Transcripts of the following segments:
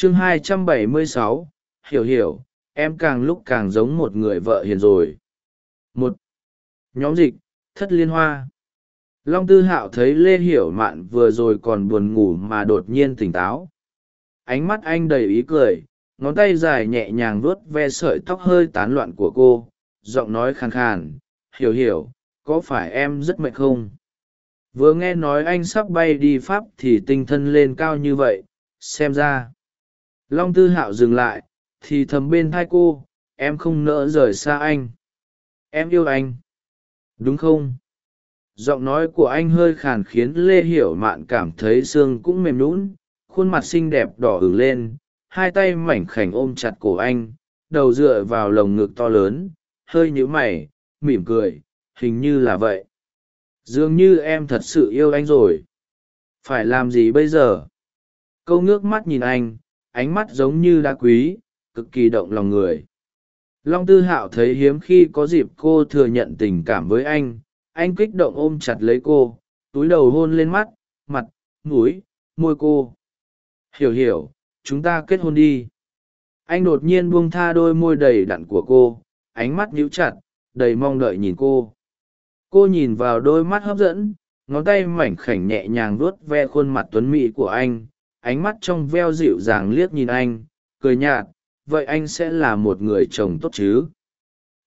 chương 276, hiểu hiểu em càng lúc càng giống một người vợ hiền rồi. Một nhóm dịch thất liên hoa. Long tư hạo thấy lê hiểu mạn vừa rồi còn buồn ngủ mà đột nhiên tỉnh táo. Ánh mắt anh đầy ý cười ngón tay dài nhẹ nhàng vuốt ve sợi tóc hơi tán loạn của cô giọng nói khàn khàn. Hiểu hiểu có phải em rất mệt không? Vừa nghe nói anh sắp bay đi pháp thì tinh thần lên cao như vậy xem ra long tư hạo dừng lại, thì thầm bên thai cô, em không nỡ rời xa anh. Em yêu anh. Đúng không? Giọng nói của anh hơi khàn khiến lê hiểu mạn cảm thấy xương cũng mềm lún khuôn mặt xinh đẹp đỏ ửng lên, hai tay mảnh khảnh ôm chặt cổ anh, đầu dựa vào lồng ngực to lớn, hơi nhíu mày, mỉm cười, hình như là vậy. Dường như em thật sự yêu anh rồi. Phải làm gì bây giờ? Câu ngước mắt nhìn anh ánh mắt giống như đá quý, cực kỳ động lòng người. Long tư hạo thấy hiếm khi có dịp cô thừa nhận tình cảm với anh anh kích động ôm chặt lấy cô, túi đầu hôn lên mắt, mặt, mũi, môi cô. Hiểu hiểu, chúng ta kết hôn đi. Anh đột nhiên buông tha đôi môi đầy đặn của cô, ánh mắt nhíu chặt, đầy mong đợi nhìn cô. Cô nhìn vào đôi mắt hấp dẫn, ngón tay mảnh khảnh nhẹ nhàng vuốt ve khuôn mặt tuấn mỹ của anh ánh mắt trong veo dịu dàng liếc nhìn anh, cười nhạt, vậy anh sẽ là một người chồng tốt chứ?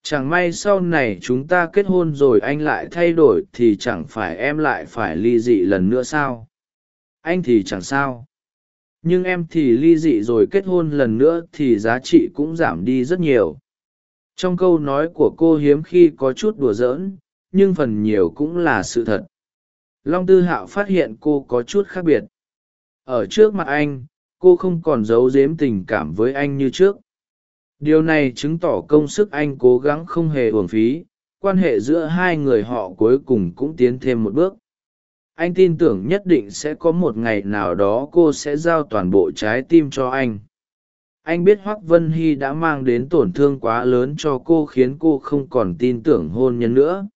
Chẳng may sau này chúng ta kết hôn rồi anh lại thay đổi thì chẳng phải em lại phải ly dị lần nữa sao? Anh thì chẳng sao. Nhưng em thì ly dị rồi kết hôn lần nữa thì giá trị cũng giảm đi rất nhiều. Trong câu nói của cô hiếm khi có chút đùa giỡn, nhưng phần nhiều cũng là sự thật. Long tư hạo phát hiện cô có chút khác biệt ở trước mặt anh, cô không còn giấu giếm tình cảm với anh như trước. Điều này chứng tỏ công sức anh cố gắng không hề uổng phí, quan hệ giữa hai người họ cuối cùng cũng tiến thêm một bước. Anh tin tưởng nhất định sẽ có một ngày nào đó cô sẽ giao toàn bộ trái tim cho anh. Anh biết hoác vân hy đã mang đến tổn thương quá lớn cho cô khiến cô không còn tin tưởng hôn nhân nữa.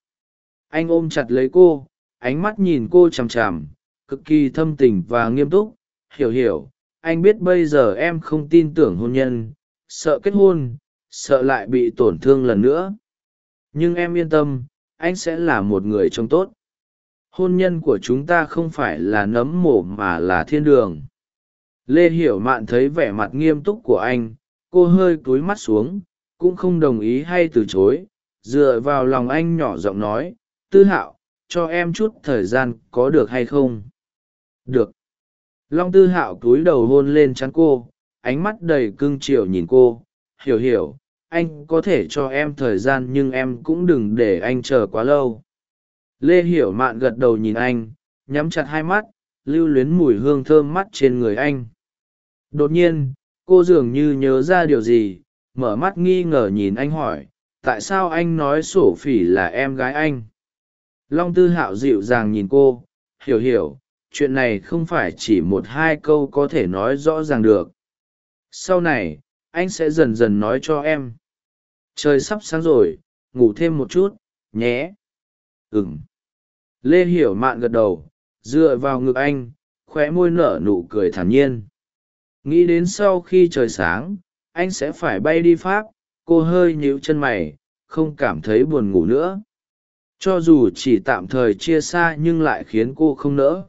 Anh ôm chặt lấy cô, ánh mắt nhìn cô chằm chằm, cực kỳ thâm tình và nghiêm túc hiểu hiểu. Anh biết bây giờ em không tin tưởng hôn nhân, sợ kết hôn, sợ lại bị tổn thương lần nữa. Nhưng em yên tâm, anh sẽ là một người trông tốt. Hôn nhân của chúng ta không phải là nấm mổ mà là thiên đường. Lê hiểu mạn thấy vẻ mặt nghiêm túc của anh, cô hơi cúi mắt xuống, cũng không đồng ý hay từ chối, dựa vào lòng anh nhỏ giọng nói, tư hạo, cho em chút thời gian có được hay không? Được long tư hạo cúi đầu hôn lên chán cô, ánh mắt đầy cưng chiều nhìn cô. Hiểu hiểu, anh có thể cho em thời gian nhưng em cũng đừng để anh chờ quá lâu. Lê hiểu mạn gật đầu nhìn anh, nhắm chặt hai mắt, lưu luyến mùi hương thơm mắt trên người anh. Đột nhiên, cô dường như nhớ ra điều gì, mở mắt nghi ngờ nhìn anh hỏi, tại sao anh nói sổ phỉ là em gái anh? Long tư hạo dịu dàng nhìn cô, hiểu hiểu chuyện này không phải chỉ một hai câu có thể nói rõ ràng được. Sau này, anh sẽ dần dần nói cho em. Trời sắp sáng rồi, ngủ thêm một chút, nhé. Ừng lê hiểu mạn gật đầu, dựa vào ngực anh, khóe môi nở nụ cười thản nhiên. Nghĩ đến sau khi trời sáng, anh sẽ phải bay đi pháp, cô hơi nhíu chân mày, không cảm thấy buồn ngủ nữa. Cho dù chỉ tạm thời chia xa nhưng lại khiến cô không nỡ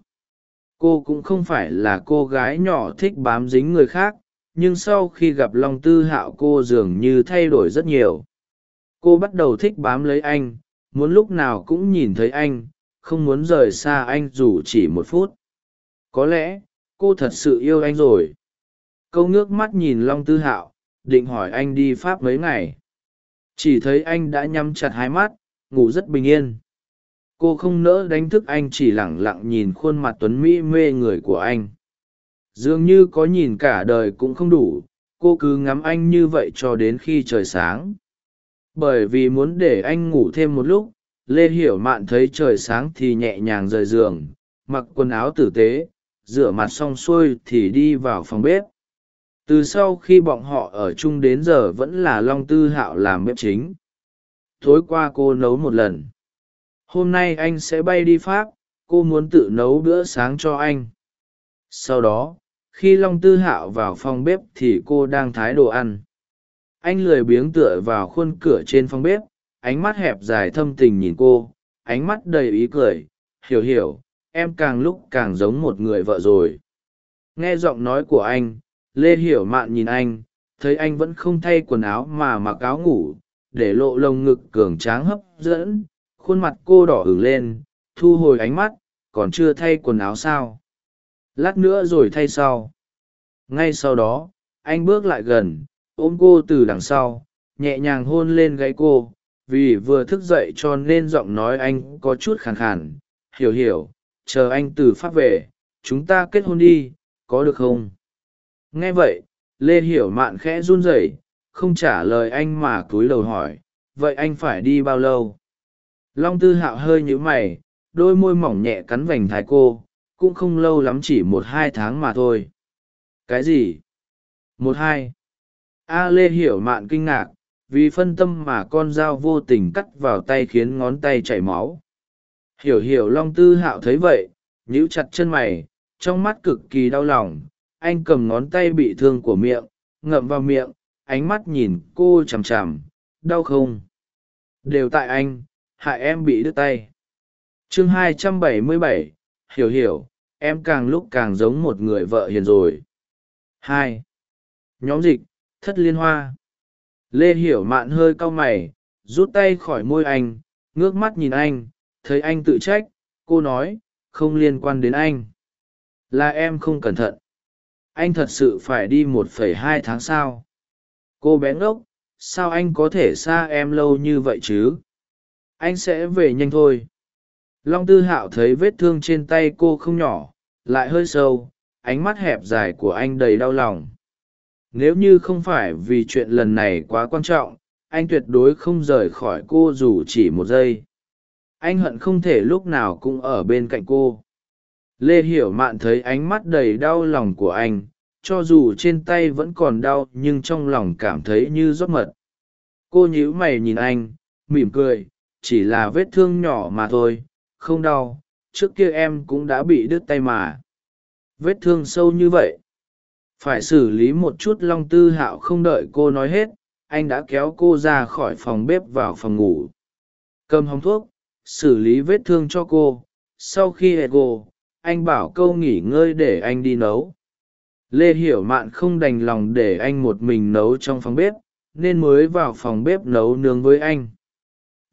cô cũng không phải là cô gái nhỏ thích bám dính người khác, nhưng sau khi gặp long tư hạo cô dường như thay đổi rất nhiều. Cô bắt đầu thích bám lấy anh, muốn lúc nào cũng nhìn thấy anh, không muốn rời xa anh dù chỉ một phút. Có lẽ, cô thật sự yêu anh rồi. Câu ngước mắt nhìn long tư hạo, định hỏi anh đi pháp mấy ngày. Chỉ thấy anh đã nhắm chặt hai mắt, ngủ rất bình yên cô không nỡ đánh thức anh, chỉ lẳng lặng nhìn khuôn mặt tuấn mỹ mê người của anh. Dường như có nhìn cả đời cũng không đủ, cô cứ ngắm anh như vậy cho đến khi trời sáng. Bởi vì muốn để anh ngủ thêm một lúc, lê hiểu mạn thấy trời sáng thì nhẹ nhàng rời giường, mặc quần áo tử tế, rửa mặt xong xuôi thì đi vào phòng bếp. Từ sau khi bọn họ ở chung đến giờ vẫn là long tư hạo làm bếp chính. Tối qua cô nấu một lần hôm nay anh sẽ bay đi pháp, cô muốn tự nấu bữa sáng cho anh. Sau đó, khi long tư hạo vào phòng bếp thì cô đang thái đồ ăn. Anh lười biếng tựa vào khuôn cửa trên phòng bếp, ánh mắt hẹp dài thâm tình nhìn cô, ánh mắt đầy ý cười. Hiểu hiểu, em càng lúc càng giống một người vợ rồi. Nghe giọng nói của anh, lê hiểu mạn nhìn anh, thấy anh vẫn không thay quần áo mà mặc áo ngủ, để lộ lồng ngực cường tráng hấp dẫn khuôn mặt cô đỏ ửng lên, thu hồi ánh mắt, còn chưa thay quần áo sao? Lát nữa rồi thay sau. Ngay sau đó, anh bước lại gần, ôm cô từ đằng sau, nhẹ nhàng hôn lên gáy cô, vì vừa thức dậy cho nên giọng nói anh có chút khàn khàn. Hiểu hiểu, chờ anh từ pháp về, chúng ta kết hôn đi, có được không? Nghe vậy, lê hiểu mạn khẽ run rẩy, không trả lời anh mà cúi đầu hỏi, vậy anh phải đi bao lâu? Long tư hạo hơi nhíu mày, đôi môi mỏng nhẹ cắn vành thái cô, cũng không lâu lắm chỉ một hai tháng mà thôi. Cái gì? Một hai? A lê hiểu mạn kinh ngạc, vì phân tâm mà con dao vô tình cắt vào tay khiến ngón tay chảy máu. Hiểu hiểu long tư hạo thấy vậy, nhíu chặt chân mày, trong mắt cực kỳ đau lòng. Anh cầm ngón tay bị thương của miệng, ngậm vào miệng, ánh mắt nhìn cô chằm chằm, đau không? Đều tại anh hại em bị đứt tay. Chương 277, hiểu hiểu em càng lúc càng giống một người vợ hiền rồi. Hai. Nhóm dịch thất liên hoa. Lê hiểu mạn hơi cau mày rút tay khỏi môi anh ngước mắt nhìn anh thấy anh tự trách cô nói không liên quan đến anh. Là em không cẩn thận. Anh thật sự phải đi một phẩy hai tháng sao? Cô bé ngốc sao anh có thể xa em lâu như vậy chứ? Anh sẽ về nhanh thôi. Long tư hạo thấy vết thương trên tay cô không nhỏ, lại hơi sâu, ánh mắt hẹp dài của anh đầy đau lòng. Nếu như không phải vì chuyện lần này quá quan trọng, anh tuyệt đối không rời khỏi cô dù chỉ một giây. Anh hận không thể lúc nào cũng ở bên cạnh cô. Lê hiểu mạn thấy ánh mắt đầy đau lòng của anh, cho dù trên tay vẫn còn đau nhưng trong lòng cảm thấy như rót mật. Cô nhíu mày nhìn anh, mỉm cười chỉ là vết thương nhỏ mà thôi, không đau, trước kia em cũng đã bị đứt tay mà. Vết thương sâu như vậy, phải xử lý một chút long tư hạo không đợi cô nói hết, anh đã kéo cô ra khỏi phòng bếp vào phòng ngủ. Cầm hòng thuốc, xử lý vết thương cho cô, sau khi hẹn cô, anh bảo câu nghỉ ngơi để anh đi nấu. Lê hiểu mạn không đành lòng để anh một mình nấu trong phòng bếp, nên mới vào phòng bếp nấu nướng với anh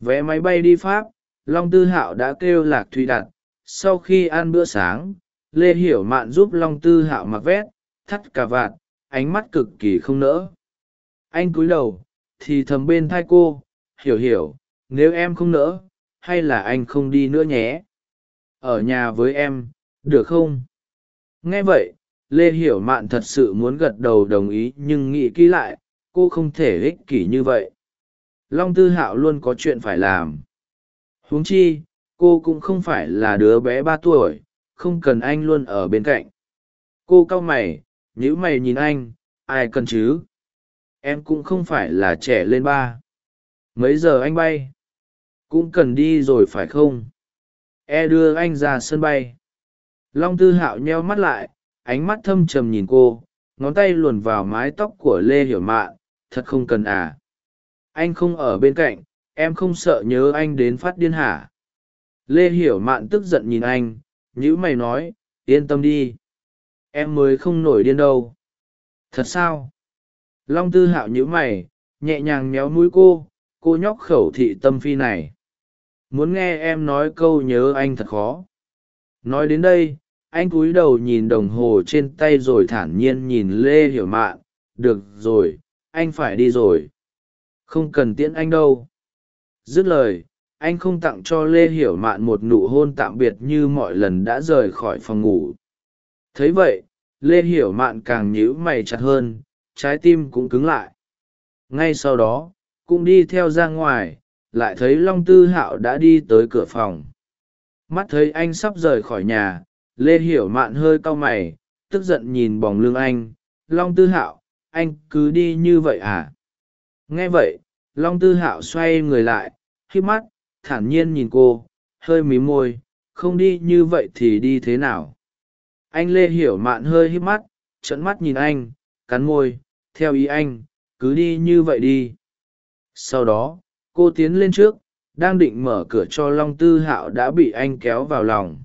vé máy bay đi pháp, long tư hạo đã kêu lạc thụy đặt, sau khi ăn bữa sáng, lê hiểu mạn giúp long tư hạo mặc vét, thắt cà vạt, ánh mắt cực kỳ không nỡ. Anh cúi đầu, thì thầm bên thai cô, hiểu hiểu, nếu em không nỡ, hay là anh không đi nữa nhé? Ở nhà với em, được không? Nghe vậy, lê hiểu mạn thật sự muốn gật đầu đồng ý, nhưng nghĩ kỹ lại, cô không thể ích kỷ như vậy long tư hạo luôn có chuyện phải làm. Huống chi, cô cũng không phải là đứa bé ba tuổi, không cần anh luôn ở bên cạnh. Cô cau mày nhữ mày nhìn anh, ai cần chứ? Em cũng không phải là trẻ lên ba. Mấy giờ anh bay? Cũng cần đi rồi phải không? E đưa anh ra sân bay. Long tư hạo nheo mắt lại, ánh mắt thâm trầm nhìn cô, ngón tay luồn vào mái tóc của lê hiểu mạn, thật không cần à? Anh không ở bên cạnh, em không sợ nhớ anh đến phát điên hả? Lê hiểu mạn tức giận nhìn anh, nhữ mày nói, yên tâm đi. Em mới không nổi điên đâu. Thật sao? Long tư hạo nhữ mày, nhẹ nhàng méo mũi cô cô nhóc khẩu thị tâm phi này. Muốn nghe em nói câu nhớ anh thật khó. Nói đến đây, anh cúi đầu nhìn đồng hồ trên tay rồi thản nhiên nhìn lê hiểu mạn. Được rồi, anh phải đi rồi không cần tiễn anh đâu. Dứt lời, anh không tặng cho lê hiểu mạn một nụ hôn tạm biệt như mọi lần đã rời khỏi phòng ngủ. Thấy vậy, lê hiểu mạn càng nhíu mày chặt hơn, trái tim cũng cứng lại. Ngay sau đó, cũng đi theo ra ngoài, lại thấy long tư hạo đã đi tới cửa phòng. Mắt thấy anh sắp rời khỏi nhà, lê hiểu mạn hơi cau mày, tức giận nhìn bòng lưng anh. Long tư hạo, anh cứ đi như vậy à? Nghe vậy, long tư hạo xoay người lại khi mắt, thản nhiên nhìn cô, hơi mí môi, không đi như vậy thì đi thế nào? Anh lê hiểu mạn hơi hít mắt trận mắt nhìn anh, cắn môi, theo ý anh, cứ đi như vậy đi. Sau đó, cô tiến lên trước, đang định mở cửa cho long tư hạo đã bị anh kéo vào lòng.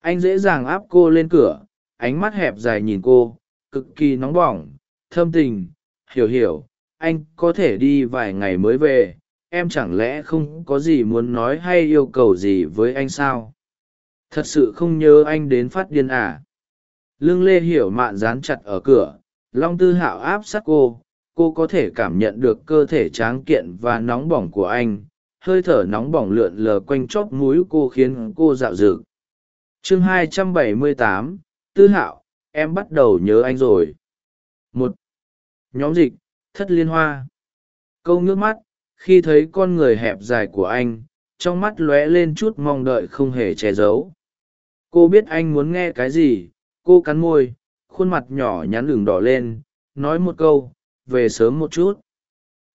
Anh dễ dàng áp cô lên cửa, ánh mắt hẹp dài nhìn cô, cực kỳ nóng bỏng, thâm tình, hiểu hiểu anh có thể đi vài ngày mới về em chẳng lẽ không có gì muốn nói hay yêu cầu gì với anh sao? Thật sự không nhớ anh đến phát điên à? Lương lê hiểu mạn dán chặt ở cửa long tư hạo áp sát cô cô có thể cảm nhận được cơ thể tráng kiện và nóng bỏng của anh hơi thở nóng bỏng lượn lờ quanh chóp múi cô khiến cô dạo rực chương 278, tư hạo em bắt đầu nhớ anh rồi. Một nhóm dịch thất liên hoa. Câu nước mắt, khi thấy con người hẹp dài của anh, trong mắt lóe lên chút mong đợi không hề che giấu. Cô biết anh muốn nghe cái gì, cô cắn môi, khuôn mặt nhỏ nhắn lửng đỏ lên, nói một câu, về sớm một chút.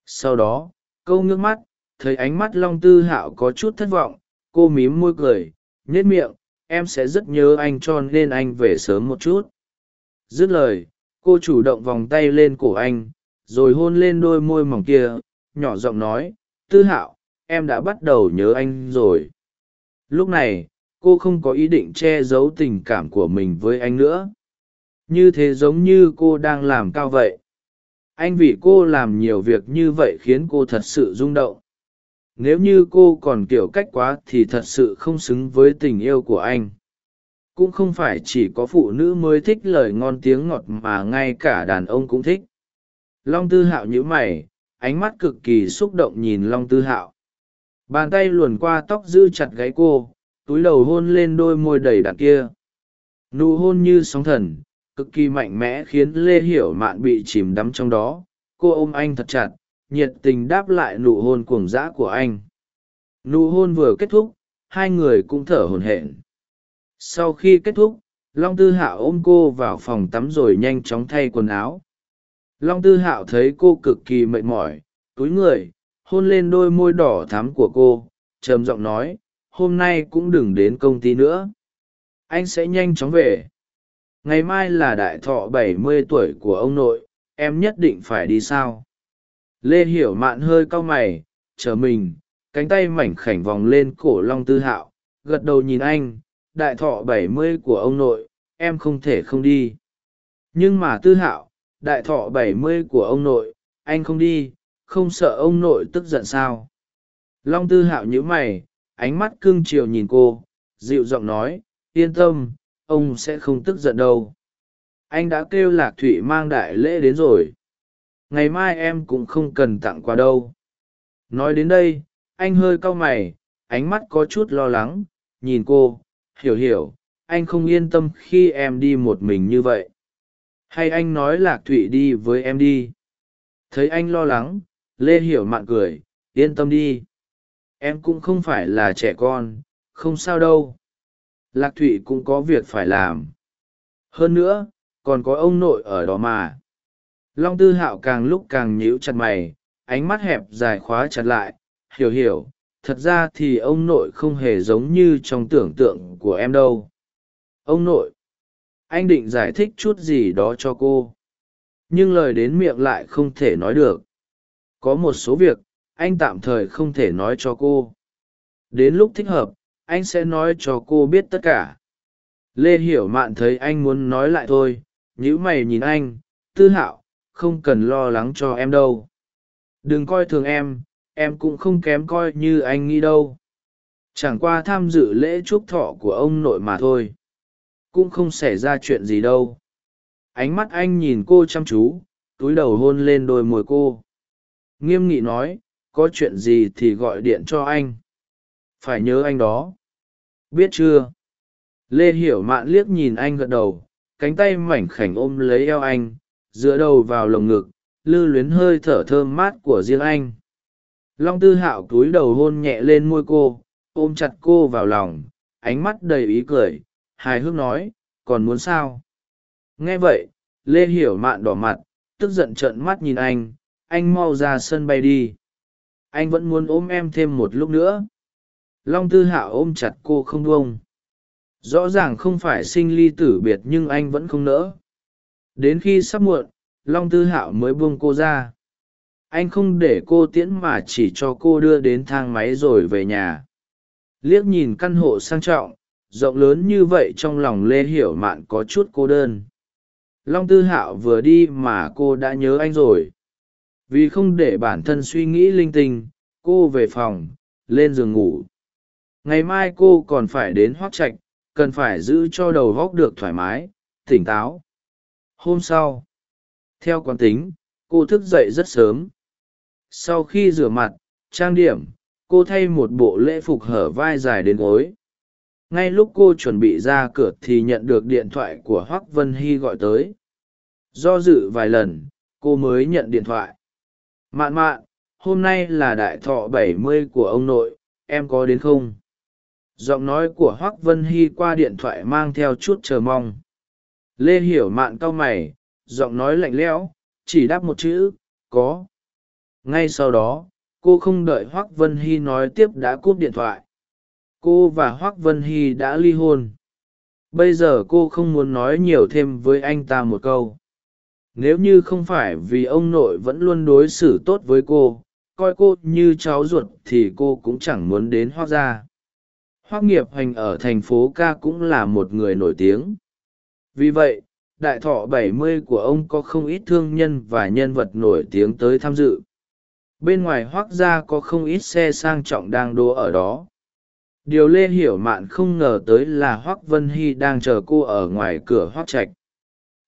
Sau đó, câu nước mắt, thấy ánh mắt long tư hạo có chút thất vọng, cô mím môi cười nhết miệng, em sẽ rất nhớ anh cho nên anh về sớm một chút. Dứt lời, cô chủ động vòng tay lên cổ anh rồi hôn lên đôi môi mỏng kia, nhỏ giọng nói, tư hạo, em đã bắt đầu nhớ anh rồi. Lúc này, cô không có ý định che giấu tình cảm của mình với anh nữa. Như thế giống như cô đang làm cao vậy. Anh vì cô làm nhiều việc như vậy khiến cô thật sự rung động. Nếu như cô còn kiểu cách quá thì thật sự không xứng với tình yêu của anh. Cũng không phải chỉ có phụ nữ mới thích lời ngon tiếng ngọt mà ngay cả đàn ông cũng thích long tư hạo nhíu mày, ánh mắt cực kỳ xúc động nhìn long tư hạo. Bàn tay luồn qua tóc giữ chặt gáy cô, túi đầu hôn lên đôi môi đầy đặn kia. Nụ hôn như sóng thần, cực kỳ mạnh mẽ khiến lê hiểu mạn bị chìm đắm trong đó. Cô ôm anh thật chặt, nhiệt tình đáp lại nụ hôn cuồng dã của anh. Nụ hôn vừa kết thúc, hai người cũng thở hổn hển. Sau khi kết thúc, long tư hạo ôm cô vào phòng tắm rồi nhanh chóng thay quần áo long tư hạo thấy cô cực kỳ mệt mỏi, túi người, hôn lên đôi môi đỏ thắm của cô, trầm giọng nói, hôm nay cũng đừng đến công ty nữa. Anh sẽ nhanh chóng về. Ngày mai là đại thọ bảy mươi tuổi của ông nội, em nhất định phải đi sao? Lê hiểu mạn hơi cau mày, chờ mình, cánh tay mảnh khảnh vòng lên cổ long tư hạo, gật đầu nhìn anh, đại thọ bảy mươi của ông nội, em không thể không đi. Nhưng mà tư hạo đại thọ bảy mươi của ông nội, anh không đi, không sợ ông nội tức giận sao? Long tư hạo nhíu mày, ánh mắt cưng chiều nhìn cô, dịu giọng nói, yên tâm, ông sẽ không tức giận đâu. Anh đã kêu lạc thụy mang đại lễ đến rồi. Ngày mai em cũng không cần tặng quà đâu. Nói đến đây, anh hơi cau mày, ánh mắt có chút lo lắng, nhìn cô, hiểu hiểu, anh không yên tâm khi em đi một mình như vậy hay anh nói lạc thụy đi với em đi? Thấy anh lo lắng, lê hiểu mạn cười, yên tâm đi. Em cũng không phải là trẻ con, không sao đâu. Lạc thụy cũng có việc phải làm. Hơn nữa, còn có ông nội ở đó mà. Long tư hạo càng lúc càng nhíu chặt mày, ánh mắt hẹp dài khóa chặt lại. Hiểu hiểu, thật ra thì ông nội không hề giống như trong tưởng tượng của em đâu. Ông nội anh định giải thích chút gì đó cho cô. Nhưng lời đến miệng lại không thể nói được. Có một số việc, anh tạm thời không thể nói cho cô. Đến lúc thích hợp, anh sẽ nói cho cô biết tất cả. Lê hiểu mạn thấy anh muốn nói lại thôi nhữ mày nhìn anh, tư hạo, không cần lo lắng cho em đâu. Đừng coi thường em em cũng không kém coi như anh nghĩ đâu. Chẳng qua tham dự lễ chúc thọ của ông nội mà thôi cũng không xảy ra chuyện gì đâu. Ánh mắt anh nhìn cô chăm chú, túi đầu hôn lên đôi môi cô. Nghiêm nghị nói, có chuyện gì thì gọi điện cho anh. Phải nhớ anh đó. Biết chưa? Lê hiểu mạn liếc nhìn anh gật đầu, cánh tay mảnh khảnh ôm lấy eo anh, dựa đầu vào lồng ngực lư luyến hơi thở thơm mát của riêng anh. Long tư hạo cúi đầu hôn nhẹ lên môi cô, ôm chặt cô vào lòng, ánh mắt đầy ý cười hài hước nói, còn muốn sao? Nghe vậy, lê hiểu mạn đỏ mặt, tức giận trợn mắt nhìn anh anh mau ra sân bay đi. Anh vẫn muốn ôm em thêm một lúc nữa. Long tư hạo ôm chặt cô không buông. Rõ ràng không phải sinh ly tử biệt nhưng anh vẫn không nỡ. Đến khi sắp muộn, long tư hạo mới buông cô ra. Anh không để cô tiễn mà chỉ cho cô đưa đến thang máy rồi về nhà. Liếc nhìn căn hộ sang trọng rộng lớn như vậy trong lòng lê hiểu mạn có chút cô đơn. Long tư hạo vừa đi mà cô đã nhớ anh rồi. Vì không để bản thân suy nghĩ linh tinh, cô về phòng, lên giường ngủ. Ngày mai cô còn phải đến hoác trạch, cần phải giữ cho đầu góc được thoải mái, tỉnh táo. Hôm sau, theo quán tính, cô thức dậy rất sớm. Sau khi rửa mặt, trang điểm, cô thay một bộ lễ phục hở vai dài đến gối ngay lúc cô chuẩn bị ra cửa thì nhận được điện thoại của hoác vân hy gọi tới. Do dự vài lần, cô mới nhận điện thoại. Mạn mạn, hôm nay là đại thọ bảy mươi của ông nội, em có đến không? Giọng nói của hoác vân hy qua điện thoại mang theo chút chờ mong. Lê hiểu mạn cau mày, giọng nói lạnh lẽo, chỉ đáp một chữ, có. Ngay sau đó, cô không đợi hoác vân hy nói tiếp đã cúp điện thoại cô và hoác vân hy đã ly hôn. Bây giờ cô không muốn nói nhiều thêm với anh ta một câu. Nếu như không phải vì ông nội vẫn luôn đối xử tốt với cô, coi cô như cháu ruột thì cô cũng chẳng muốn đến hoác gia. Hoác nghiệp hành ở thành phố ca cũng là một người nổi tiếng. Vì vậy, đại thọ 70 của ông có không ít thương nhân và nhân vật nổi tiếng tới tham dự. Bên ngoài hoác gia có không ít xe sang trọng đang đỗ ở đó điều lê hiểu mạn không ngờ tới là hoác vân hy đang chờ cô ở ngoài cửa hoác trạch.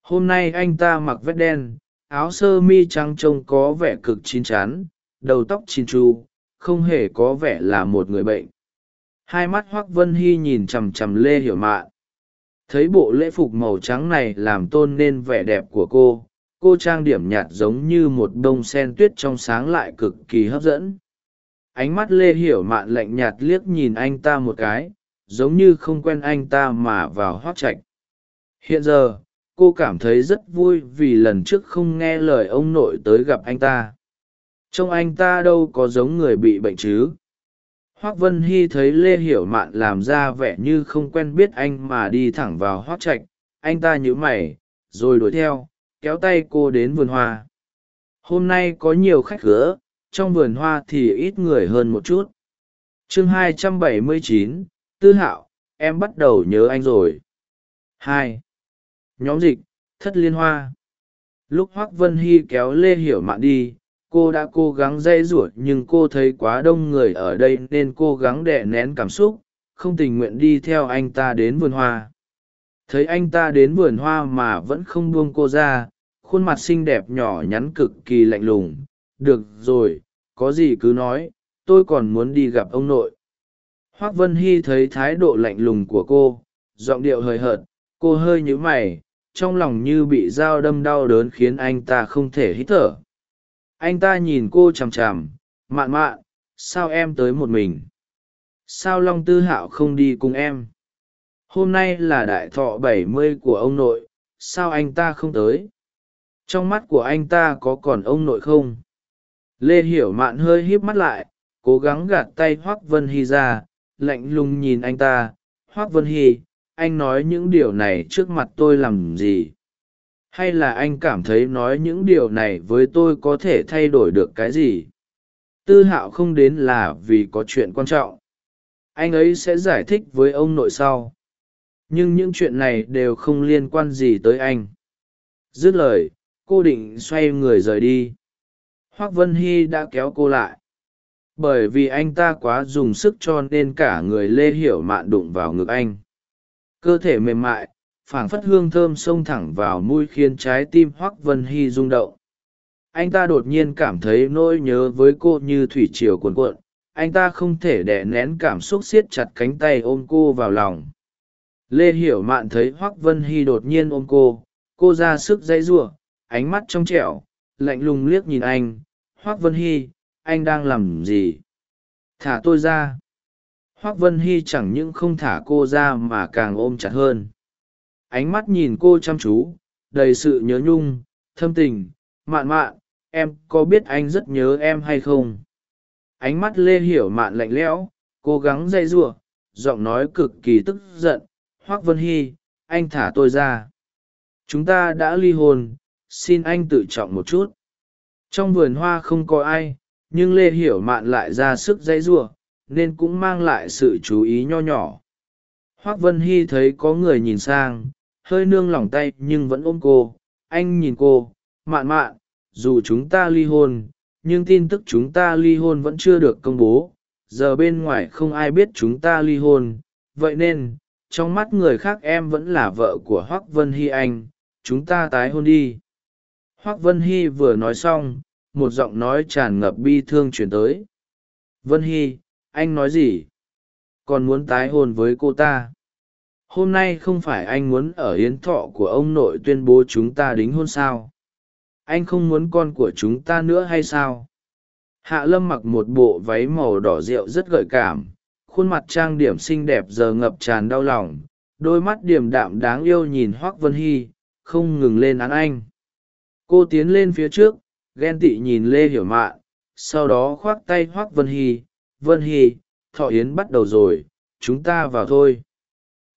Hôm nay anh ta mặc vét đen, áo sơ mi trắng trông có vẻ cực chín chắn đầu tóc chín chu, không hề có vẻ là một người bệnh. Hai mắt hoác vân hy nhìn chằm chằm lê hiểu mạn. Thấy bộ lễ phục màu trắng này làm tôn nên vẻ đẹp của cô cô trang điểm nhạt giống như một bông sen tuyết trong sáng lại cực kỳ hấp dẫn ánh mắt lê hiểu mạn lạnh nhạt liếc nhìn anh ta một cái, giống như không quen anh ta mà vào hoác trạch. Hiện giờ, cô cảm thấy rất vui vì lần trước không nghe lời ông nội tới gặp anh ta. Trông anh ta đâu có giống người bị bệnh chứ? Hoác vân hy thấy lê hiểu mạn làm ra vẻ như không quen biết anh mà đi thẳng vào hoác trạch, anh ta nhíu mày, rồi đuổi theo, kéo tay cô đến vườn hoa. Hôm nay có nhiều khách gỡ trong vườn hoa thì ít người hơn một chút. Chương 279, tư hạo em bắt đầu nhớ anh rồi. Hai. Nhóm dịch thất liên hoa. Lúc hoác vân hy kéo lê hiểu mạn đi cô đã cố gắng dây rủa nhưng cô thấy quá đông người ở đây nên cố gắng đè nén cảm xúc không tình nguyện đi theo anh ta đến vườn hoa. Thấy anh ta đến vườn hoa mà vẫn không buông cô ra khuôn mặt xinh đẹp nhỏ nhắn cực kỳ lạnh lùng được rồi, có gì cứ nói, tôi còn muốn đi gặp ông nội. Hoác vân hy thấy thái độ lạnh lùng của cô, giọng điệu hời hợt, cô hơi nhíu mày, trong lòng như bị dao đâm đau đớn khiến anh ta không thể hít thở. Anh ta nhìn cô chằm chằm, mạn mạn, sao em tới một mình? Sao long tư hạo không đi cùng em? Hôm nay là đại thọ bảy mươi của ông nội, sao anh ta không tới? Trong mắt của anh ta có còn ông nội không? Lê hiểu mạn hơi híp mắt lại, cố gắng gạt tay hoác vân hy ra, lạnh lùng nhìn anh ta. Hoác vân hy, anh nói những điều này trước mặt tôi làm gì? Hay là anh cảm thấy nói những điều này với tôi có thể thay đổi được cái gì? Tư hạo không đến là vì có chuyện quan trọng. Anh ấy sẽ giải thích với ông nội sau. Nhưng những chuyện này đều không liên quan gì tới anh. Dứt lời, cô định xoay người rời đi hoác vân hy đã kéo cô lại. Bởi vì anh ta quá dùng sức cho nên cả người lê hiểu mạn đụng vào ngực anh. Cơ thể mềm mại, phảng phất hương thơm xông thẳng vào mũi khiến trái tim hoác vân hy rung động. Anh ta đột nhiên cảm thấy nỗi nhớ với cô như thủy triều cuồn cuộn. Anh ta không thể đè nén cảm xúc siết chặt cánh tay ôm cô vào lòng. Lê hiểu mạn thấy hoác vân hy đột nhiên ôm cô cô ra sức dãy giụa, ánh mắt trong trẻo lạnh lùng liếc nhìn anh, hoác vân hy, anh đang làm gì? Thả tôi ra. Hoác vân hy chẳng những không thả cô ra mà càng ôm chặt hơn. Ánh mắt nhìn cô chăm chú, đầy sự nhớ nhung, thâm tình, mạn mạn, em có biết anh rất nhớ em hay không? Ánh mắt lê hiểu mạn lạnh lẽo, cố gắng dây giụa, giọng nói cực kỳ tức giận, hoác vân hy, anh thả tôi ra. Chúng ta đã ly hôn xin anh tự trọng một chút. Trong vườn hoa không có ai, nhưng lê hiểu mạn lại ra sức dãy giụa nên cũng mang lại sự chú ý nho nhỏ. Hoác vân hy thấy có người nhìn sang, hơi nương lòng tay nhưng vẫn ôm cô. Anh nhìn cô, mạn mạn, dù chúng ta ly hôn, nhưng tin tức chúng ta ly hôn vẫn chưa được công bố. Giờ bên ngoài không ai biết chúng ta ly hôn. Vậy nên, trong mắt người khác em vẫn là vợ của hoác vân hy anh. Chúng ta tái hôn đi hoác vân hy vừa nói xong, một giọng nói tràn ngập bi thương chuyển tới. Vân hy, anh nói gì? Còn muốn tái hôn với cô ta? Hôm nay không phải anh muốn ở hiến thọ của ông nội tuyên bố chúng ta đính hôn sao? Anh không muốn con của chúng ta nữa hay sao? Hạ lâm mặc một bộ váy màu đỏ rượu rất gợi cảm, khuôn mặt trang điểm xinh đẹp giờ ngập tràn đau lòng, đôi mắt điềm đạm đáng yêu nhìn hoác vân hy, không ngừng lên án anh cô tiến lên phía trước, ghen tị nhìn lê hiểu mạn sau đó khoác tay hoác vân hy. Vân hy, thọ yến bắt đầu rồi, chúng ta vào thôi.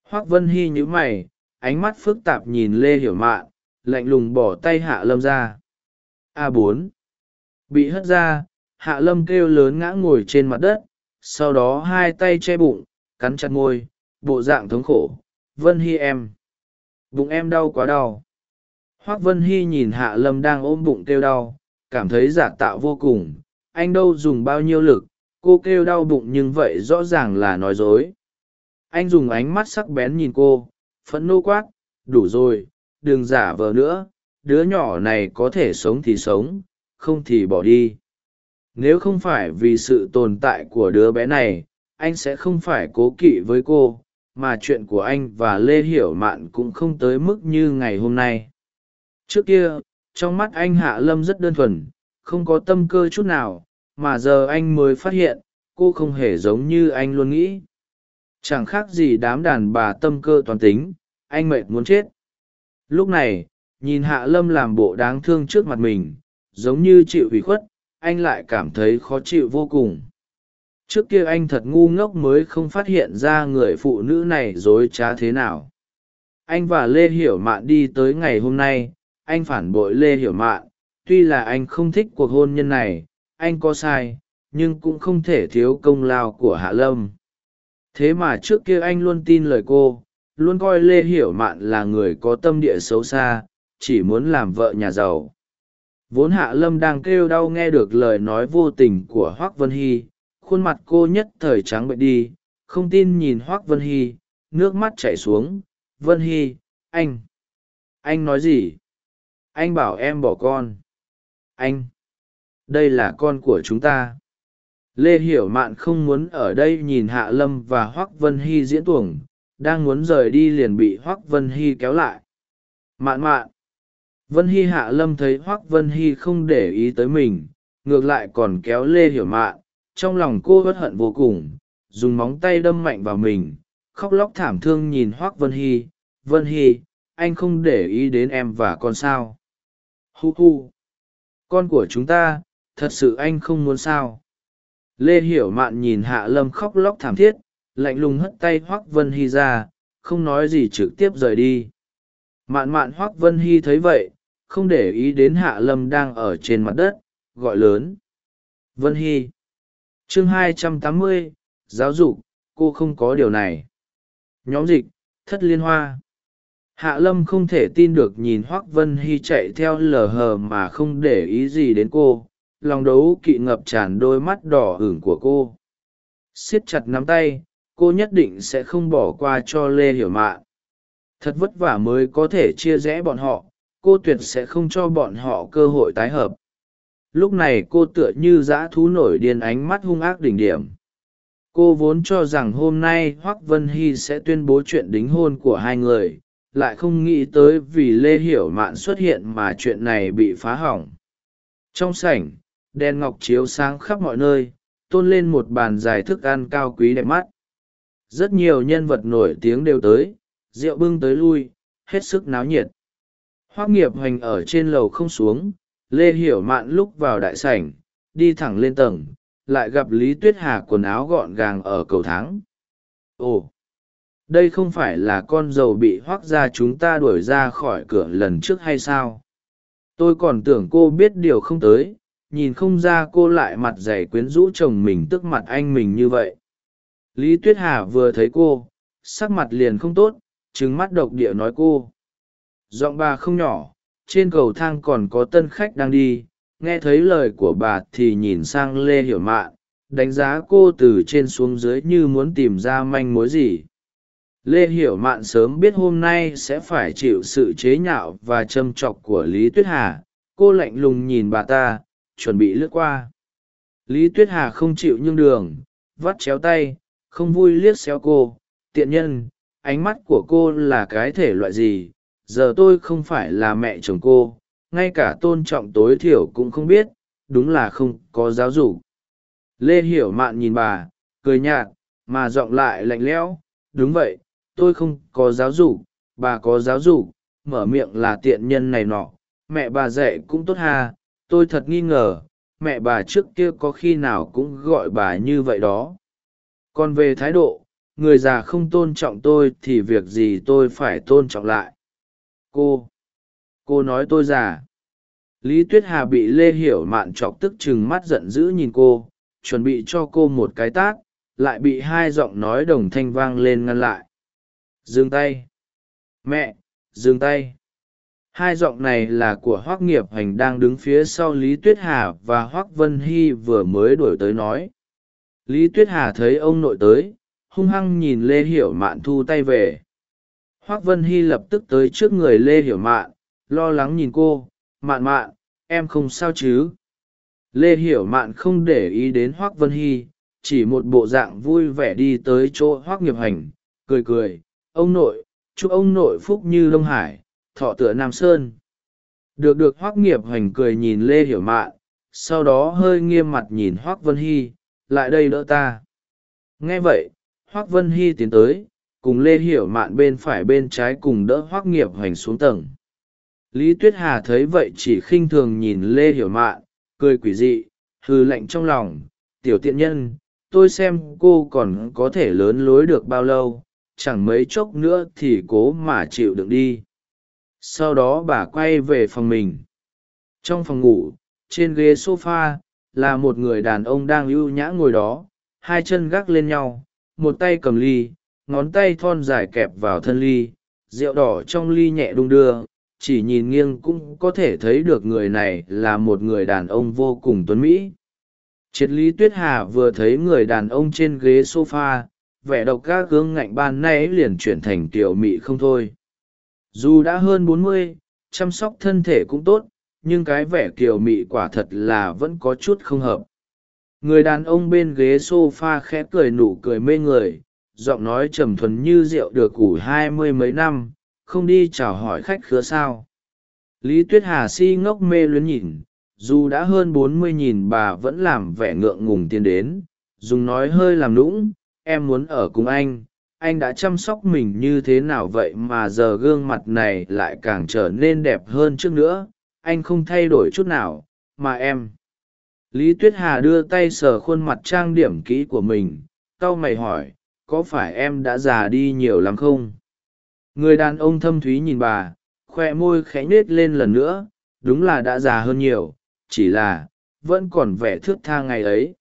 Hoác vân hy nhíu mày, ánh mắt phức tạp nhìn lê hiểu mạn lạnh lùng bỏ tay hạ lâm ra. A bốn. Bị hất ra, hạ lâm kêu lớn ngã ngồi trên mặt đất, sau đó hai tay che bụng, cắn chặt môi, bộ dạng thống khổ. Vân hy em. Bụng em đau quá đau hoác vân hy nhìn hạ lâm đang ôm bụng kêu đau, cảm thấy giả tạo vô cùng. Anh đâu dùng bao nhiêu lực, cô kêu đau bụng nhưng vậy rõ ràng là nói dối. Anh dùng ánh mắt sắc bén nhìn cô, phẫn nô quát, đủ rồi, đừng giả vờ nữa, đứa nhỏ này có thể sống thì sống, không thì bỏ đi. Nếu không phải vì sự tồn tại của đứa bé này, anh sẽ không phải cố kỵ với cô, mà chuyện của anh và lê hiểu mạn cũng không tới mức như ngày hôm nay trước kia, trong mắt anh hạ lâm rất đơn thuần, không có tâm cơ chút nào, mà giờ anh mới phát hiện, cô không hề giống như anh luôn nghĩ. Chẳng khác gì đám đàn bà tâm cơ toàn tính, anh mệt muốn chết. Lúc này, nhìn hạ lâm làm bộ đáng thương trước mặt mình, giống như chịu ủy khuất, anh lại cảm thấy khó chịu vô cùng. Trước kia anh thật ngu ngốc mới không phát hiện ra người phụ nữ này dối trá thế nào. Anh và lê hiểu mạn đi tới ngày hôm nay anh phản bội lê hiểu mạn. Tuy là anh không thích cuộc hôn nhân này, anh có sai, nhưng cũng không thể thiếu công lao của hạ lâm. Thế mà trước kia anh luôn tin lời cô, luôn coi lê hiểu mạn là người có tâm địa xấu xa, chỉ muốn làm vợ nhà giàu. Vốn hạ lâm đang kêu đau nghe được lời nói vô tình của hoác vân hy, khuôn mặt cô nhất thời trắng bệnh đi, không tin nhìn hoác vân hy, nước mắt chảy xuống. Vân hy, anh anh nói gì? Anh bảo em bỏ con. Anh, đây là con của chúng ta. Lê hiểu mạn không muốn ở đây nhìn hạ lâm và hoác vân hy diễn tuồng, đang muốn rời đi liền bị hoác vân hy kéo lại. Mạn mạn, vân hy hạ lâm thấy hoác vân hy không để ý tới mình, ngược lại còn kéo lê hiểu mạn, trong lòng cô bất hận vô cùng, dùng móng tay đâm mạnh vào mình, khóc lóc thảm thương nhìn hoác vân hy. Vân hy, anh không để ý đến em và con sao? Hu hu. Con của chúng ta thật sự anh không muốn sao? Lê hiểu mạn nhìn hạ lâm khóc lóc thảm thiết lạnh lùng hất tay hoác vân hy ra không nói gì trực tiếp rời đi. Mạn mạn hoác vân hy thấy vậy không để ý đến hạ lâm đang ở trên mặt đất gọi lớn. Vân hy. Chương 280, giáo dục cô không có điều này. Nhóm dịch thất liên hoa hạ lâm không thể tin được nhìn hoác vân hy chạy theo lờ hờ mà không để ý gì đến cô. Lòng đấu kỵ ngập tràn đôi mắt đỏ hửng của cô. Siết chặt nắm tay, cô nhất định sẽ không bỏ qua cho lê hiểu mạn thật vất vả mới có thể chia rẽ bọn họ, cô tuyệt sẽ không cho bọn họ cơ hội tái hợp. Lúc này cô tựa như dã thú nổi điên ánh mắt hung ác đỉnh điểm. Cô vốn cho rằng hôm nay hoác vân hy sẽ tuyên bố chuyện đính hôn của hai người lại không nghĩ tới vì lê hiểu mạn xuất hiện mà chuyện này bị phá hỏng. Trong sảnh, đèn ngọc chiếu sáng khắp mọi nơi, tôn lên một bàn dài thức ăn cao quý đẹp mắt. Rất nhiều nhân vật nổi tiếng đều tới, rượu bưng tới lui, hết sức náo nhiệt. Hoác nghiệp hoành ở trên lầu không xuống, lê hiểu mạn lúc vào đại sảnh, đi thẳng lên tầng, lại gặp lý tuyết hà quần áo gọn gàng ở cầu thắng ồ đây không phải là con dầu bị hoác ra chúng ta đuổi ra khỏi cửa lần trước hay sao? Tôi còn tưởng cô biết điều không tới, nhìn không ra cô lại mặt dày quyến rũ chồng mình tức mặt anh mình như vậy. Lý tuyết hà vừa thấy cô, sắc mặt liền không tốt trứng mắt độc địa nói cô. Giọng bà không nhỏ, trên cầu thang còn có tân khách đang đi, nghe thấy lời của bà thì nhìn sang lê hiểu mạn, đánh giá cô từ trên xuống dưới như muốn tìm ra manh mối gì lê hiểu mạn sớm biết hôm nay sẽ phải chịu sự chế nhạo và châm chọc của lý tuyết hà. Cô lạnh lùng nhìn bà ta, chuẩn bị lướt qua. Lý tuyết hà không chịu nhương đường, vắt chéo tay, không vui liếc xéo cô. Tiện nhân, ánh mắt của cô là cái thể loại gì? Giờ tôi không phải là mẹ chồng cô, ngay cả tôn trọng tối thiểu cũng không biết, đúng là không có giáo dục. Lê hiểu mạn nhìn bà, cười nhạt, mà giọng lại lạnh lẽo, đúng vậy tôi không có giáo dục, bà có giáo dục, mở miệng là tiện nhân này nọ. Mẹ bà dạy cũng tốt ha, tôi thật nghi ngờ, mẹ bà trước kia có khi nào cũng gọi bà như vậy đó. Còn về thái độ, người già không tôn trọng tôi thì việc gì tôi phải tôn trọng lại. Cô cô nói tôi già. Lý tuyết hà bị lê hiểu mạn chọc tức chừng mắt giận dữ nhìn cô, chuẩn bị cho cô một cái tát, lại bị hai giọng nói đồng thanh vang lên ngăn lại dừng tay. Mẹ, dừng tay. Hai giọng này là của hoác nghiệp hành đang đứng phía sau lý tuyết hà và hoác vân hy vừa mới đổi tới nói. Lý tuyết hà thấy ông nội tới, hung hăng nhìn lê hiểu mạn thu tay về. Hoác vân hy lập tức tới trước người lê hiểu mạn, lo lắng nhìn cô. Mạn mạn, em không sao chứ? Lê hiểu mạn không để ý đến hoác vân hy, chỉ một bộ dạng vui vẻ đi tới chỗ hoác nghiệp hành cười cười ông nội, chúc ông nội phúc như đông hải, thọ tựa nam sơn. Được được hoác nghiệp hoành cười nhìn lê hiểu mạn, sau đó hơi nghiêm mặt nhìn hoác vân hy, lại đây đỡ ta. Nghe vậy hoác vân hy tiến tới, cùng lê hiểu mạn bên phải bên trái cùng đỡ hoác nghiệp hoành xuống tầng. Lý tuyết hà thấy vậy chỉ khinh thường nhìn lê hiểu mạn, cười quỷ dị hư lạnh trong lòng, tiểu tiện nhân, tôi xem cô còn có thể lớn lối được bao lâu chẳng mấy chốc nữa thì cố mà chịu đựng đi. Sau đó bà quay về phòng mình. Trong phòng ngủ, trên ghế s o f a là một người đàn ông đang ưu nhã ngồi đó, hai chân gác lên nhau, một tay cầm ly, ngón tay thon dài kẹp vào thân ly, rượu đỏ trong ly nhẹ đung đưa, chỉ nhìn nghiêng cũng có thể thấy được người này là một người đàn ông vô cùng tuấn mỹ. Triết lý tuyết hà vừa thấy người đàn ông trên ghế s o f a vẻ độc các gương ngạnh ban nay liền chuyển thành tiểu mị không thôi. Dù đã hơn bốn mươi, chăm sóc thân thể cũng tốt, nhưng cái vẻ kiều mị quả thật là vẫn có chút không hợp. Người đàn ông bên ghế s o f a khẽ cười nụ cười mê người, giọng nói trầm thuần như rượu được ủ hai mươi mấy năm, không đi chào hỏi khách khứa sao. Lý tuyết hà si ngốc mê luyến nhìn, dù đã hơn bốn mươi nhìn bà vẫn làm vẻ ngượng ngùng tiến đến, dùng nói hơi làm lũng em muốn ở cùng anh anh đã chăm sóc mình như thế nào vậy mà giờ gương mặt này lại càng trở nên đẹp hơn trước nữa, anh không thay đổi chút nào, mà em. Lý tuyết hà đưa tay sờ khuôn mặt trang điểm kỹ của mình c a o mày hỏi, có phải em đã già đi nhiều lắm không? Người đàn ông thâm thúy nhìn bà, khoe môi khẽ nhết lên lần nữa, đúng là đã già hơn nhiều, chỉ là, vẫn còn vẻ thước tha ngày ấy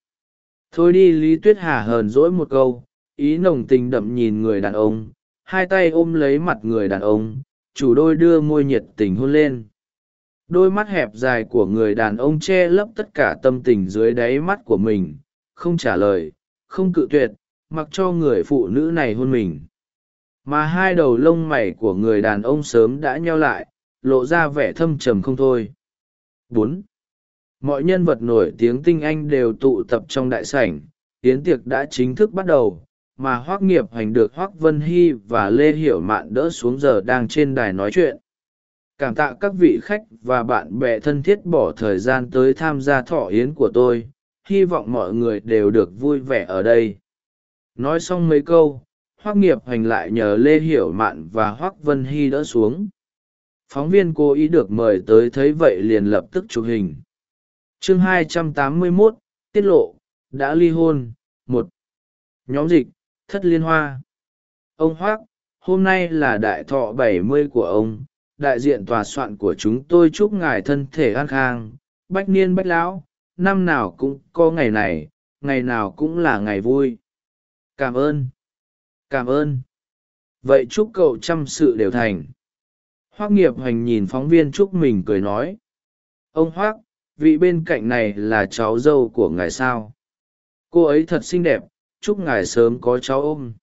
thôi đi lý tuyết hà hờn dỗi một câu, ý nồng tình đậm nhìn người đàn ông, hai tay ôm lấy mặt người đàn ông, chủ đôi đưa môi nhiệt tình hôn lên. Đôi mắt hẹp dài của người đàn ông che lấp tất cả tâm tình dưới đáy mắt của mình, không trả lời, không cự tuyệt, mặc cho người phụ nữ này hôn mình. Mà hai đầu lông mày của người đàn ông sớm đã nheo lại, lộ ra vẻ thâm trầm không thôi. Bốn mọi nhân vật nổi tiếng tinh anh đều tụ tập trong đại sảnh, yến tiệc đã chính thức bắt đầu, mà hoác nghiệp hành được hoác vân hy và lê hiểu mạn đỡ xuống giờ đang trên đài nói chuyện. Cảm tạ các vị khách và bạn bè thân thiết bỏ thời gian tới tham gia thọ yến của tôi, hy vọng mọi người đều được vui vẻ ở đây. Nói xong mấy câu hoác nghiệp hành lại nhờ lê hiểu mạn và hoác vân hy đỡ xuống. Phóng viên cố ý được mời tới thấy vậy liền lập tức chụp hình chương 281, tiết lộ đã ly hôn. Một nhóm dịch thất liên hoa. Ông hoác hôm nay là đại thọ bảy mươi của ông. Đại diện tòa soạn của chúng tôi chúc ngài thân thể an khang bách niên bách lão. Năm nào cũng có ngày này ngày nào cũng là ngày vui. Cảm ơn. Cảm ơn. Vậy chúc cậu trăm sự đều thành. Hoác nghiệp hoành nhìn phóng viên chúc mình cười nói. Ông hoác vị bên cạnh này là cháu dâu của ngài sao? Cô ấy thật xinh đẹp, chúc ngài sớm có cháu ôm.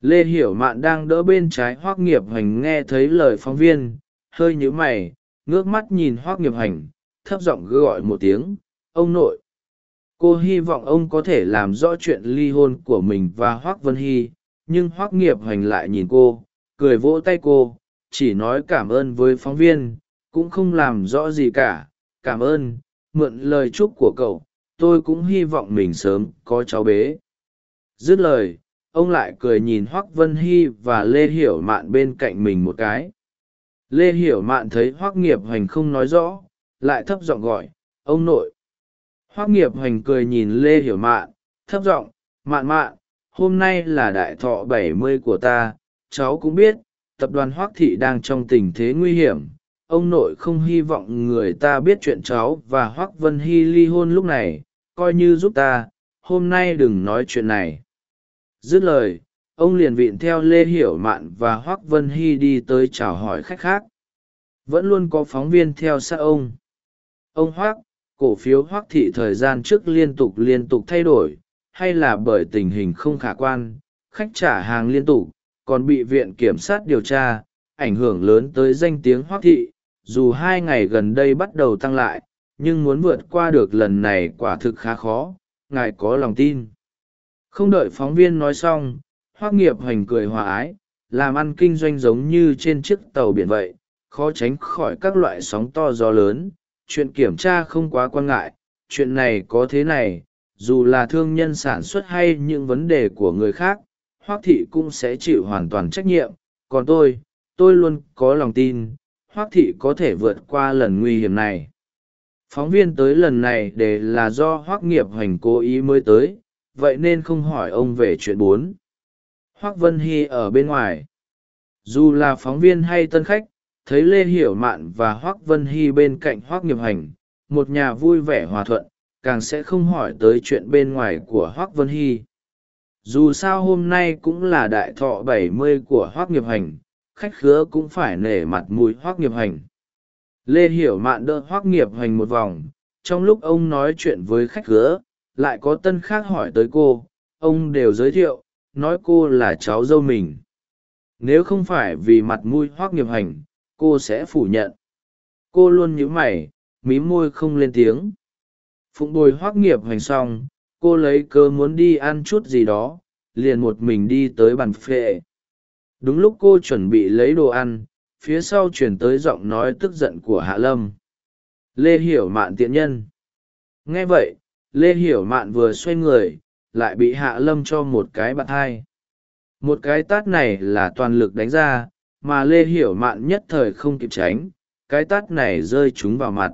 Lê hiểu mạn đang đỡ bên trái hoác nghiệp hành nghe thấy lời phóng viên, hơi nhíu mày, ngước mắt nhìn hoác nghiệp hành, thấp giọng gọi một tiếng, ông nội. Cô hy vọng ông có thể làm rõ chuyện ly hôn của mình và hoác vân hy, nhưng hoác nghiệp hành lại nhìn cô, cười vỗ tay cô, chỉ nói cảm ơn với phóng viên, cũng không làm rõ gì cả cảm ơn, mượn lời chúc của cậu, tôi cũng hy vọng mình sớm có cháu bế dứt lời, ông lại cười nhìn hoác vân hy và lê hiểu mạn bên cạnh mình một cái. Lê hiểu mạn thấy hoác nghiệp hoành không nói rõ, lại thấp giọng gọi, ông nội. Hoác nghiệp hoành cười nhìn lê hiểu mạn, thấp giọng, mạn mạn, hôm nay là đại thọ bảy mươi của ta, cháu cũng biết, tập đoàn hoác thị đang trong tình thế nguy hiểm ông nội không hy vọng người ta biết chuyện cháu và hoác vân hy ly hôn lúc này, coi như giúp ta, hôm nay đừng nói chuyện này. Dứt lời, ông liền vịn theo lê hiểu mạn và hoác vân hy đi tới chào hỏi khách khác. Vẫn luôn có phóng viên theo sát ông. Ông hoác, cổ phiếu hoác thị thời gian trước liên tục liên tục thay đổi, hay là bởi tình hình không khả quan, khách trả hàng liên tục, còn bị viện kiểm sát điều tra, ảnh hưởng lớn tới danh tiếng hoác thị dù hai ngày gần đây bắt đầu tăng lại, nhưng muốn vượt qua được lần này quả thực khá khó, ngài có lòng tin. Không đợi phóng viên nói xong, hoác nghiệp hoành cười hòa ái, làm ăn kinh doanh giống như trên chiếc tàu biển vậy, khó tránh khỏi các loại sóng to gió lớn. Chuyện kiểm tra không quá quan ngại, chuyện này có thế này, dù là thương nhân sản xuất hay những vấn đề của người khác, hoác thị cũng sẽ chịu hoàn toàn trách nhiệm. Còn tôi tôi luôn có lòng tin hoác thị có thể vượt qua lần nguy hiểm này. Phóng viên tới lần này để là do hoác nghiệp hoành cố ý mới tới, vậy nên không hỏi ông về chuyện bốn. Hoác vân hy ở bên ngoài. Dù là phóng viên hay tân khách, thấy lê hiểu mạn và hoác vân hy bên cạnh hoác nghiệp hành một nhà vui vẻ hòa thuận, càng sẽ không hỏi tới chuyện bên ngoài của hoác vân hy. Dù sao hôm nay cũng là đại thọ bảy mươi của hoác nghiệp hành khách khứa cũng phải nể mặt mùi hoác nghiệp hành. Lê hiểu mạn đỡ hoác nghiệp hành một vòng, trong lúc ông nói chuyện với khách khứa, lại có tân khác hỏi tới cô, ông đều giới thiệu, nói cô là cháu dâu mình. Nếu không phải vì mặt mũi hoác nghiệp hành, cô sẽ phủ nhận. Cô luôn nhíu mày, mím môi không lên tiếng. Phụng bồi hoác nghiệp hành xong, cô lấy cớ muốn đi ăn chút gì đó, liền một mình đi tới bàn phệ đúng lúc cô chuẩn bị lấy đồ ăn, phía sau chuyển tới giọng nói tức giận của hạ lâm. Lê hiểu mạn tiện nhân. Nghe vậy, lê hiểu mạn vừa xoay người, lại bị hạ lâm cho một cái bạt thai một cái tát này là toàn lực đánh ra, mà lê hiểu mạn nhất thời không kịp tránh, cái tát này rơi chúng vào mặt.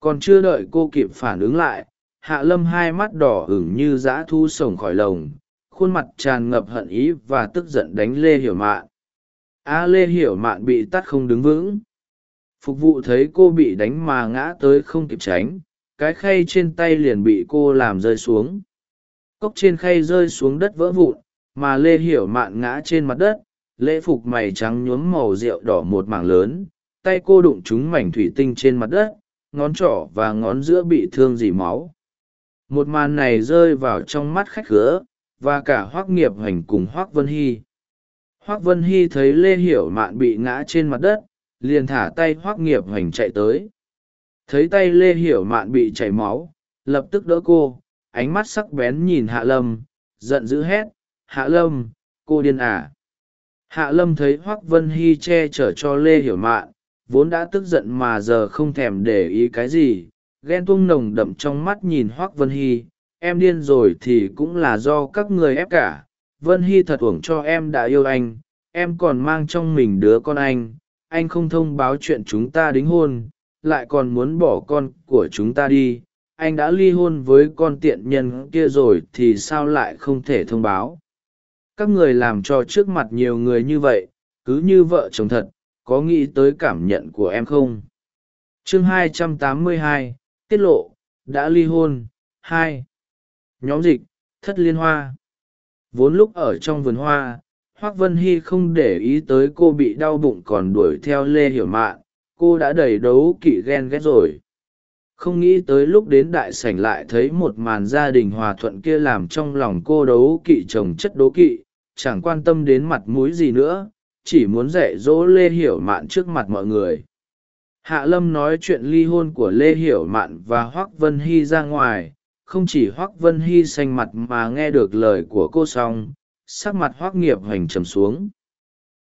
Còn chưa đợi cô kịp phản ứng lại, hạ lâm hai mắt đỏ ửng như dã thu sổng khỏi lồng khuôn mặt tràn ngập hận ý và tức giận đánh lê hiểu mạn. A lê hiểu mạn bị tắt không đứng vững. Phục vụ thấy cô bị đánh mà ngã tới không kịp tránh, cái khay trên tay liền bị cô làm rơi xuống. Cốc trên khay rơi xuống đất vỡ vụn, mà lê hiểu mạn ngã trên mặt đất, lễ phục mày trắng nhuốm màu rượu đỏ một mảng lớn, tay cô đụng trúng mảnh thủy tinh trên mặt đất, ngón trỏ và ngón giữa bị thương dỉ máu. Một màn này rơi vào trong mắt khách khứa và cả hoác nghiệp hành cùng hoác vân hy hoác vân hy thấy lê hiểu mạn bị ngã trên mặt đất, liền thả tay hoác nghiệp hành chạy tới thấy tay lê hiểu mạn bị chảy máu, lập tức đỡ cô, ánh mắt sắc bén nhìn hạ lâm, giận dữ hét, hạ lâm, cô điên à. hạ lâm thấy hoác vân hy che chở cho lê hiểu mạn, vốn đã tức giận mà giờ không thèm để ý cái gì, ghen tuông nồng đậm trong mắt nhìn hoác vân hy em điên rồi thì cũng là do các người ép cả. Vân hy thật uổng cho em đã yêu anh em còn mang trong mình đứa con anh. Anh không thông báo chuyện chúng ta đính hôn lại còn muốn bỏ con của chúng ta đi. Anh đã ly hôn với con tiện nhân kia rồi thì sao lại không thể thông báo? Các người làm cho trước mặt nhiều người như vậy cứ như vợ chồng thật có nghĩ tới cảm nhận của em không? Chương 282, tiết lộ đã ly hôn hai nhóm dịch, thất liên hoa. Vốn lúc ở trong vườn hoa, hoác vân hy không để ý tới cô bị đau bụng còn đuổi theo lê hiểu mạn, cô đã đầy đấu kỵ ghen ghét rồi. Không nghĩ tới lúc đến đại sảnh lại thấy một màn gia đình hòa thuận kia làm trong lòng cô đấu kỵ chồng chất đố kỵ, chẳng quan tâm đến mặt mũi gì nữa, chỉ muốn dạy dỗ lê hiểu mạn trước mặt mọi người. Hạ lâm nói chuyện ly hôn của lê hiểu mạn và hoác vân hy ra ngoài không chỉ hoác vân hy xanh mặt mà nghe được lời của cô xong, sắc mặt hoác nghiệp hoành trầm xuống.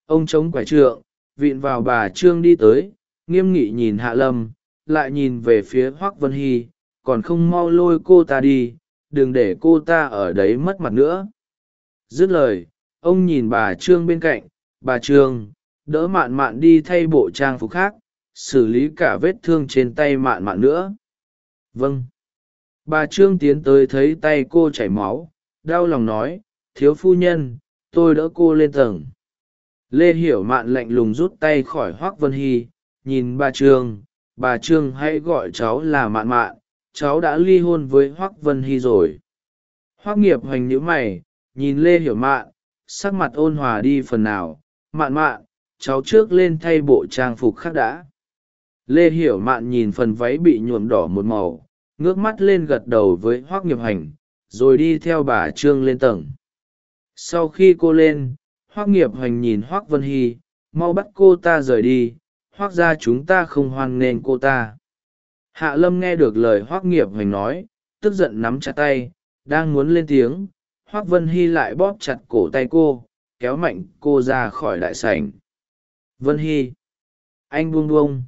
Ông chống quải trượng, vịn vào bà trương đi tới, nghiêm nghị nhìn hạ lâm, lại nhìn về phía hoác vân hy, còn không mau lôi cô ta đi, đừng để cô ta ở đấy mất mặt nữa. Dứt lời, ông nhìn bà trương bên cạnh, bà trương, đỡ mạn mạn đi thay bộ trang phục khác, xử lý cả vết thương trên tay mạn mạn nữa. Vâng bà trương tiến tới thấy tay cô chảy máu, đau lòng nói, thiếu phu nhân, tôi đỡ cô lên tầng. Lê hiểu mạn lạnh lùng rút tay khỏi hoác vân hy, nhìn bà trương bà trương hãy gọi cháu là mạn mạn, cháu đã ly hôn với hoác vân hy rồi. Hoác nghiệp hoành nhữ mày, nhìn lê hiểu mạn, sắc mặt ôn hòa đi phần nào, mạn mạn, cháu trước lên thay bộ trang phục khác đã. Lê hiểu mạn nhìn phần váy bị nhuộm đỏ một màu ngước mắt lên gật đầu với hoác nghiệp hành, rồi đi theo bà trương lên tầng. Sau khi cô lên hoác nghiệp hành nhìn hoác vân hy, mau bắt cô ta rời đi hoác ra chúng ta không hoan nghênh cô ta. Hạ lâm nghe được lời hoác nghiệp hành nói, tức giận nắm chặt tay, đang muốn lên tiếng hoác vân hy lại bóp chặt cổ tay cô, kéo mạnh cô ra khỏi đại sảnh. Vân hy, anh buông buông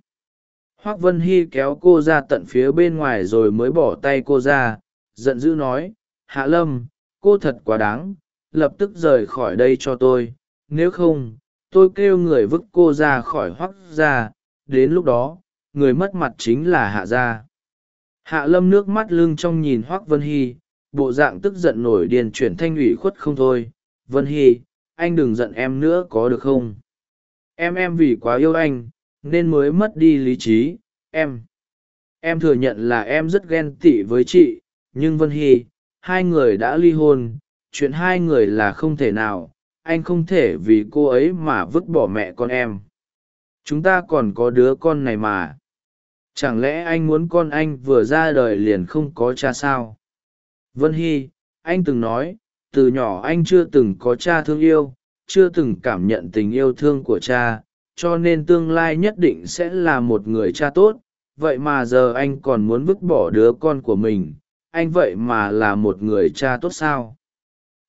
hoác vân hy kéo cô ra tận phía bên ngoài rồi mới bỏ tay cô ra, giận dữ nói, hạ lâm, cô thật quá đáng, lập tức rời khỏi đây cho tôi, nếu không, tôi kêu người vứt cô ra khỏi hoác ra đến lúc đó, người mất mặt chính là hạ gia. Hạ lâm nước mắt lưng trong nhìn hoác vân hy, bộ dạng tức giận nổi điền chuyển thanh ủy khuất không thôi, vân hy, anh đừng giận em nữa có được không? Em em vì quá yêu anh nên mới mất đi lý trí, em. Em thừa nhận là em rất ghen tị với chị, nhưng vân hy, hai người đã ly hôn, chuyện hai người là không thể nào, anh không thể vì cô ấy mà vứt bỏ mẹ con em. Chúng ta còn có đứa con này mà. Chẳng lẽ anh muốn con anh vừa ra đời liền không có cha sao? Vân hy, anh từng nói, từ nhỏ anh chưa từng có cha thương yêu, chưa từng cảm nhận tình yêu thương của cha cho nên tương lai nhất định sẽ là một người cha tốt, vậy mà giờ anh còn muốn vứt bỏ đứa con của mình, anh vậy mà là một người cha tốt sao?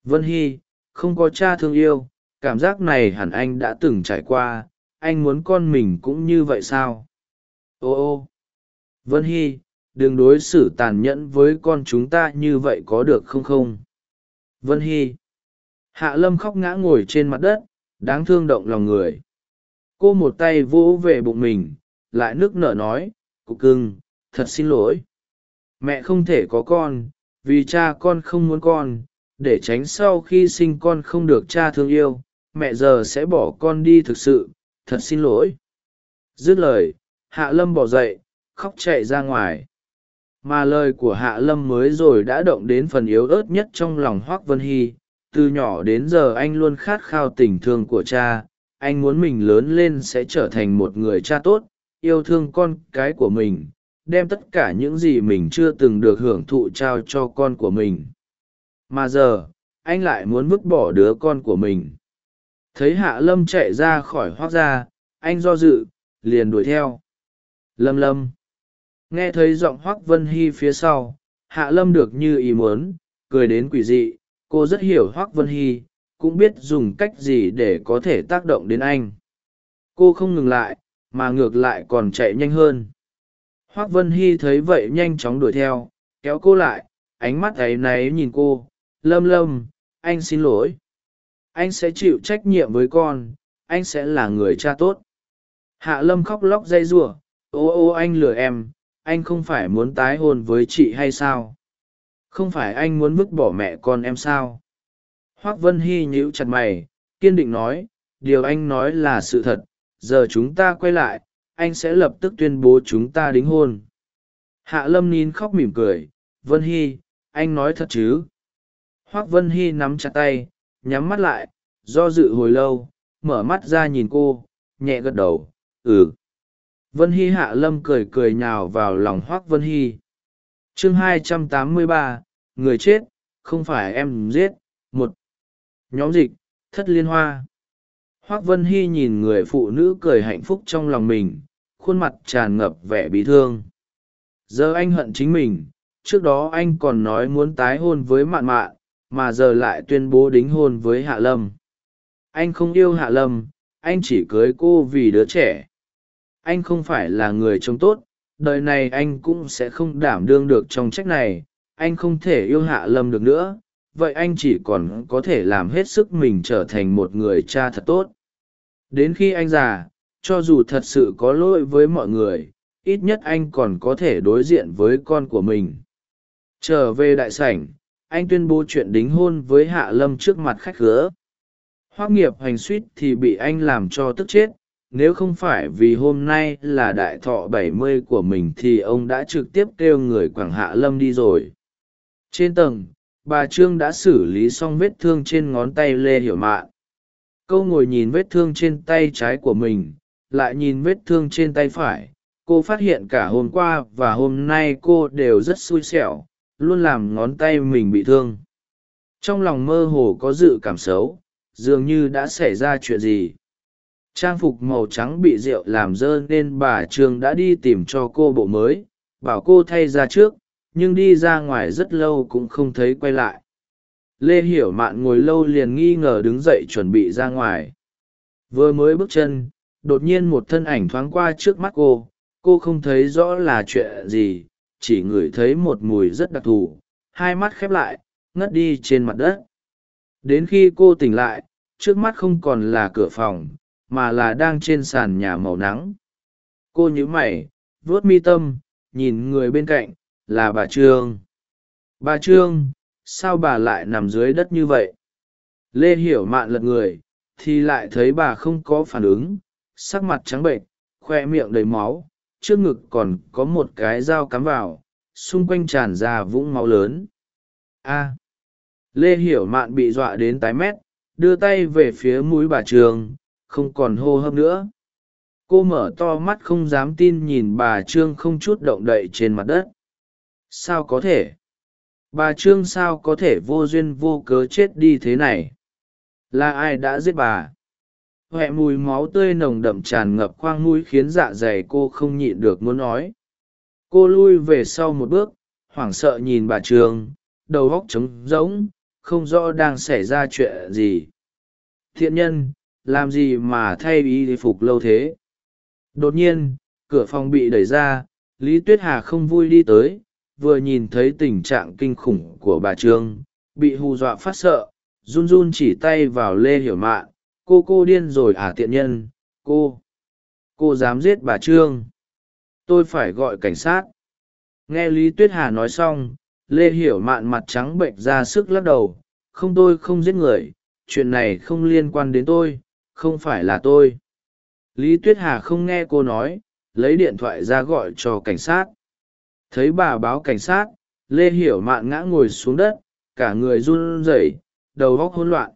Vân hy, không có cha thương yêu, cảm giác này hẳn anh đã từng trải qua, anh muốn con mình cũng như vậy sao? Ô ô. Vân hy, đừng đối xử tàn nhẫn với con chúng ta như vậy có được không không? Vân hy. Hạ lâm khóc ngã ngồi trên mặt đất, đáng thương động lòng người cô một tay vỗ về bụng mình, lại nước nở nói cụ cưng, thật xin lỗi. Mẹ không thể có con, vì cha con không muốn con, để tránh sau khi sinh con không được cha thương yêu, mẹ giờ sẽ bỏ con đi thực sự, thật xin lỗi. Dứt lời, hạ lâm bỏ dậy, khóc chạy ra ngoài. Mà lời của hạ lâm mới rồi đã động đến phần yếu ớt nhất trong lòng hoác vân hy, từ nhỏ đến giờ anh luôn khát khao tình thương của cha anh muốn mình lớn lên sẽ trở thành một người cha tốt, yêu thương con cái của mình, đem tất cả những gì mình chưa từng được hưởng thụ trao cho con của mình. Mà giờ, anh lại muốn vứt bỏ đứa con của mình. Thấy hạ lâm chạy ra khỏi hoác ra anh do dự, liền đuổi theo. Lâm lâm. Nghe thấy giọng hoác vân hy phía sau, hạ lâm được như ý muốn, cười đến quỷ dị. Cô rất hiểu hoác vân hy cũng biết dùng cách gì để có thể tác động đến anh. Cô không ngừng lại, mà ngược lại còn chạy nhanh hơn. Hoác vân hy thấy vậy nhanh chóng đuổi theo, kéo cô lại, ánh mắt áy náy nhìn cô, lâm lâm, anh xin lỗi. Anh sẽ chịu trách nhiệm với con, anh sẽ là người cha tốt. Hạ lâm khóc lóc dây giụa ô ô, anh lừa em, anh không phải muốn tái hôn với chị hay sao? Không phải anh muốn vứt bỏ mẹ con em sao? Hoác vân hy nhíu chặt mày, kiên định nói, điều anh nói là sự thật, giờ chúng ta quay lại, anh sẽ lập tức tuyên bố chúng ta đính hôn. Hạ lâm nín khóc mỉm cười, vân hy, anh nói thật chứ? Hoác vân hy nắm chặt tay, nhắm mắt lại, do dự hồi lâu, mở mắt ra nhìn cô, nhẹ gật đầu ừ. Vân hy hạ lâm cười cười nhào vào lòng hoác vân hy. Chương hai trăm tám mươi ba, người chết, không phải em giết, một nhóm dịch, thất liên hoa. Hoác vân hy nhìn người phụ nữ cười hạnh phúc trong lòng mình, khuôn mặt tràn ngập vẻ bị thương. Giờ anh hận chính mình, trước đó anh còn nói muốn tái hôn với mạn mạn, mà giờ lại tuyên bố đính hôn với hạ lâm. Anh không yêu hạ lâm, anh chỉ cưới cô vì đứa trẻ. Anh không phải là người trông tốt, đời này anh cũng sẽ không đảm đương được trong trách này, anh không thể yêu hạ lâm được nữa vậy anh chỉ còn có thể làm hết sức mình trở thành một người cha thật tốt. Đến khi anh già, cho dù thật sự có lỗi với mọi người, ít nhất anh còn có thể đối diện với con của mình. Trở về đại sảnh, anh tuyên bố chuyện đính hôn với hạ lâm trước mặt khách khứa. Hoác nghiệp hành suýt thì bị anh làm cho tức chết, nếu không phải vì hôm nay là đại thọ bảy mươi của mình thì ông đã trực tiếp kêu người quảng hạ lâm đi rồi. Trên tầng bà trương đã xử lý xong vết thương trên ngón tay lê hiểu mạn. Câu ngồi nhìn vết thương trên tay trái của mình, lại nhìn vết thương trên tay phải. Cô phát hiện cả hôm qua và hôm nay cô đều rất xui xẻo, luôn làm ngón tay mình bị thương. Trong lòng mơ hồ có dự cảm xấu, dường như đã xảy ra chuyện gì. Trang phục màu trắng bị rượu làm dơ nên bà trương đã đi tìm cho cô bộ mới, bảo cô thay ra trước nhưng đi ra ngoài rất lâu cũng không thấy quay lại. Lê hiểu mạn ngồi lâu liền nghi ngờ đứng dậy chuẩn bị ra ngoài. Vừa mới bước chân, đột nhiên một thân ảnh thoáng qua trước mắt cô. Cô không thấy rõ là chuyện gì, chỉ ngửi thấy một mùi rất đặc thù. Hai mắt khép lại, ngất đi trên mặt đất. Đến khi cô tỉnh lại, trước mắt không còn là cửa phòng, mà là đang trên sàn nhà màu nắng. Cô nhíu mày, vuốt mi tâm, nhìn người bên cạnh là bà trương. Bà trương, sao bà lại nằm dưới đất như vậy? Lê hiểu mạn lật người, thì lại thấy bà không có phản ứng, sắc mặt trắng bệnh khoe miệng đầy máu, trước ngực còn có một cái dao cắm vào, xung quanh tràn ra vũng máu lớn. A! Lê hiểu mạn bị dọa đến tái mét, đưa tay về phía mũi bà trường không còn hô hấp nữa. Cô mở to mắt không dám tin nhìn bà trương không chút động đậy trên mặt đất sao có thể? Bà trương sao có thể vô duyên vô cớ chết đi thế này? Là ai đã giết bà? Huệ mùi máu tươi nồng đậm tràn ngập khoang mũi khiến dạ dày cô không nhịn được muốn nói. Cô lui về sau một bước, hoảng sợ nhìn bà trường đầu góc trống rỗng, không rõ đang xảy ra chuyện gì. Thiện nhân, làm gì mà thay y phục lâu thế? Đột nhiên, cửa phòng bị đẩy ra, lý tuyết hà không vui đi tới vừa nhìn thấy tình trạng kinh khủng của bà trương, bị hù dọa phát sợ, run run chỉ tay vào lê hiểu mạn, cô cô điên rồi à tiện nhân, cô cô dám giết bà trương? Tôi phải gọi cảnh sát. Nghe lý tuyết hà nói xong, lê hiểu mạn mặt trắng bệnh ra sức lắc đầu, không, tôi không giết người, chuyện này không liên quan đến tôi, không phải là tôi. Lý tuyết hà không nghe cô nói, lấy điện thoại ra gọi cho cảnh sát thấy bà báo cảnh sát, lê hiểu mạn ngã ngồi xuống đất, cả người run rẩy, đầu góc hỗn loạn.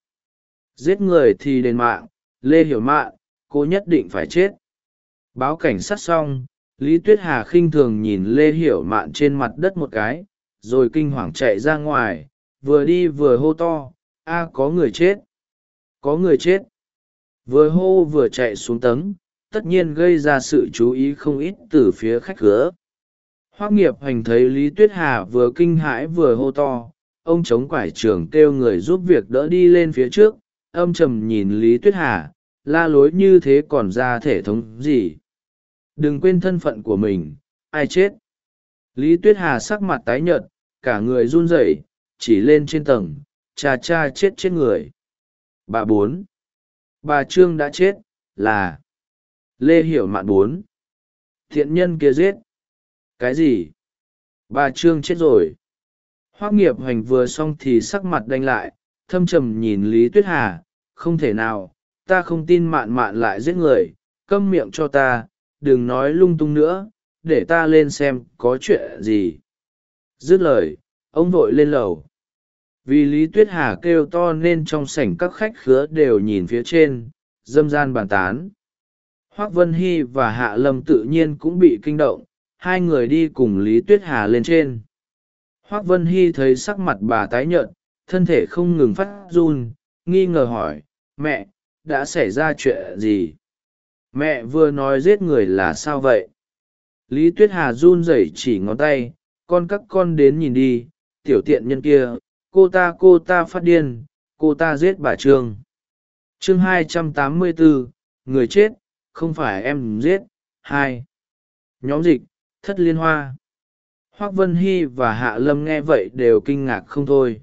Giết người thì đền mạng, lê hiểu mạn, cô nhất định phải chết. Báo cảnh sát xong, lý tuyết hà khinh thường nhìn lê hiểu mạn trên mặt đất một cái, rồi kinh hoàng chạy ra ngoài, vừa đi vừa hô to, a, có người chết! Có người chết! Vừa hô vừa chạy xuống tầng, tất nhiên gây ra sự chú ý không ít từ phía khách cửa hoác nghiệp hành thấy lý tuyết hà vừa kinh hãi vừa hô to, ông chống quải trường kêu người giúp việc đỡ đi lên phía trước, âm trầm nhìn lý tuyết hà, la lối như thế còn ra thể thống gì? Đừng quên thân phận của mình, ai chết? Lý tuyết hà sắc mặt tái nhợt, cả người run rẩy, chỉ lên trên tầng, cha cha chết chết người. Bà bốn. Bà trương đã chết, là lê hiểu mạn bốn. Thiện nhân kia giết cái gì? Bà trương chết rồi. Hoác nghiệp hoành vừa xong thì sắc mặt đanh lại, thâm trầm nhìn lý tuyết hà, không thể nào, ta không tin mạn mạn lại giết người, câm miệng cho ta, đừng nói lung tung nữa, để ta lên xem có chuyện gì. Dứt lời, ông vội lên lầu. Vì lý tuyết hà kêu to nên trong sảnh các khách khứa đều nhìn phía trên, dâm gian bàn tán. Hoác vân hy và hạ lâm tự nhiên cũng bị kinh động hai người đi cùng lý tuyết hà lên trên. Hoác vân hy thấy sắc mặt bà tái nhợt, thân thể không ngừng phát run, nghi ngờ hỏi, mẹ, đã xảy ra chuyện gì? Mẹ vừa nói giết người là sao vậy? Lý tuyết hà run rẩy chỉ ngón tay, con các con đến nhìn đi, tiểu tiện nhân kia, cô ta cô ta phát điên, cô ta giết bà trương. Chương hai trăm tám mươi bốn người chết, không phải em giết, hai. Nhóm dịch thất liên hoa. Hoác vân hy và hạ lâm nghe vậy đều kinh ngạc không thôi.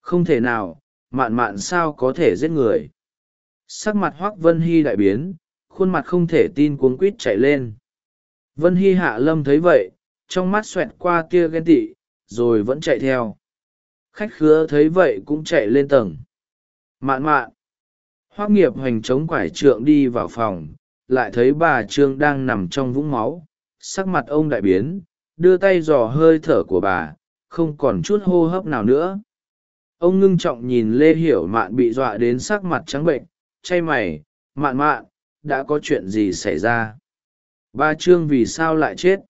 Không thể nào, mạn mạn sao có thể giết người? Sắc mặt hoác vân hy đại biến, khuôn mặt không thể tin cuống quít chạy lên. Vân hy hạ lâm thấy vậy, trong mắt xoẹt qua tia ghen tị, rồi vẫn chạy theo. Khách khứa thấy vậy cũng chạy lên tầng. Mạn mạn. Hoác nghiệp hoành chống quải trượng đi vào phòng, lại thấy bà trương đang nằm trong vũng máu sắc mặt ông đại biến, đưa tay dò hơi thở của bà, không còn chút hô hấp nào nữa. Ông ngưng trọng nhìn lê hiểu mạn bị dọa đến sắc mặt trắng bệnh, chay mày, mạn mạn, đã có chuyện gì xảy ra? Ba trương vì sao lại chết?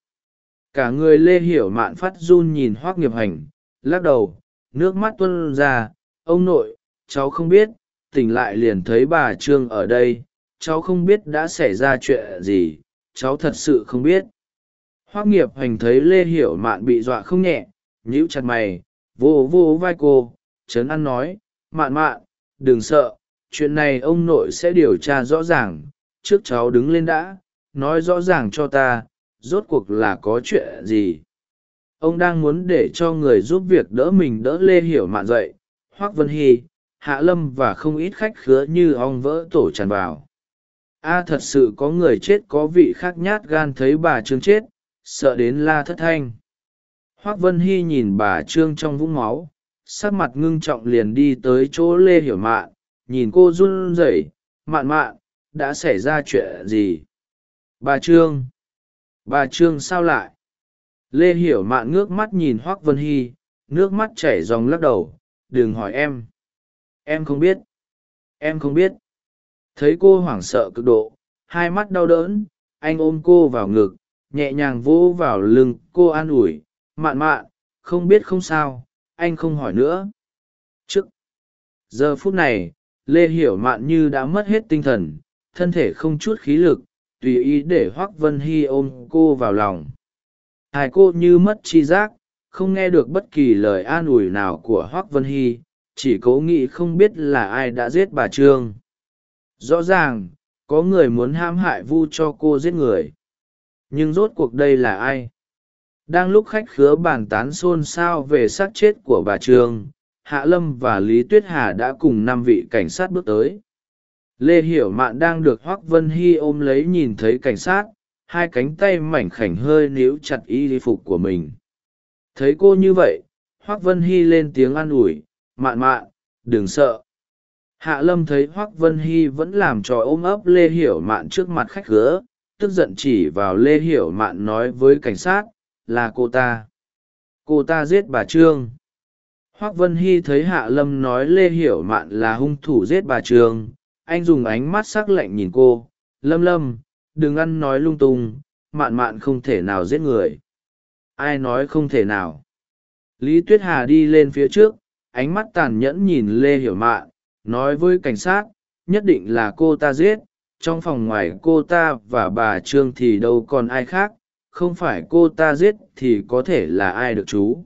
Cả người lê hiểu mạn phát run nhìn hoác nghiệp hành, lắc đầu, nước mắt tuân ra, ông nội, cháu không biết, tỉnh lại liền thấy bà trương ở đây, cháu không biết đã xảy ra chuyện gì, cháu thật sự không biết hoác nghiệp hành thấy lê hiểu mạn bị dọa không nhẹ, nhíu chặt mày, vô vô vai cô, trấn an nói, mạn mạn, đừng sợ, chuyện này ông nội sẽ điều tra rõ ràng, trước cháu đứng lên đã, nói rõ ràng cho ta, rốt cuộc là có chuyện gì? Ông đang muốn để cho người giúp việc đỡ mình đỡ lê hiểu mạn dậy, hoác vân hy, hạ lâm và không ít khách khứa như ong vỡ tổ tràn vào. A, thật sự có người chết, có vị khác nhát gan thấy bà trương chết sợ đến la thất thanh. Hoác vân hy nhìn bà trương trong vũng máu, sắc mặt ngưng trọng liền đi tới chỗ lê hiểu mạn, nhìn cô run rẩy, mạn mạn, đã xảy ra chuyện gì? Bà trương bà trương sao lại? Lê hiểu mạn ngước mắt nhìn hoác vân hy, nước mắt chảy dòng lắc đầu, đừng hỏi em. Em không biết. Em không biết. Thấy cô hoảng sợ cực độ, hai mắt đau đớn, anh ôm cô vào ngực nhẹ nhàng vỗ vào lưng cô an ủi, mạn mạn, không biết không sao, anh không hỏi nữa. Trước giờ phút này, lê hiểu mạn như đã mất hết tinh thần, thân thể không chút khí lực, tùy ý để hoác vân hy ôm cô vào lòng. Hai cô như mất chi giác, không nghe được bất kỳ lời an ủi nào của hoác vân hy, chỉ cố nghĩ không biết là ai đã giết bà trương. Rõ ràng, có người muốn hãm hại vu cho cô giết người nhưng rốt cuộc đây là ai? Đang lúc khách khứa bàn tán xôn xao về xác chết của bà trương hạ lâm và lý tuyết hà đã cùng năm vị cảnh sát bước tới. Lê hiểu mạn đang được hoác vân hy ôm lấy nhìn thấy cảnh sát, hai cánh tay mảnh khảnh hơi níu chặt y phục của mình. Thấy cô như vậy hoác vân hy lên tiếng an ủi, mạn mạn, đừng sợ. Hạ lâm thấy hoác vân hy vẫn làm trò ôm ấp lê hiểu mạn trước mặt khách khứa tức giận chỉ vào lê hiểu mạn nói với cảnh sát, là cô ta. Cô ta giết bà trương. Hoác vân hy thấy hạ lâm nói lê hiểu mạn là hung thủ giết bà trương, anh dùng ánh mắt sắc lạnh nhìn cô. Lâm lâm, đừng ăn nói lung tung, mạn mạn không thể nào giết người. Ai nói không thể nào? Lý tuyết hà đi lên phía trước, ánh mắt tàn nhẫn nhìn lê hiểu mạn, nói với cảnh sát, nhất định là cô ta giết trong phòng ngoài cô ta và bà trương thì đâu còn ai khác, không phải cô ta giết thì có thể là ai được chú.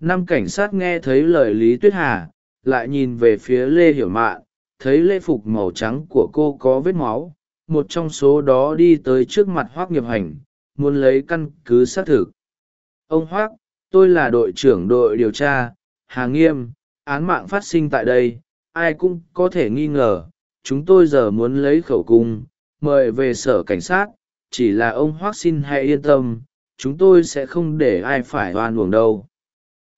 Năm cảnh sát nghe thấy lời lý tuyết hà, lại nhìn về phía lê hiểu mạn, thấy lễ phục màu trắng của cô có vết máu, một trong số đó đi tới trước mặt hoác nghiệp hành, muốn lấy căn cứ xác thực. Ông hoác, tôi là đội trưởng đội điều tra, hà nghiêm, án mạng phát sinh tại đây, ai cũng có thể nghi ngờ chúng tôi giờ muốn lấy khẩu cung, mời về sở cảnh sát, chỉ là ông hoác xin hãy yên tâm, chúng tôi sẽ không để ai phải oan uổng đâu.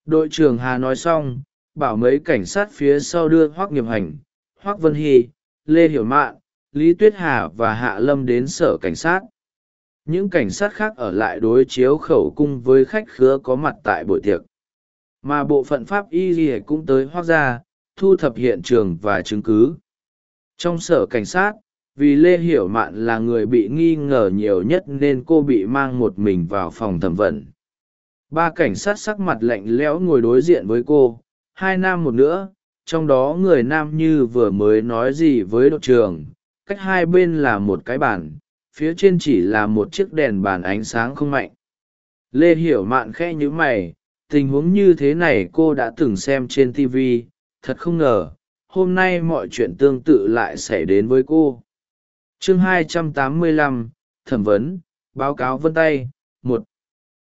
Đội trưởng hà nói xong, bảo mấy cảnh sát phía sau đưa hoác nghiệp hành, hoác vân hy, lê hiểu mạn, lý tuyết hà và hạ lâm đến sở cảnh sát. Những cảnh sát khác ở lại đối chiếu khẩu cung với khách khứa có mặt tại buổi tiệc. Mà bộ phận pháp y ghi cũng tới hoác gia, thu thập hiện trường và chứng cứ trong sở cảnh sát, vì lê hiểu mạn là người bị nghi ngờ nhiều nhất nên cô bị mang một mình vào phòng thẩm vấn. Ba cảnh sát sắc mặt lạnh lẽo ngồi đối diện với cô, hai nam một nữa, trong đó người nam như vừa mới nói gì với đội trường cách hai bên là một cái bàn, phía trên chỉ là một chiếc đèn bàn ánh sáng không mạnh. Lê hiểu mạn khe nhữ mày, tình huống như thế này cô đã từng xem trên tv thật không ngờ hôm nay mọi chuyện tương tự lại xảy đến với cô. Chương 285, thẩm vấn báo cáo vân tay một.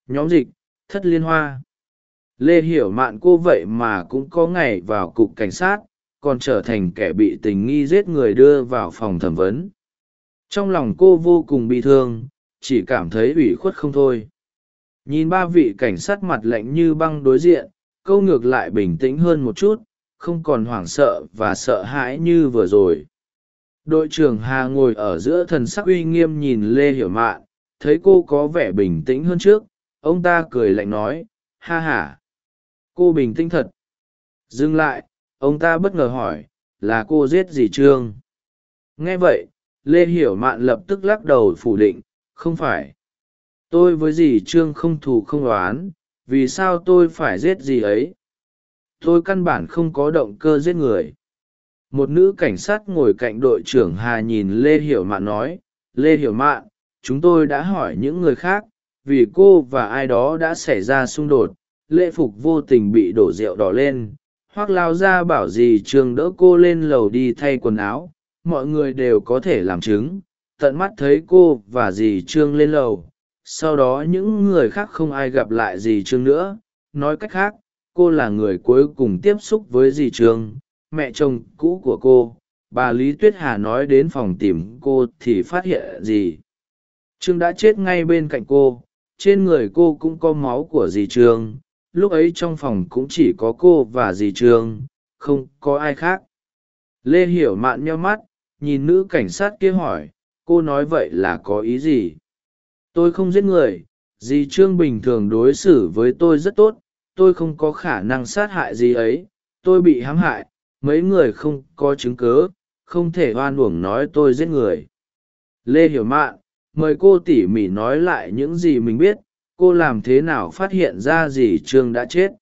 Nhóm dịch thất liên hoa. Lê hiểu mạn cô vậy mà cũng có ngày vào cục cảnh sát còn trở thành kẻ bị tình nghi giết người đưa vào phòng thẩm vấn. Trong lòng cô vô cùng bị thương chỉ cảm thấy ủy khuất không thôi. Nhìn ba vị cảnh sát mặt lạnh như băng đối diện câu ngược lại bình tĩnh hơn một chút không còn hoảng sợ và sợ hãi như vừa rồi. Đội trưởng hà ngồi ở giữa thần sắc uy nghiêm nhìn lê hiểu mạn, thấy cô có vẻ bình tĩnh hơn trước, ông ta cười lạnh nói, ha h a cô bình tĩnh thật. Dừng lại, ông ta bất ngờ hỏi, là cô giết gì trương? Nghe vậy, lê hiểu mạn lập tức lắc đầu phủ định, không phải. Tôi với dì trương không thù không oán, vì sao tôi phải giết gì ấy? Tôi căn bản không có động cơ giết người. Một nữ cảnh sát ngồi cạnh đội trưởng hà nhìn lê hiểu mạn nói, lê hiểu mạn, chúng tôi đã hỏi những người khác, vì cô và ai đó đã xảy ra xung đột, lễ phục vô tình bị đổ rượu đỏ lên, hoặc lao ra bảo gì trường đỡ cô lên lầu đi thay quần áo, mọi người đều có thể làm chứng, tận mắt thấy cô và dì trương lên lầu, sau đó những người khác không ai gặp lại dì trương nữa, nói cách khác cô là người cuối cùng tiếp xúc với dì trương, mẹ chồng cũ của cô. Bà lý tuyết hà nói đến phòng tìm cô thì phát hiện gì? Trương đã chết ngay bên cạnh cô. Trên người cô cũng có máu của dì trương. Lúc ấy trong phòng cũng chỉ có cô và dì trương, không có ai khác. Lê hiểu mạn nheo mắt, nhìn nữ cảnh sát kia hỏi, cô nói vậy là có ý gì? Tôi không giết người. Dì trương bình thường đối xử với tôi rất tốt tôi không có khả năng sát hại gì ấy, tôi bị hãm hại, mấy người không có chứng cớ không thể oan uổng nói tôi giết người. Lê hiểu mạn, mời cô tỉ mỉ nói lại những gì mình biết, cô làm thế nào phát hiện ra dì trương đã chết?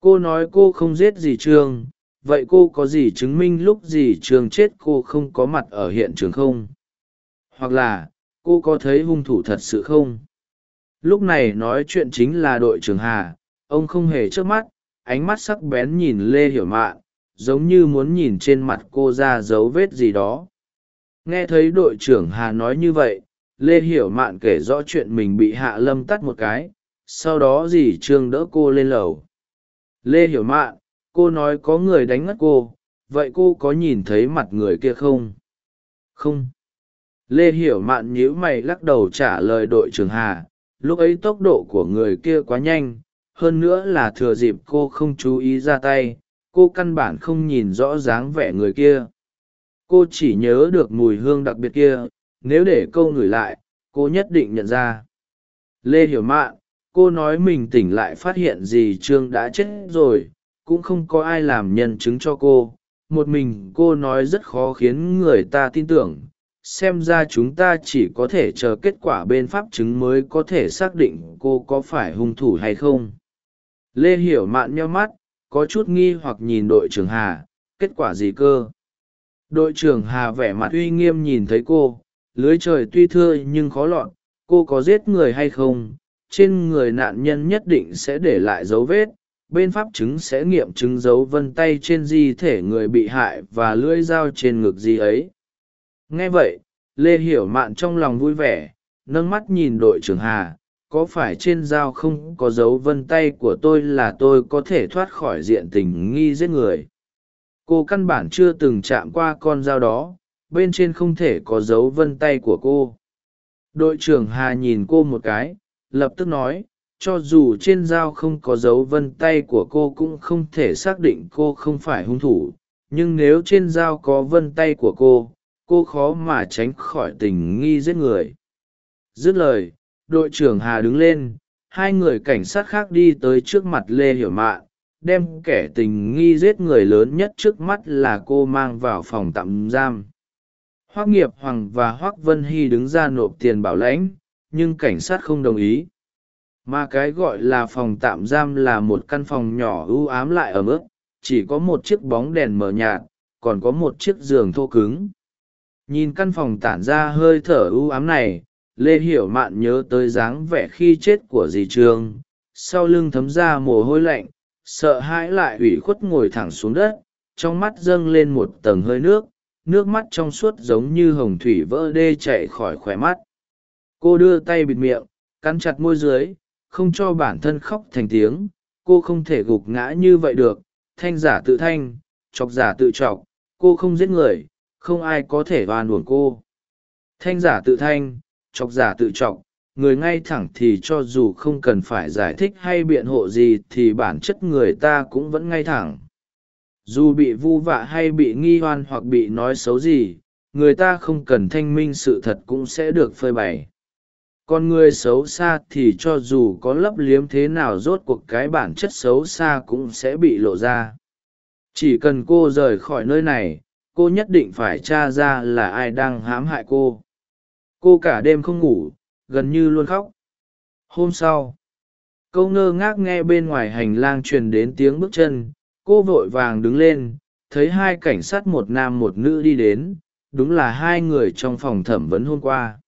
Cô nói cô không giết dì trương, vậy cô có gì chứng minh lúc dì trương chết cô không có mặt ở hiện trường không? Hoặc là, cô có thấy hung thủ thật sự không? Lúc này nói chuyện chính là đội trưởng hà ông không hề trước mắt, ánh mắt sắc bén nhìn lê hiểu mạn, giống như muốn nhìn trên mặt cô ra dấu vết gì đó. Nghe thấy đội trưởng hà nói như vậy, lê hiểu mạn kể rõ chuyện mình bị hạ lâm tắt một cái, sau đó dì trương đỡ cô lên lầu. Lê hiểu mạn, cô nói có người đánh ngất cô, vậy cô có nhìn thấy mặt người kia không? Không. Lê hiểu mạn nhíu mày lắc đầu trả lời đội trưởng hà, lúc ấy tốc độ của người kia quá nhanh hơn nữa là thừa dịp cô không chú ý ra tay, cô căn bản không nhìn rõ dáng vẻ người kia. Cô chỉ nhớ được mùi hương đặc biệt kia, nếu để câu ngửi lại, cô nhất định nhận ra. Lê hiểu mạn, cô nói mình tỉnh lại phát hiện gì trương đã chết rồi, cũng không có ai làm nhân chứng cho cô. Một mình cô nói rất khó khiến người ta tin tưởng, xem ra chúng ta chỉ có thể chờ kết quả bên pháp chứng mới có thể xác định cô có phải hung thủ hay không lê hiểu mạn nheo mắt, có chút nghi hoặc nhìn đội trưởng hà, kết quả gì cơ? Đội trưởng hà vẻ mặt uy nghiêm nhìn thấy cô, lưới trời tuy thưa nhưng khó lọt, cô có giết người hay không? Trên người nạn nhân nhất định sẽ để lại dấu vết, bên pháp chứng sẽ nghiệm chứng dấu vân tay trên di thể người bị hại và lưỡi dao trên ngực gì ấy. Nghe vậy, lê hiểu mạn trong lòng vui vẻ, nâng mắt nhìn đội trưởng hà có phải trên dao không có dấu vân tay của tôi là tôi có thể thoát khỏi diện tình nghi giết người? Cô căn bản chưa từng chạm qua con dao đó, bên trên không thể có dấu vân tay của cô. Đội trưởng hà nhìn cô một cái, lập tức nói, cho dù trên dao không có dấu vân tay của cô cũng không thể xác định cô không phải hung thủ, nhưng nếu trên dao có vân tay của cô cô khó mà tránh khỏi tình nghi giết người. Dứt lời đội trưởng hà đứng lên, hai người cảnh sát khác đi tới trước mặt lê hiểu mạn, đem kẻ tình nghi giết người lớn nhất trước mắt là cô mang vào phòng tạm giam. Hoác nghiệp hoàng và hoác vân hy đứng ra nộp tiền bảo lãnh, nhưng cảnh sát không đồng ý. Mà cái gọi là phòng tạm giam là một căn phòng nhỏ ưu ám lại ở mức chỉ có một chiếc bóng đèn mờ nhạt, còn có một chiếc giường thô cứng. Nhìn căn phòng tản ra hơi thở ưu ám này lê hiểu mạn nhớ tới dáng vẻ khi chết của dì Trường, sau lưng thấm ra mồ hôi lạnh sợ hãi lại ủy khuất ngồi thẳng xuống đất trong mắt dâng lên một tầng hơi nước nước mắt trong suốt giống như hồng thủy vỡ đê chạy khỏi khỏe mắt. Cô đưa tay bịt miệng cắn chặt môi dưới không cho bản thân khóc thành tiếng cô không thể gục ngã như vậy được thanh giả tự thanh chọc giả tự chọc cô không giết người không ai có thể oan uổng cô. Thanh giả tự thanh chọc giả tự chọc, người ngay thẳng thì cho dù không cần phải giải thích hay biện hộ gì thì bản chất người ta cũng vẫn ngay thẳng. Dù bị vu vạ hay bị nghi oan hoặc bị nói xấu gì, người ta không cần thanh minh sự thật cũng sẽ được phơi bày. Con người xấu xa thì cho dù có lấp liếm thế nào rốt cuộc cái bản chất xấu xa cũng sẽ bị lộ ra. Chỉ cần cô rời khỏi nơi này, cô nhất định phải t r a ra là ai đang hãm hại cô cô cả đêm không ngủ, gần như luôn khóc. Hôm sau, câu ngơ ngác nghe bên ngoài hành lang truyền đến tiếng bước chân, cô vội vàng đứng lên, thấy hai cảnh sát một nam một nữ đi đến, đúng là hai người trong phòng thẩm vấn hôm qua.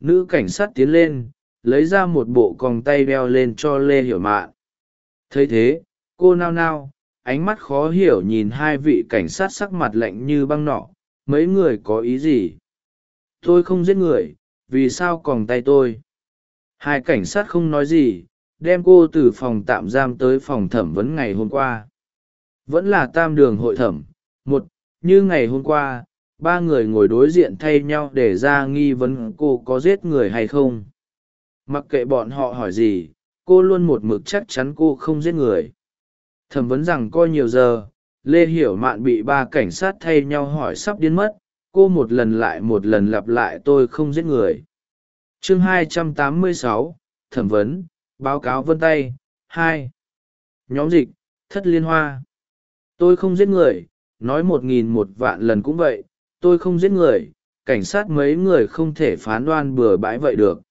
Nữ cảnh sát tiến lên, lấy ra một bộ còng tay đeo lên cho lê hiểu mạn. Thấy thế, cô nao nao, ánh mắt khó hiểu nhìn hai vị cảnh sát sắc mặt lạnh như băng nọ, mấy người có ý gì? Tôi không giết người, vì sao còng tay tôi? Hai cảnh sát không nói gì, đem cô từ phòng tạm giam tới phòng thẩm vấn ngày hôm qua. Vẫn là tam đường hội thẩm, một, như ngày hôm qua, ba người ngồi đối diện thay nhau để ra nghi vấn cô có giết người hay không. Mặc kệ bọn họ hỏi gì, cô luôn một mực chắc chắn cô không giết người. Thẩm vấn rằng coi nhiều giờ, lê hiểu mạn bị ba cảnh sát thay nhau hỏi sắp điên mất cô một lần lại một lần lặp lại tôi không giết người. Chương 286, thẩm vấn báo cáo vân tay hai. Nhóm dịch thất liên hoa. Tôi không giết người nói một nghìn một vạn lần cũng vậy tôi không giết người cảnh sát mấy người không thể phán đoan bừa bãi vậy được.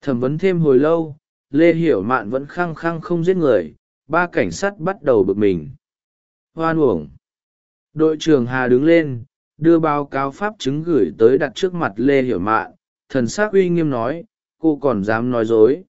Thẩm vấn thêm hồi lâu lê hiểu mạn vẫn khăng khăng không giết người ba cảnh sát bắt đầu bực mình. Hoan uổng. Đội trưởng hà đứng lên đưa báo cáo pháp chứng gửi tới đặt trước mặt lê hiểu mạn, thần s á c uy nghiêm nói, cô còn dám nói dối?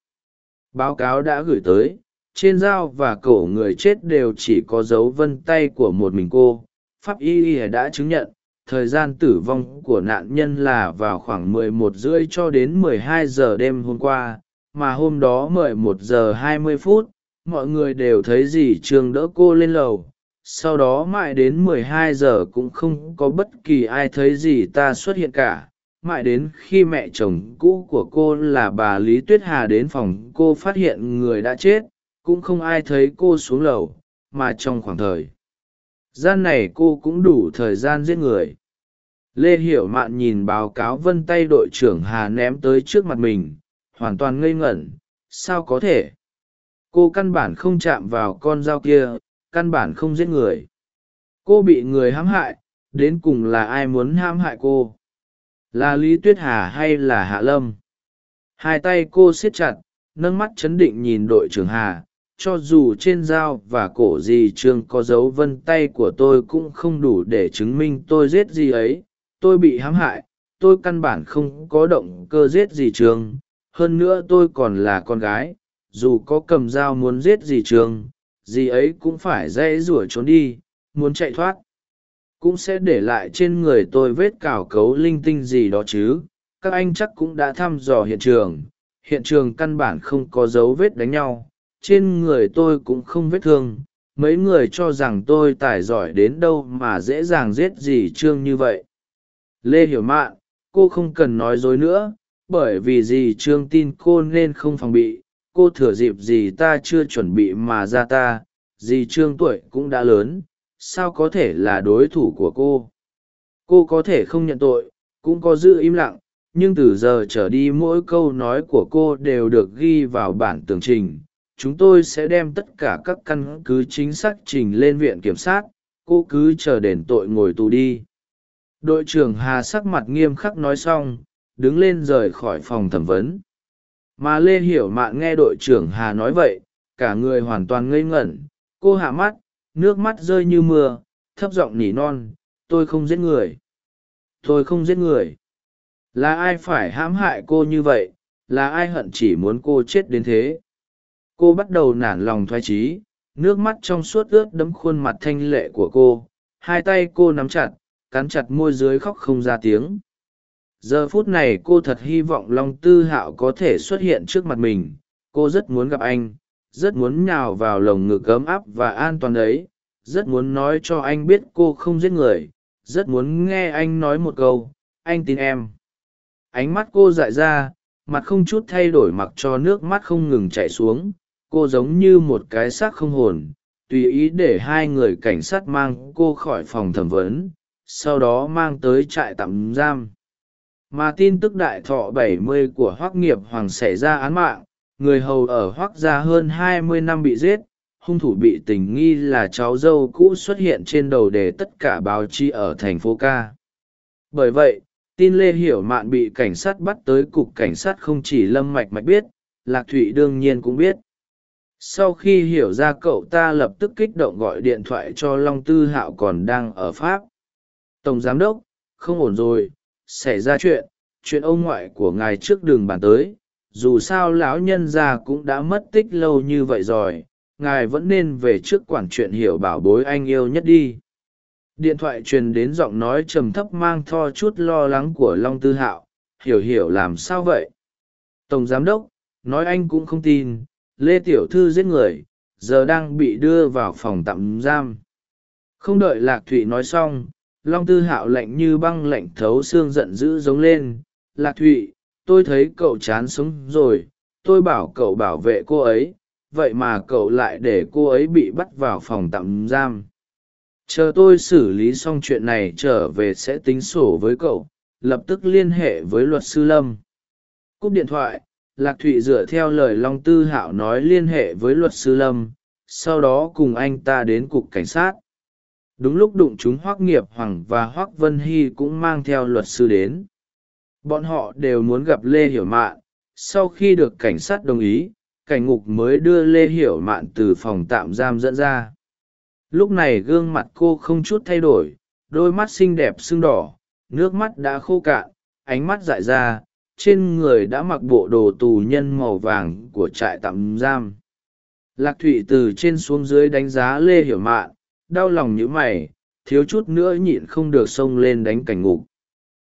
Báo cáo đã gửi tới, trên dao và cổ người chết đều chỉ có dấu vân tay của một mình cô. Pháp y y đã chứng nhận, thời gian tử vong của nạn nhân là vào khoảng 11 rưỡi cho đến 12 giờ đêm hôm qua, mà hôm đó 11 giờ 20 phút, mọi người đều thấy dì trương đỡ cô lên lầu sau đó mãi đến 12 giờ cũng không có bất kỳ ai thấy gì ta xuất hiện cả. Mãi đến khi mẹ chồng cũ của cô là bà lý tuyết hà đến phòng, cô phát hiện người đã chết. Cũng không ai thấy cô xuống lầu, mà trong khoảng thời gian này cô cũng đủ thời gian giết người. Lê hiểu mạn nhìn báo cáo vân tay đội trưởng hà ném tới trước mặt mình, hoàn toàn ngây ngẩn. Sao có thể? Cô căn bản không chạm vào con dao kia căn bản không giết người. Cô bị người hãm hại, đến cùng là ai muốn hãm hại cô? Là lý tuyết hà hay là hạ lâm? Hai tay cô siết chặt, nâng mắt chấn định nhìn đội trưởng hà, cho dù trên dao và cổ gì trương có dấu vân tay của tôi cũng không đủ để chứng minh tôi giết gì ấy. Tôi bị hãm hại, tôi căn bản không có động cơ giết gì trường hơn nữa tôi còn là con gái, dù có cầm dao muốn giết gì trường gì ấy cũng phải dễ rủa trốn đi, muốn chạy thoát. Cũng sẽ để lại trên người tôi vết cào cấu linh tinh gì đó chứ, các anh chắc cũng đã thăm dò hiện trường. Hiện trường căn bản không có dấu vết đánh nhau, trên người tôi cũng không vết thương. Mấy người cho rằng tôi tài giỏi đến đâu mà dễ dàng giết gì trương như vậy. Lê hiểu mạn, cô không cần nói dối nữa, bởi vì dì trương tin cô nên không phòng bị cô thừa dịp gì ta chưa chuẩn bị mà ra ta, dì trương tuổi cũng đã lớn, sao có thể là đối thủ của cô? Cô có thể không nhận tội, cũng có giữ im lặng, nhưng từ giờ trở đi mỗi câu nói của cô đều được ghi vào bản tường trình. Chúng tôi sẽ đem tất cả các căn cứ chính xác trình lên viện kiểm sát, cô cứ chờ đền tội ngồi tù đi. Đội trưởng hà sắc mặt nghiêm khắc nói xong, đứng lên rời khỏi phòng thẩm vấn mà lê hiểu mạn nghe đội trưởng hà nói vậy, cả người hoàn toàn ngây ngẩn, cô hạ mắt, nước mắt rơi như mưa, thấp giọng nỉ non, tôi không giết người. Tôi không giết người. Là ai phải hãm hại cô như vậy? Là ai hận chỉ muốn cô chết đến thế? Cô bắt đầu nản lòng thoái trí nước mắt trong suốt ướt đẫm khuôn mặt thanh lệ của cô. Hai tay cô nắm chặt, cắn chặt môi dưới khóc không ra tiếng giờ phút này cô thật hy vọng long tư hạo có thể xuất hiện trước mặt mình. Cô rất muốn gặp anh, rất muốn nhào vào lồng ngực ấm áp và an toàn ấy. Rất muốn nói cho anh biết cô không giết người. Rất muốn nghe anh nói một câu, anh tin em. Ánh mắt cô dại ra, mặt không chút thay đổi mặc cho nước mắt không ngừng chảy xuống. Cô giống như một cái xác không hồn, tùy ý để hai người cảnh sát mang cô khỏi phòng thẩm vấn, sau đó mang tới trại tạm giam mà tin tức đại thọ 70 của hoác nghiệp hoàng xảy ra án mạng, người hầu ở hoác gia hơn 20 năm bị giết, hung thủ bị tình nghi là cháu dâu cũ xuất hiện trên đầu đề tất cả báo chí ở thành phố ca. Bởi vậy, tin lê hiểu mạn bị cảnh sát bắt tới cục cảnh sát không chỉ lâm mạch mạch biết, lạc thụy đương nhiên cũng biết. Sau khi hiểu ra cậu ta lập tức kích động gọi điện thoại cho long tư hạo còn đang ở pháp. Tổng giám đốc, không ổn rồi xảy ra chuyện chuyện ông ngoại của ngài trước đường bàn tới, dù sao lão nhân gia cũng đã mất tích lâu như vậy rồi, ngài vẫn nên về trước quản chuyện hiểu bảo bối anh yêu nhất đi. Điện thoại truyền đến giọng nói trầm thấp mang tho chút lo lắng của long tư hạo, hiểu hiểu làm sao vậy? Tổng giám đốc, nói anh cũng không tin, lê tiểu thư giết người, giờ đang bị đưa vào phòng tạm giam. Không đợi lạc thụy nói xong long tư hạo lạnh như băng lạnh thấu xương giận dữ giống lên. Lạc thụy, tôi thấy cậu chán sống rồi. Tôi bảo cậu bảo vệ cô ấy. Vậy mà cậu lại để cô ấy bị bắt vào phòng tạm giam. Chờ tôi xử lý xong chuyện này trở về sẽ tính sổ với cậu. Lập tức liên hệ với luật sư lâm. Cúp điện thoại, lạc thụy dựa theo lời long tư hạo nói liên hệ với luật sư lâm. Sau đó cùng anh ta đến cục cảnh sát đúng lúc đụng chúng hoác nghiệp hoàng và hoác vân hy cũng mang theo luật sư đến. Bọn họ đều muốn gặp lê hiểu mạn. Sau khi được cảnh sát đồng ý, cảnh ngục mới đưa lê hiểu mạn từ phòng tạm giam dẫn ra. Lúc này gương mặt cô không chút thay đổi, đôi mắt xinh đẹp sưng đỏ, nước mắt đã khô cạn, ánh mắt dại ra, trên người đã mặc bộ đồ tù nhân màu vàng của trại tạm giam. Lạc thụy từ trên xuống dưới đánh giá lê hiểu mạn đau lòng nhữ mày, thiếu chút nữa nhịn không được xông lên đánh cảnh ngục.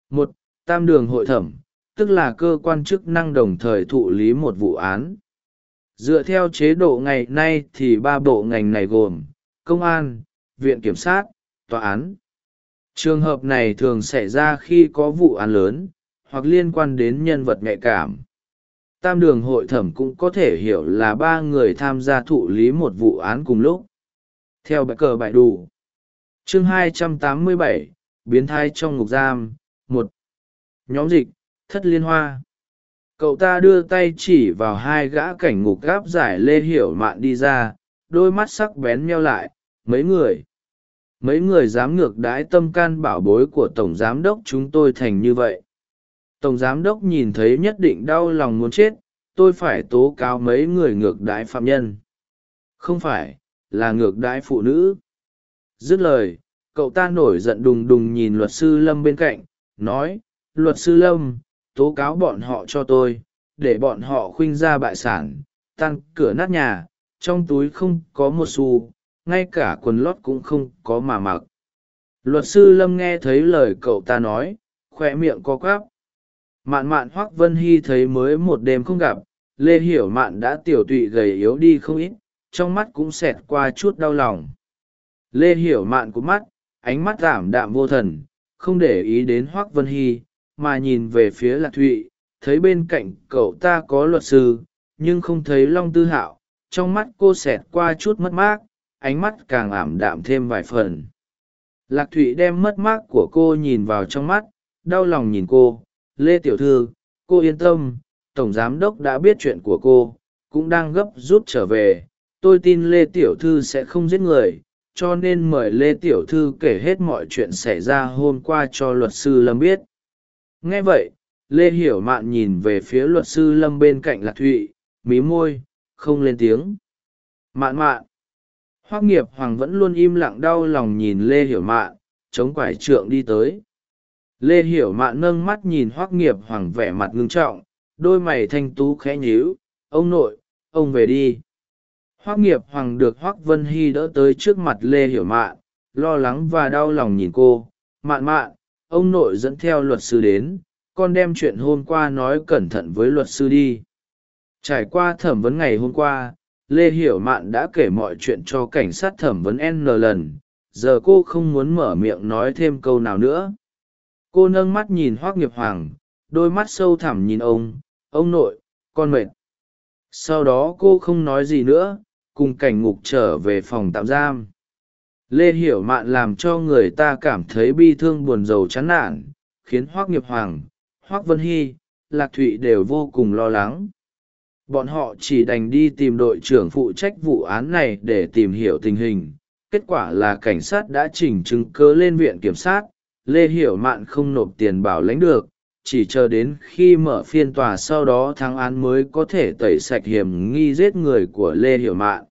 Một, tam đường hội thẩm, tức là cơ quan chức năng đồng thời thụ lý một vụ án. Dựa theo chế độ ngày nay thì ba bộ ngành này gồm, công an, viện kiểm sát, tòa án. Trường hợp này thường xảy ra khi có vụ án lớn, hoặc liên quan đến nhân vật nhạy cảm. Tam đường hội thẩm cũng có thể hiểu là ba người tham gia thụ lý một vụ án cùng lúc theo bài cờ bài đủ. Chương 287, biến thai trong ngục giam một. Nhóm dịch thất liên hoa. Cậu ta đưa tay chỉ vào hai gã cảnh ngục gáp giải lê hiểu mạn đi ra đôi mắt sắc bén meo lại mấy người? Mấy người dám ngược đãi tâm can bảo bối của tổng giám đốc chúng tôi thành như vậy? Tổng giám đốc nhìn thấy nhất định đau lòng muốn chết tôi phải tố cáo mấy người ngược đãi phạm nhân. Không phải là ngược đãi phụ nữ. Dứt lời, cậu ta nổi giận đùng đùng nhìn luật sư lâm bên cạnh, nói, luật sư lâm, tố cáo bọn họ cho tôi, để bọn họ khuynh ra bại sản, tan cửa nát nhà, trong túi không có một xu, ngay cả quần lót cũng không có mà mặc. Luật sư lâm nghe thấy lời cậu ta nói khoe miệng co quắp. Mạn mạn hoác vân hy thấy mới một đêm không gặp, lê hiểu mạn đã tiểu tụy gầy yếu đi không ít trong mắt cũng xẹt qua chút đau lòng. Lê hiểu mạn của mắt, ánh mắt giảm đạm vô thần, không để ý đến hoác vân hy, mà nhìn về phía lạc thụy, thấy bên cạnh cậu ta có luật sư, nhưng không thấy long tư hạo, trong mắt cô xẹt qua chút mất mát, ánh mắt càng ảm đạm thêm vài phần. Lạc thụy đem mất mát của cô nhìn vào trong mắt, đau lòng nhìn cô, lê tiểu thư, cô yên tâm, tổng giám đốc đã biết chuyện của cô, cũng đang gấp rút trở về tôi tin lê tiểu thư sẽ không giết người, cho nên mời lê tiểu thư kể hết mọi chuyện xảy ra hôm qua cho luật sư lâm biết. Nghe vậy, lê hiểu mạn nhìn về phía luật sư lâm bên cạnh lạc thụy, mí môi, không lên tiếng. Mạn mạn. Hoác nghiệp hoàng vẫn luôn im lặng đau lòng nhìn lê hiểu mạn, chống quải trượng đi tới. Lê hiểu mạn nâng mắt nhìn hoác nghiệp hoàng vẻ mặt ngưng trọng, đôi mày thanh tú khẽ nhíu. Ông nội, ông về đi hoác nghiệp hoàng được hoác vân hy đỡ tới trước mặt lê hiểu mạn, lo lắng và đau lòng nhìn cô. Mạn mạn, ông nội dẫn theo luật sư đến, con đem chuyện hôm qua nói cẩn thận với luật sư đi. Trải qua thẩm vấn ngày hôm qua, lê hiểu mạn đã kể mọi chuyện cho cảnh sát thẩm vấn n lần. Giờ cô không muốn mở miệng nói thêm câu nào nữa. Cô nâng mắt nhìn hoác nghiệp hoàng, đôi mắt sâu thẳm nhìn ông. Ông nội, con mệt. Sau đó cô không nói gì nữa cùng cảnh ngục trở về phòng tạm giam. Lê hiểu mạn làm cho người ta cảm thấy bi thương buồn rầu chán nản, khiến hoác nghiệp hoàng, hoác vân hy, lạc thụy đều vô cùng lo lắng. Bọn họ chỉ đành đi tìm đội trưởng phụ trách vụ án này để tìm hiểu tình hình. Kết quả là cảnh sát đã chỉnh chứng cớ lên viện kiểm sát. Lê hiểu mạn không nộp tiền bảo lãnh được chỉ chờ đến khi mở phiên tòa sau đó thắng án mới có thể tẩy sạch hiểm nghi giết người của lê hiểu mạn.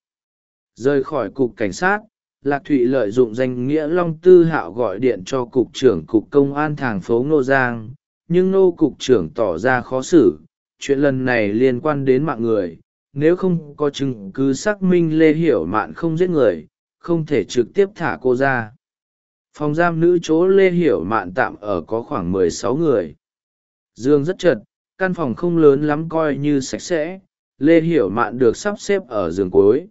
Rời khỏi cục cảnh sát, lạc thụy lợi dụng danh nghĩa long tư hạo gọi điện cho cục trưởng cục công an thành phố ngô giang, nhưng nô cục trưởng tỏ ra khó xử. Chuyện lần này liên quan đến mạng người, nếu không có chứng cứ xác minh lê hiểu mạn không giết người, không thể trực tiếp thả cô ra. Phòng giam nữ chỗ lê hiểu mạn tạm ở có khoảng mười sáu người dương rất chật, căn phòng không lớn lắm coi như sạch sẽ, lê hiểu mạn được sắp xếp ở giường cuối.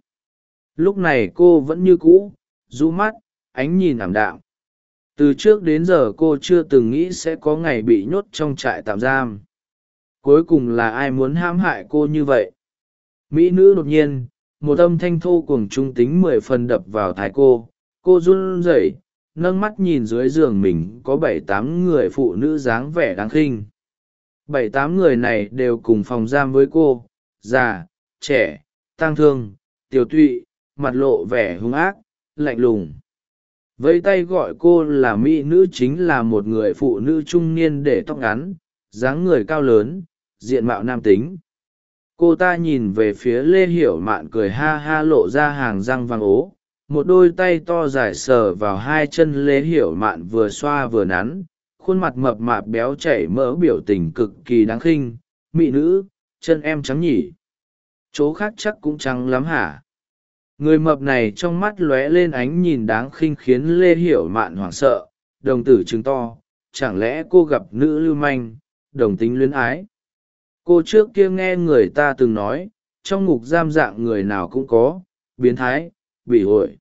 Lúc này cô vẫn như cũ rũ mắt, ánh nhìn ảm đạm. Từ trước đến giờ cô chưa từng nghĩ sẽ có ngày bị nhốt trong trại tạm giam. Cuối cùng là ai muốn hãm hại cô như vậy? Mỹ nữ đột nhiên, một âm thanh thô cuồng trung tính mười phần đập vào thái cô. Cô run rẩy, nâng mắt nhìn dưới giường mình có bảy tám người phụ nữ dáng vẻ đáng khinh bảy tám người này đều cùng phòng giam với cô, già, trẻ, tang thương, tiểu tụy, mặt lộ vẻ hung ác, lạnh lùng. Vẫy tay gọi cô là mỹ nữ chính là một người phụ nữ trung niên để tóc ngắn, dáng người cao lớn, diện mạo nam tính. Cô ta nhìn về phía lê hiểu mạn cười ha ha lộ ra hàng răng vàng ố, một đôi tay to dài sờ vào hai chân lê hiểu mạn vừa xoa vừa nắn khuôn mặt mập mạp béo chảy mỡ biểu tình cực kỳ đáng khinh, mị nữ, chân em trắng nhỉ? Chỗ khác chắc cũng trắng lắm hả? Người mập này trong mắt lóe lên ánh nhìn đáng khinh khiến lê hiểu mạn hoảng sợ, đồng tử chứng to, chẳng lẽ cô gặp nữ lưu manh, đồng tính luyến ái? Cô trước kia nghe người ta từng nói, trong ngục giam dạng người nào cũng có, biến thái, bị ổi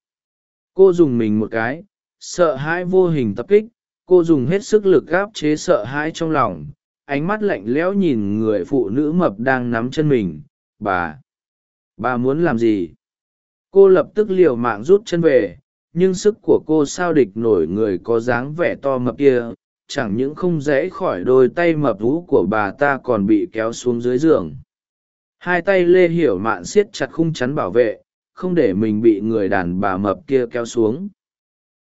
cô dùng mình một cái, sợ hãi vô hình tập kích cô dùng hết sức lực gáp chế sợ hãi trong lòng, ánh mắt lạnh lẽo nhìn người phụ nữ mập đang nắm chân mình. Bà bà muốn làm gì? Cô lập tức liều mạng rút chân về, nhưng sức của cô sao địch nổi người có dáng vẻ to mập kia, chẳng những không dễ khỏi đôi tay mập vú của bà ta còn bị kéo xuống dưới giường. Hai tay lê hiểu mạn siết chặt khung chắn bảo vệ, không để mình bị người đàn bà mập kia kéo xuống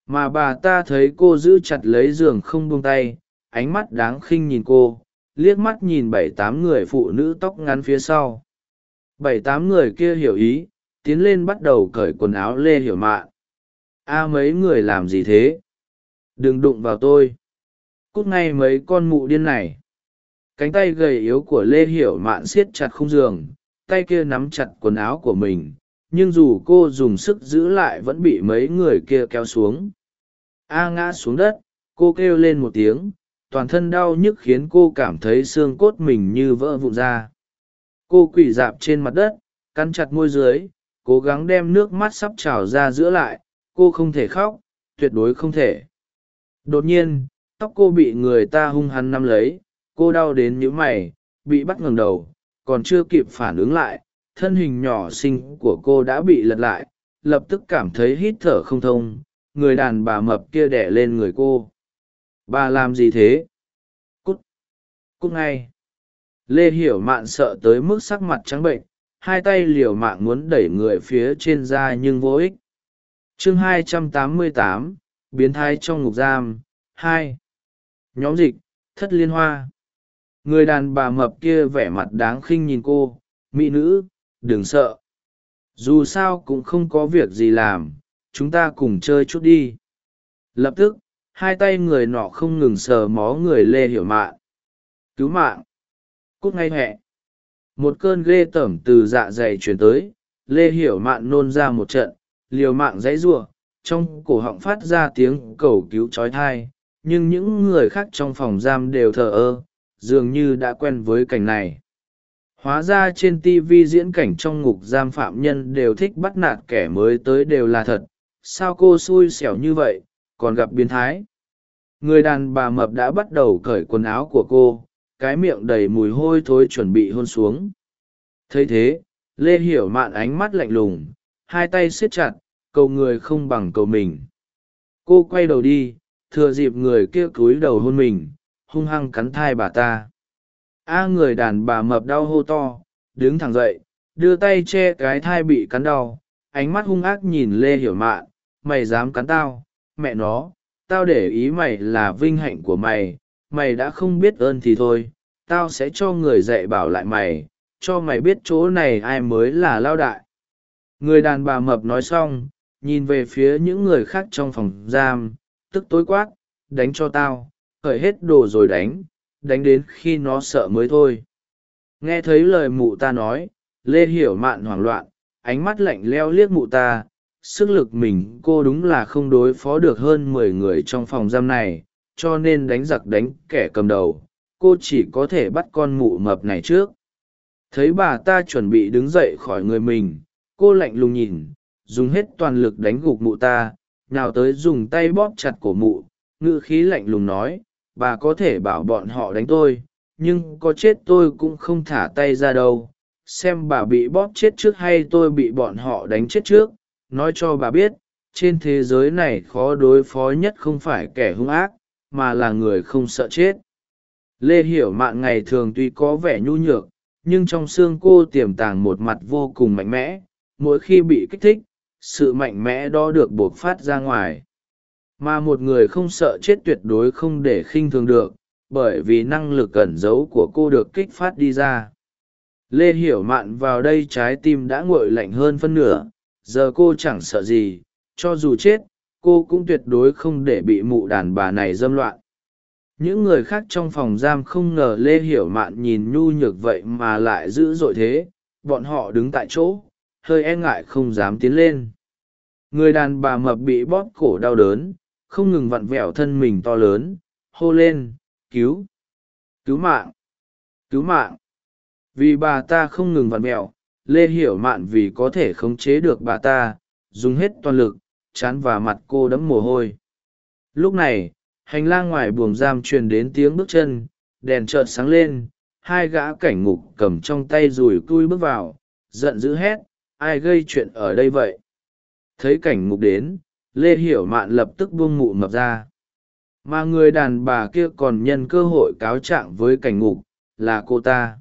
mà bà ta thấy cô giữ chặt lấy giường không buông tay, ánh mắt đáng khinh nhìn cô, liếc mắt nhìn bảy tám người phụ nữ tóc ngắn phía sau. Bảy tám người kia hiểu ý, tiến lên bắt đầu cởi quần áo lê hiểu mạn. A mấy người làm gì thế? Đừng đụng vào tôi. Cút ngay mấy con mụ điên này. Cánh tay gầy yếu của lê hiểu mạn siết chặt không giường, tay kia nắm chặt quần áo của mình nhưng dù cô dùng sức giữ lại vẫn bị mấy người kia kéo xuống. A ngã xuống đất, cô kêu lên một tiếng, toàn thân đau nhức khiến cô cảm thấy xương cốt mình như vỡ vụn ra. Cô quỳ dạp trên mặt đất, cắn chặt môi dưới, cố gắng đem nước mắt sắp trào ra giữa lại, cô không thể khóc, tuyệt đối không thể. Đột nhiên, tóc cô bị người ta hung hăng nắm lấy, cô đau đến nhíu mày, bị bắt ngừng đầu, còn chưa kịp phản ứng lại thân hình nhỏ xinh của cô đã bị lật lại lập tức cảm thấy hít thở không thông người đàn bà mập kia đẻ lên người cô. Bà làm gì thế? Cút! Cút ngay! Lê hiểu mạn sợ tới mức sắc mặt trắng bệnh hai tay liều mạng muốn đẩy người phía trên ra nhưng vô ích. Chương 288, biến thái trong ngục giam hai. Nhóm dịch thất liên hoa. Người đàn bà mập kia vẻ mặt đáng khinh nhìn cô mỹ nữ đừng sợ. Dù sao cũng không có việc gì làm chúng ta cùng chơi chút đi. Lập tức hai tay người nọ không ngừng sờ mó người lê hiểu Mạng, cứu mạng! Cút ngay huệ một cơn ghê tởm từ dạ dày chuyển tới lê hiểu mạn nôn ra một trận liều mạng dãy giụa trong cổ họng phát ra tiếng cầu cứu trói thai nhưng những người khác trong phòng giam đều thờ ơ dường như đã quen với cảnh này hóa ra trên tv diễn cảnh trong ngục giam phạm nhân đều thích bắt nạt kẻ mới tới đều là thật. Sao cô xui xẻo như vậy? Còn gặp biến thái. Người đàn bà mập đã bắt đầu cởi quần áo của cô, cái miệng đầy mùi hôi thối chuẩn bị hôn xuống. Thấy thế, lê hiểu mạn ánh mắt lạnh lùng, hai tay siết chặt, cầu người không bằng cầu mình. Cô quay đầu đi, thừa dịp người kia cúi đầu hôn mình, hung hăng cắn thai bà ta a người đàn bà mập đau hô to, đứng thẳng dậy, đưa tay che cái thai bị cắn đau, ánh mắt hung ác nhìn lê hiểu mạn, mày dám cắn tao? Mẹ nó, tao để ý mày là vinh hạnh của mày mày đã không biết ơn thì thôi, tao sẽ cho người dạy bảo lại mày, cho mày biết chỗ này ai mới là lao đại. Người đàn bà mập nói xong, nhìn về phía những người khác trong phòng giam, tức tối quát, đánh cho tao, khởi hết đồ rồi đánh đánh đến khi nó sợ mới thôi. Nghe thấy lời mụ ta nói, lê hiểu mạn hoảng loạn, ánh mắt lạnh leo liếc mụ ta, sức lực mình cô đúng là không đối phó được hơn mười người trong phòng giam này, cho nên đánh giặc đánh kẻ cầm đầu, cô chỉ có thể bắt con mụ mập này trước. Thấy bà ta chuẩn bị đứng dậy khỏi người mình, cô lạnh lùng nhìn, dùng hết toàn lực đánh gục mụ ta nào tới dùng tay bóp chặt cổ mụ, ngữ khí lạnh lùng nói bà có thể bảo bọn họ đánh tôi, nhưng có chết tôi cũng không thả tay ra đâu. Xem bà bị bóp chết trước hay tôi bị bọn họ đánh chết trước, nói cho bà biết, trên thế giới này khó đối phó nhất không phải kẻ hung ác, mà là người không sợ chết. Lê hiểu mạn ngày thường tuy có vẻ nhu nhược, nhưng trong xương cô tiềm tàng một mặt vô cùng mạnh mẽ, mỗi khi bị kích thích, sự mạnh mẽ đó được buộc phát ra ngoài mà một người không sợ chết tuyệt đối không để khinh thường được, bởi vì năng lực cẩn giấu của cô được kích phát đi ra. Lê hiểu mạn vào đây trái tim đã nguội lạnh hơn phân nửa, giờ cô chẳng sợ gì, cho dù chết, cô cũng tuyệt đối không để bị mụ đàn bà này dâm loạn. Những người khác trong phòng giam không ngờ lê hiểu mạn nhìn nhu nhược vậy mà lại dữ dội thế, bọn họ đứng tại chỗ, hơi e ngại không dám tiến lên. Người đàn bà mập bị bóp cổ đau đớn không ngừng vặn vẹo thân mình to lớn, hô lên, cứu cứu mạng cứu mạng. Vì bà ta không ngừng vặn vẹo, lê hiểu mạn vì có thể khống chế được bà ta, dùng hết toàn lực, chán và mặt cô đẫm mồ hôi. Lúc này, hành lang ngoài buồng giam truyền đến tiếng bước chân, đèn trợn sáng lên, hai gã cảnh ngục cầm trong tay rùi cui bước vào, giận dữ hét, ai gây chuyện ở đây vậy? Thấy cảnh ngục đến lê hiểu mạn lập tức buông mụ mập ra. Mà người đàn bà kia còn nhân cơ hội cáo trạng với cảnh ngục, là cô ta.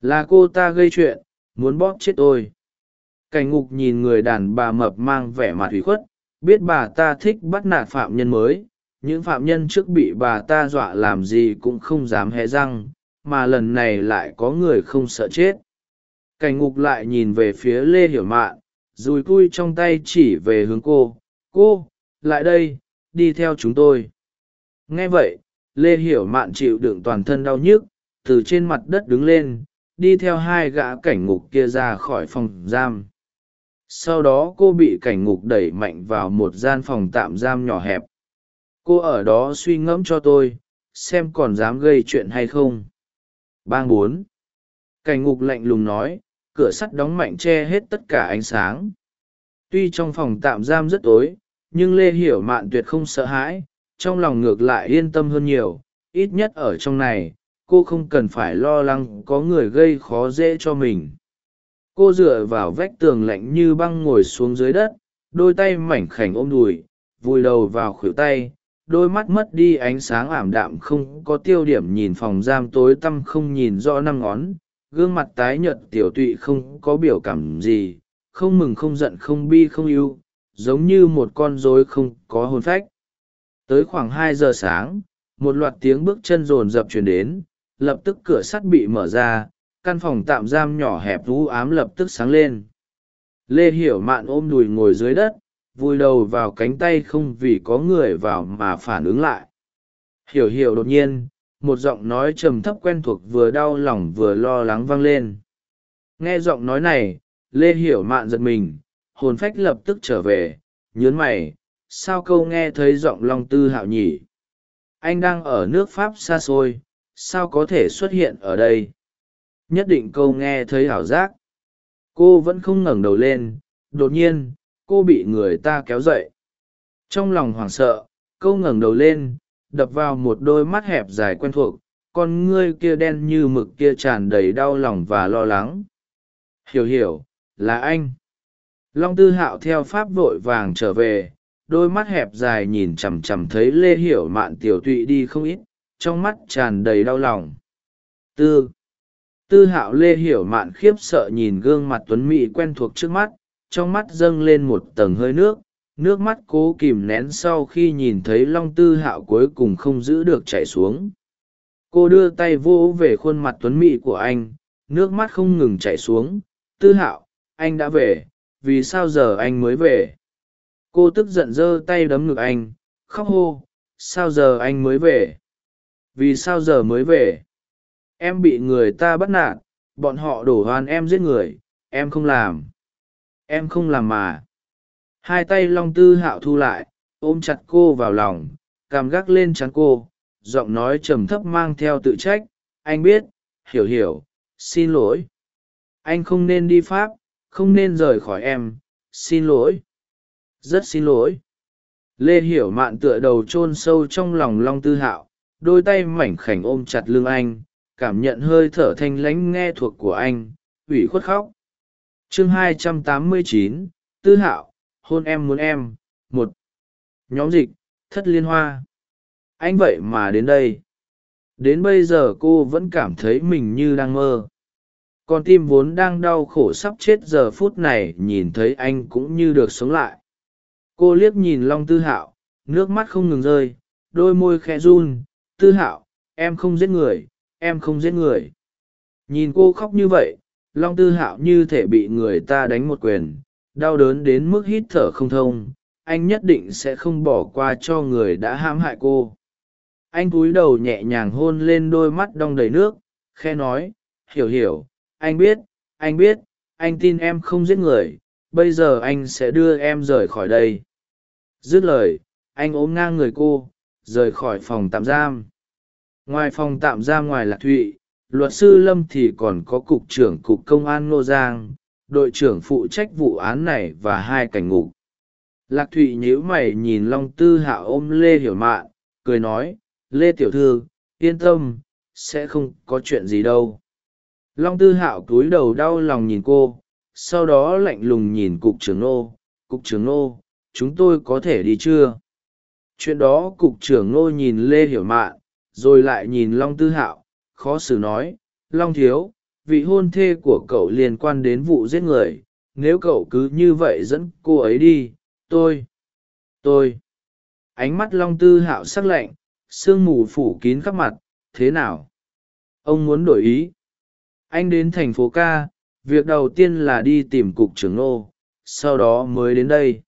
Là cô ta gây chuyện, muốn bóp chết tôi. Cảnh ngục nhìn người đàn bà mập mang vẻ mặt hủy khuất, biết bà ta thích bắt nạt phạm nhân mới. Những phạm nhân trước bị bà ta dọa làm gì cũng không dám hé răng, mà lần này lại có người không sợ chết. Cảnh ngục lại nhìn về phía lê hiểu mạn, dùi cui trong tay chỉ về hướng cô cô, lại đây, đi theo chúng tôi. Nghe vậy, lê hiểu mạn chịu đựng toàn thân đau nhức, từ trên mặt đất đứng lên, đi theo hai gã cảnh ngục kia ra khỏi phòng giam. Sau đó cô bị cảnh ngục đẩy mạnh vào một gian phòng tạm giam nhỏ hẹp. Cô ở đó suy ngẫm cho tôi, xem còn dám gây chuyện hay không. Bang bốn. Cảnh ngục lạnh lùng nói, cửa sắt đóng mạnh che hết tất cả ánh sáng. Tuy trong phòng tạm giam rất tối nhưng lê hiểu mạn tuyệt không sợ hãi, trong lòng ngược lại yên tâm hơn nhiều, ít nhất ở trong này, cô không cần phải lo lắng có người gây khó dễ cho mình. Cô dựa vào vách tường lạnh như băng ngồi xuống dưới đất, đôi tay mảnh khảnh ôm đùi, vùi đầu vào khuỷu tay, đôi mắt mất đi ánh sáng ảm đạm không có tiêu điểm nhìn phòng giam tối tăm không nhìn rõ năm ngón, gương mặt tái nhợt tiểu tụy không có biểu cảm gì, không mừng không giận không bi không yêu giống như một con rối không có hồn phách. Tới khoảng hai giờ sáng, một loạt tiếng bước chân rồn rập chuyển đến, lập tức cửa sắt bị mở ra, căn phòng tạm giam nhỏ hẹp vũ ám lập tức sáng lên. Lê hiểu mạn ôm đùi ngồi dưới đất, vùi đầu vào cánh tay không vì có người vào mà phản ứng lại. Hiểu hiểu đột nhiên, một giọng nói trầm thấp quen thuộc vừa đau lòng vừa lo lắng vang lên. Nghe giọng nói này, lê hiểu mạn giật mình hồn phách lập tức trở về, nhớn mày, sao câu nghe thấy giọng long tư hạo nhỉ? Anh đang ở nước pháp xa xôi, sao có thể xuất hiện ở đây? Nhất định câu nghe thấy ảo giác. Cô vẫn không ngẩng đầu lên, đột nhiên, cô bị người ta kéo dậy. Trong lòng hoảng sợ câu ngẩng đầu lên, đập vào một đôi mắt hẹp dài quen thuộc, con ngươi kia đen như mực kia tràn đầy đau lòng và lo lắng. Hiểu hiểu, là anh long tư hạo theo pháp vội vàng trở về, đôi mắt hẹp dài nhìn chằm chằm thấy lê hiểu mạn tiểu tụy đi không ít, trong mắt tràn đầy đau lòng. Tư. Tư hạo lê hiểu mạn khiếp sợ nhìn gương mặt tuấn mỹ quen thuộc trước mắt, trong mắt dâng lên một tầng hơi nước nước mắt cố kìm nén sau khi nhìn thấy long tư hạo cuối cùng không giữ được chảy xuống. Cô đưa tay vô về khuôn mặt tuấn mỹ của anh, nước mắt không ngừng chảy xuống. Tư hạo, anh đã về vì sao giờ anh mới về? Cô tức giận giơ tay đấm ngực anh, khóc hô, sao giờ anh mới về? Vì sao giờ mới về? Em bị người ta bắt nạt, bọn họ đổ hoan em giết người, em không làm. Em không làm mà. Hai tay long tư hạo thu lại, ôm chặt cô vào lòng cằm gác lên chắn cô, giọng nói trầm thấp mang theo tự trách. Anh biết, hiểu hiểu, xin lỗi. Anh không nên đi pháp không nên rời khỏi em xin lỗi. Rất xin lỗi. Lê hiểu mạn tựa đầu chôn sâu trong lòng long tư hạo đôi tay mảnh khảnh ôm chặt lưng anh cảm nhận hơi thở thanh lãnh nghe thuộc của anh ủy khuất khóc. Chương 289, tư hạo hôn em muốn em một. Nhóm dịch thất liên hoa. Anh vậy mà đến đây. Đến bây giờ cô vẫn cảm thấy mình như đang mơ con tim vốn đang đau khổ sắp chết giờ phút này nhìn thấy anh cũng như được sống lại. Cô liếc nhìn long tư hạo, nước mắt không ngừng rơi, đôi môi khẽ run, tư hạo, em không giết người, em không giết người. Nhìn cô khóc như vậy, long tư hạo như thể bị người ta đánh một quyền, đau đớn đến mức hít thở không thông, anh nhất định sẽ không bỏ qua cho người đã hãm hại cô. Anh cúi đầu nhẹ nhàng hôn lên đôi mắt đong đầy nước khe nói, hiểu hiểu anh biết anh biết, anh tin em không giết người, bây giờ anh sẽ đưa em rời khỏi đây. Dứt lời, anh ôm ngang người cô, rời khỏi phòng tạm giam. Ngoài phòng tạm giam ngoài lạc thụy, luật sư lâm thì còn có cục trưởng cục công an ngô giang, đội trưởng phụ trách vụ án này và hai cảnh ngục. Lạc thụy nhíu mày nhìn long tư hạ ôm lê hiểu mạn, cười nói, lê tiểu thư, yên tâm, sẽ không có chuyện gì đâu long tư hạo cúi đầu đau lòng nhìn cô, sau đó lạnh lùng nhìn cục trưởng nô cục trưởng nô chúng tôi có thể đi chưa? Chuyện đó cục trưởng nô nhìn lê hiểu mạn, rồi lại nhìn long tư hạo. Khó xử nói, long thiếu, vị hôn thê của cậu liên quan đến vụ giết người. Nếu cậu cứ như vậy dẫn cô ấy đi, tôi tôi. Ánh mắt long tư hạo sắc lạnh, sương mù phủ kín khắp mặt, thế nào? Ông muốn đổi ý? Anh đến thành phố ca việc đầu tiên là đi tìm cục trưởng Ngô, sau đó mới đến đây.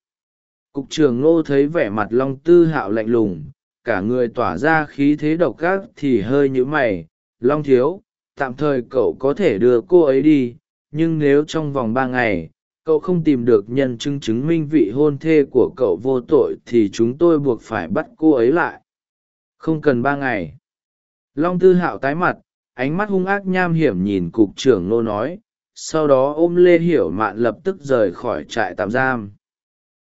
Cục trưởng Ngô thấy vẻ mặt long tư hạo lạnh lùng cả người tỏa ra khí thế độc gác thì hơi nhữ mày. Long thiếu tạm thời cậu có thể đưa cô ấy đi nhưng nếu trong vòng ba ngày cậu không tìm được nhân chứng chứng minh vị hôn thê của cậu vô tội thì chúng tôi buộc phải bắt cô ấy lại. Không cần ba ngày. Long tư hạo tái mặt ánh mắt hung ác nham hiểm nhìn cục trưởng nô nói, sau đó ôm lê hiểu mạn lập tức rời khỏi trại tạm giam.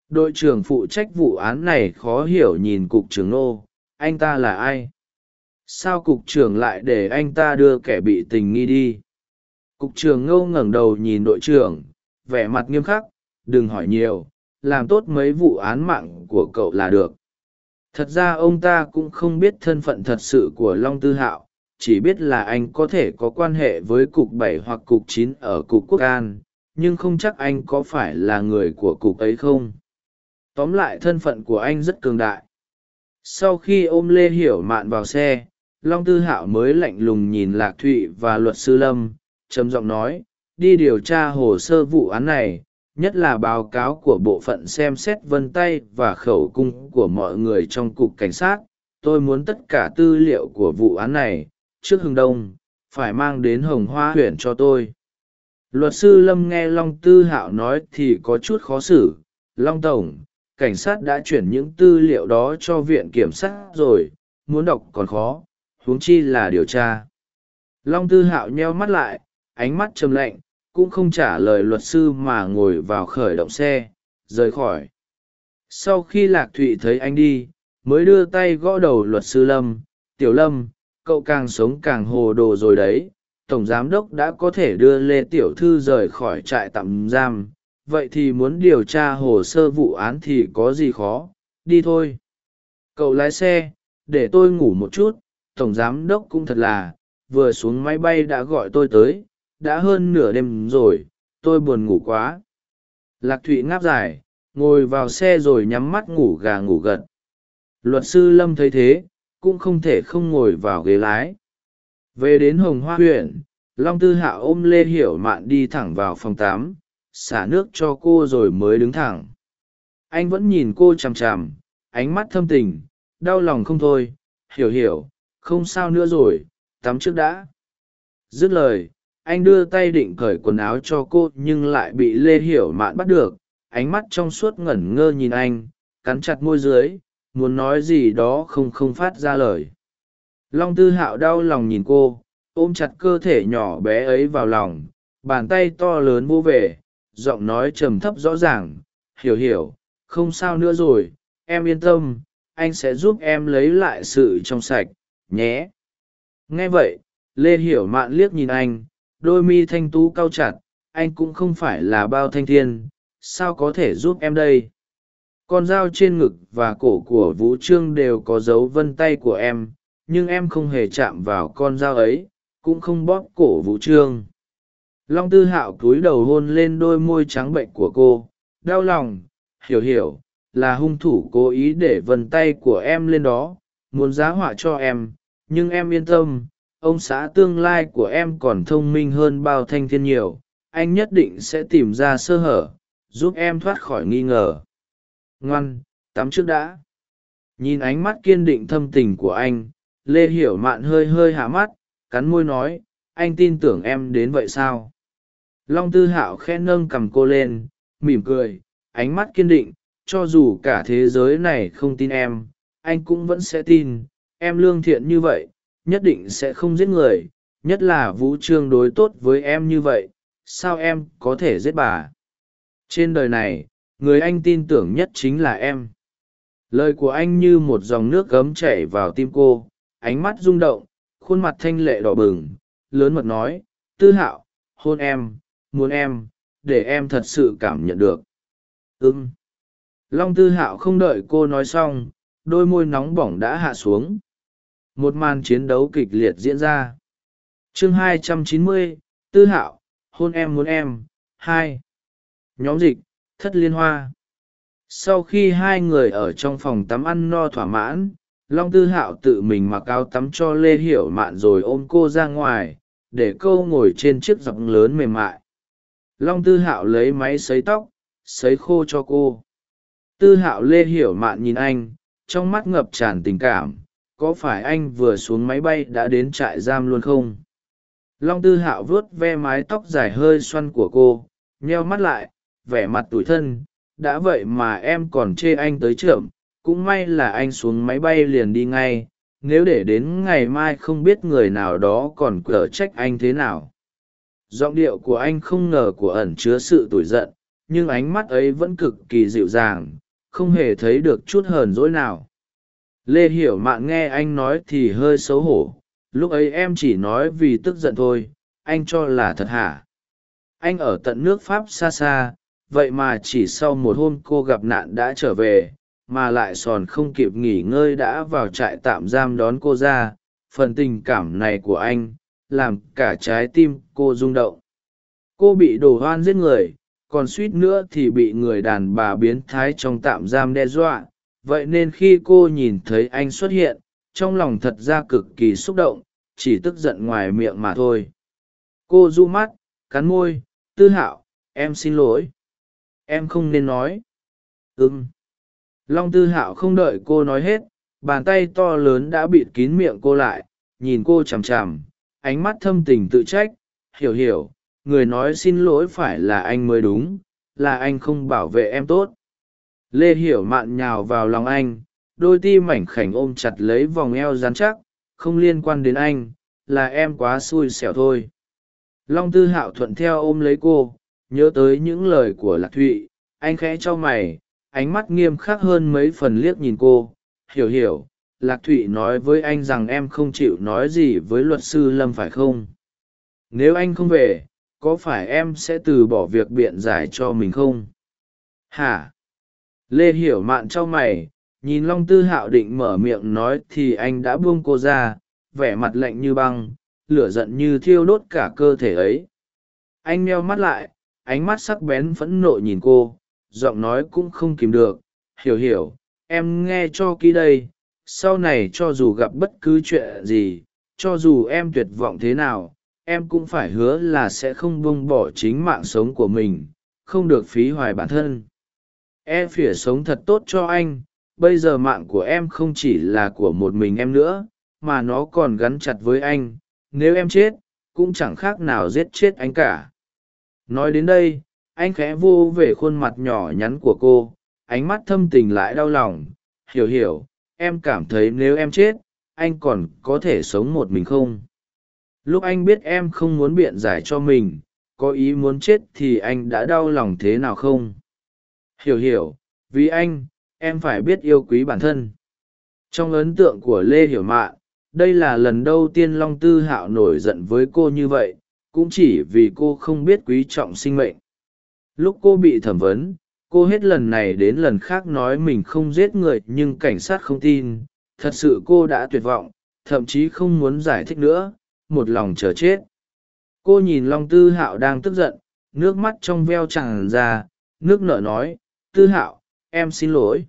Đội trưởng phụ trách vụ án này khó hiểu nhìn cục trưởng nô, anh ta là ai? Sao cục trưởng lại để anh ta đưa kẻ bị tình nghi đi? Cục trưởng ngâu ngẩng đầu nhìn đội trưởng, vẻ mặt nghiêm khắc, đừng hỏi nhiều, làm tốt mấy vụ án mạng của cậu là được. Thật ra ông ta cũng không biết thân phận thật sự của long tư hạo chỉ biết là anh có thể có quan hệ với cục bảy hoặc cục chín ở cục quốc an, nhưng không chắc anh có phải là người của cục ấy không. Tóm lại thân phận của anh rất cường đại. Sau khi ôm lê hiểu mạn vào xe, long tư hạo mới lạnh lùng nhìn lạc thụy và luật sư lâm, trầm giọng nói, đi điều tra hồ sơ vụ án này, nhất là báo cáo của bộ phận xem xét vân tay và khẩu cung của mọi người trong cục cảnh sát. Tôi muốn tất cả tư liệu của vụ án này trước hừng đông, phải mang đến hồng hoa huyện cho tôi. Luật sư lâm nghe long tư hạo nói thì có chút khó xử. Long tổng, cảnh sát đã chuyển những tư liệu đó cho viện kiểm sát rồi, muốn đọc còn khó, huống chi là điều tra. Long tư hạo nheo mắt lại, ánh mắt trầm lạnh, cũng không trả lời luật sư mà ngồi vào khởi động xe, rời khỏi. Sau khi lạc thụy thấy anh đi, mới đưa tay gõ đầu luật sư lâm, tiểu lâm cậu càng sống càng hồ đồ rồi đấy. Tổng giám đốc đã có thể đưa lê tiểu thư rời khỏi trại tạm giam. Vậy thì muốn điều tra hồ sơ vụ án thì có gì khó? Đi thôi. Cậu lái xe, để tôi ngủ một chút. Tổng giám đốc cũng thật là, vừa xuống máy bay đã gọi tôi tới. Đã hơn nửa đêm rồi, tôi buồn ngủ quá. Lạc thụy ngáp dài, ngồi vào xe rồi nhắm mắt ngủ gà ngủ gật. Luật sư lâm thấy thế cũng không thể không ngồi vào ghế lái. Về đến hồng hoa huyện, long tư hạ ôm lê hiểu mạn đi thẳng vào phòng tám xả nước cho cô rồi mới đứng thẳng. Anh vẫn nhìn cô chằm chằm, ánh mắt thâm tình, đau lòng không thôi. Hiểu hiểu, không sao nữa rồi, tắm trước đã. Dứt lời, anh đưa tay định cởi quần áo cho cô nhưng lại bị lê hiểu mạn bắt được. Ánh mắt trong suốt ngẩn ngơ nhìn anh, cắn chặt môi dưới muốn nói gì đó không không phát ra lời. Long tư hạo đau lòng nhìn cô, ôm chặt cơ thể nhỏ bé ấy vào lòng, bàn tay to lớn vô về, giọng nói trầm thấp rõ ràng, hiểu hiểu, không sao nữa rồi, em yên tâm, anh sẽ giúp em lấy lại sự trong sạch, nhé. Nghe vậy, lê hiểu mạn liếc nhìn anh, đôi mi thanh tú cau chặt, anh cũng không phải là bao thanh thiên, sao có thể giúp em đây? Con dao trên ngực và cổ của vũ trương đều có dấu vân tay của em, nhưng em không hề chạm vào con dao ấy, cũng không bóp cổ vũ trương. Long tư hạo cúi đầu hôn lên đôi môi trắng bệnh của cô, đau lòng, hiểu hiểu, là hung thủ cố ý để vân tay của em lên đó, muốn giá họa cho em, nhưng em yên tâm, ông xã tương lai của em còn thông minh hơn bao thanh thiên nhiều, anh nhất định sẽ tìm ra sơ hở, giúp em thoát khỏi nghi ngờ ngoan, tắm trước đã. Nhìn ánh mắt kiên định thâm tình của anh, lê hiểu mạn hơi hơi hạ mắt, cắn môi nói, anh tin tưởng em đến vậy sao? Long tư hạo khe nâng cầm cô lên, mỉm cười, ánh mắt kiên định, cho dù cả thế giới này không tin em, anh cũng vẫn sẽ tin. Em lương thiện như vậy, nhất định sẽ không giết người. Nhất là vũ trương đối tốt với em như vậy, sao em có thể giết bà? Trên đời này người anh tin tưởng nhất chính là em. Lời của anh như một dòng nước gấm chảy vào tim cô ánh mắt rung động khuôn mặt thanh lệ đỏ bừng lớn mật nói tư hạo hôn em muốn em để em thật sự cảm nhận được. Ưng long tư hạo không đợi cô nói xong đôi môi nóng bỏng đã hạ xuống. Một màn chiến đấu kịch liệt diễn ra. Chương 290, tư hạo hôn em muốn em hai. Nhóm dịch thất liên hoa. Sau khi hai người ở trong phòng tắm ăn no thỏa mãn, long tư hạo tự mình mặc áo tắm cho lê hiểu mạn rồi ôm cô ra ngoài, để câu ngồi trên chiếc dọc lớn mềm mại. Long tư hạo lấy máy sấy tóc, sấy khô cho cô. Tư hạo lê hiểu mạn nhìn anh, trong mắt ngập tràn tình cảm, có phải anh vừa xuống máy bay đã đến trại giam luôn không? Long tư hạo vuốt ve mái tóc dài hơi xoăn của cô, nheo mắt lại vẻ mặt tủi thân, đã vậy mà em còn chê anh tới trượm cũng may là anh xuống máy bay liền đi ngay, nếu để đến ngày mai không biết người nào đó còn cở trách anh thế nào. Giọng điệu của anh không ngờ của ẩn chứa sự tủi giận, nhưng ánh mắt ấy vẫn cực kỳ dịu dàng, không hề thấy được chút hờn dỗi nào. Lê hiểu mạn nghe anh nói thì hơi xấu hổ, lúc ấy em chỉ nói vì tức giận thôi, anh cho là thật hả? Anh ở tận nước pháp xa xa vậy mà chỉ sau một hôm cô gặp nạn đã trở về, mà lại sòn không kịp nghỉ ngơi đã vào trại tạm giam đón cô ra, phần tình cảm này của anh làm cả trái tim cô rung động. Cô bị đổ hoan giết người, còn suýt nữa thì bị người đàn bà biến thái trong tạm giam đe dọa. Vậy nên khi cô nhìn thấy anh xuất hiện, trong lòng thật ra cực kỳ xúc động, chỉ tức giận ngoài miệng mà thôi. Cô du mắt, cắn môi, tư hạo, em xin lỗi em không nên nói. Ừm. long tư hạo không đợi cô nói hết, bàn tay to lớn đã bịt kín miệng cô lại, nhìn cô chằm chằm, ánh mắt thâm tình tự trách. Hiểu hiểu, người nói xin lỗi phải là anh mới đúng, là anh không bảo vệ em tốt. Lê hiểu mạn nhào vào lòng anh, đôi ti mảnh khảnh ôm chặt lấy vòng eo dán chắc, không liên quan đến anh, là em quá xui xẻo thôi. Long tư hạo thuận theo ôm lấy cô nhớ tới những lời của lạc thụy, anh khẽ cho mày, ánh mắt nghiêm khắc hơn mấy phần liếc nhìn cô. Hiểu hiểu, lạc thụy nói với anh rằng em không chịu nói gì với luật sư lâm phải không? Nếu anh không về, có phải em sẽ từ bỏ việc biện giải cho mình không? Hả? Lê hiểu mạn cho mày, nhìn long tư hạo định mở miệng nói thì anh đã buông cô ra, vẻ mặt lạnh như băng, lửa giận như thiêu đốt cả cơ thể ấy. Anh meo mắt lại ánh mắt sắc bén phẫn nộ nhìn cô, giọng nói cũng không kìm được, hiểu hiểu, em nghe cho kỹ đây, sau này cho dù gặp bất cứ chuyện gì, cho dù em tuyệt vọng thế nào, em cũng phải hứa là sẽ không buông bỏ chính mạng sống của mình, không được phí hoài bản thân. E phỉa sống thật tốt cho anh, bây giờ mạng của em không chỉ là của một mình em nữa, mà nó còn gắn chặt với anh, nếu em chết, cũng chẳng khác nào giết chết anh cả nói đến đây, anh khẽ vô về khuôn mặt nhỏ nhắn của cô, ánh mắt thâm tình lại đau lòng. Hiểu hiểu, em cảm thấy nếu em chết, anh còn có thể sống một mình không? Lúc anh biết em không muốn biện giải cho mình, có ý muốn chết thì anh đã đau lòng thế nào không? Hiểu hiểu, vì anh, em phải biết yêu quý bản thân. Trong ấn tượng của lê hiểu mạn đây là lần đầu tiên long tư hạo nổi giận với cô như vậy cũng chỉ vì cô không biết quý trọng sinh mệnh. Lúc cô bị thẩm vấn, cô hết lần này đến lần khác nói mình không giết người nhưng cảnh sát không tin. Thật sự cô đã tuyệt vọng, thậm chí không muốn giải thích nữa, một lòng chờ chết. Cô nhìn long tư hạo đang tức giận, nước mắt trong veo tràn ra, nước nở nói, tư hạo, em xin lỗi.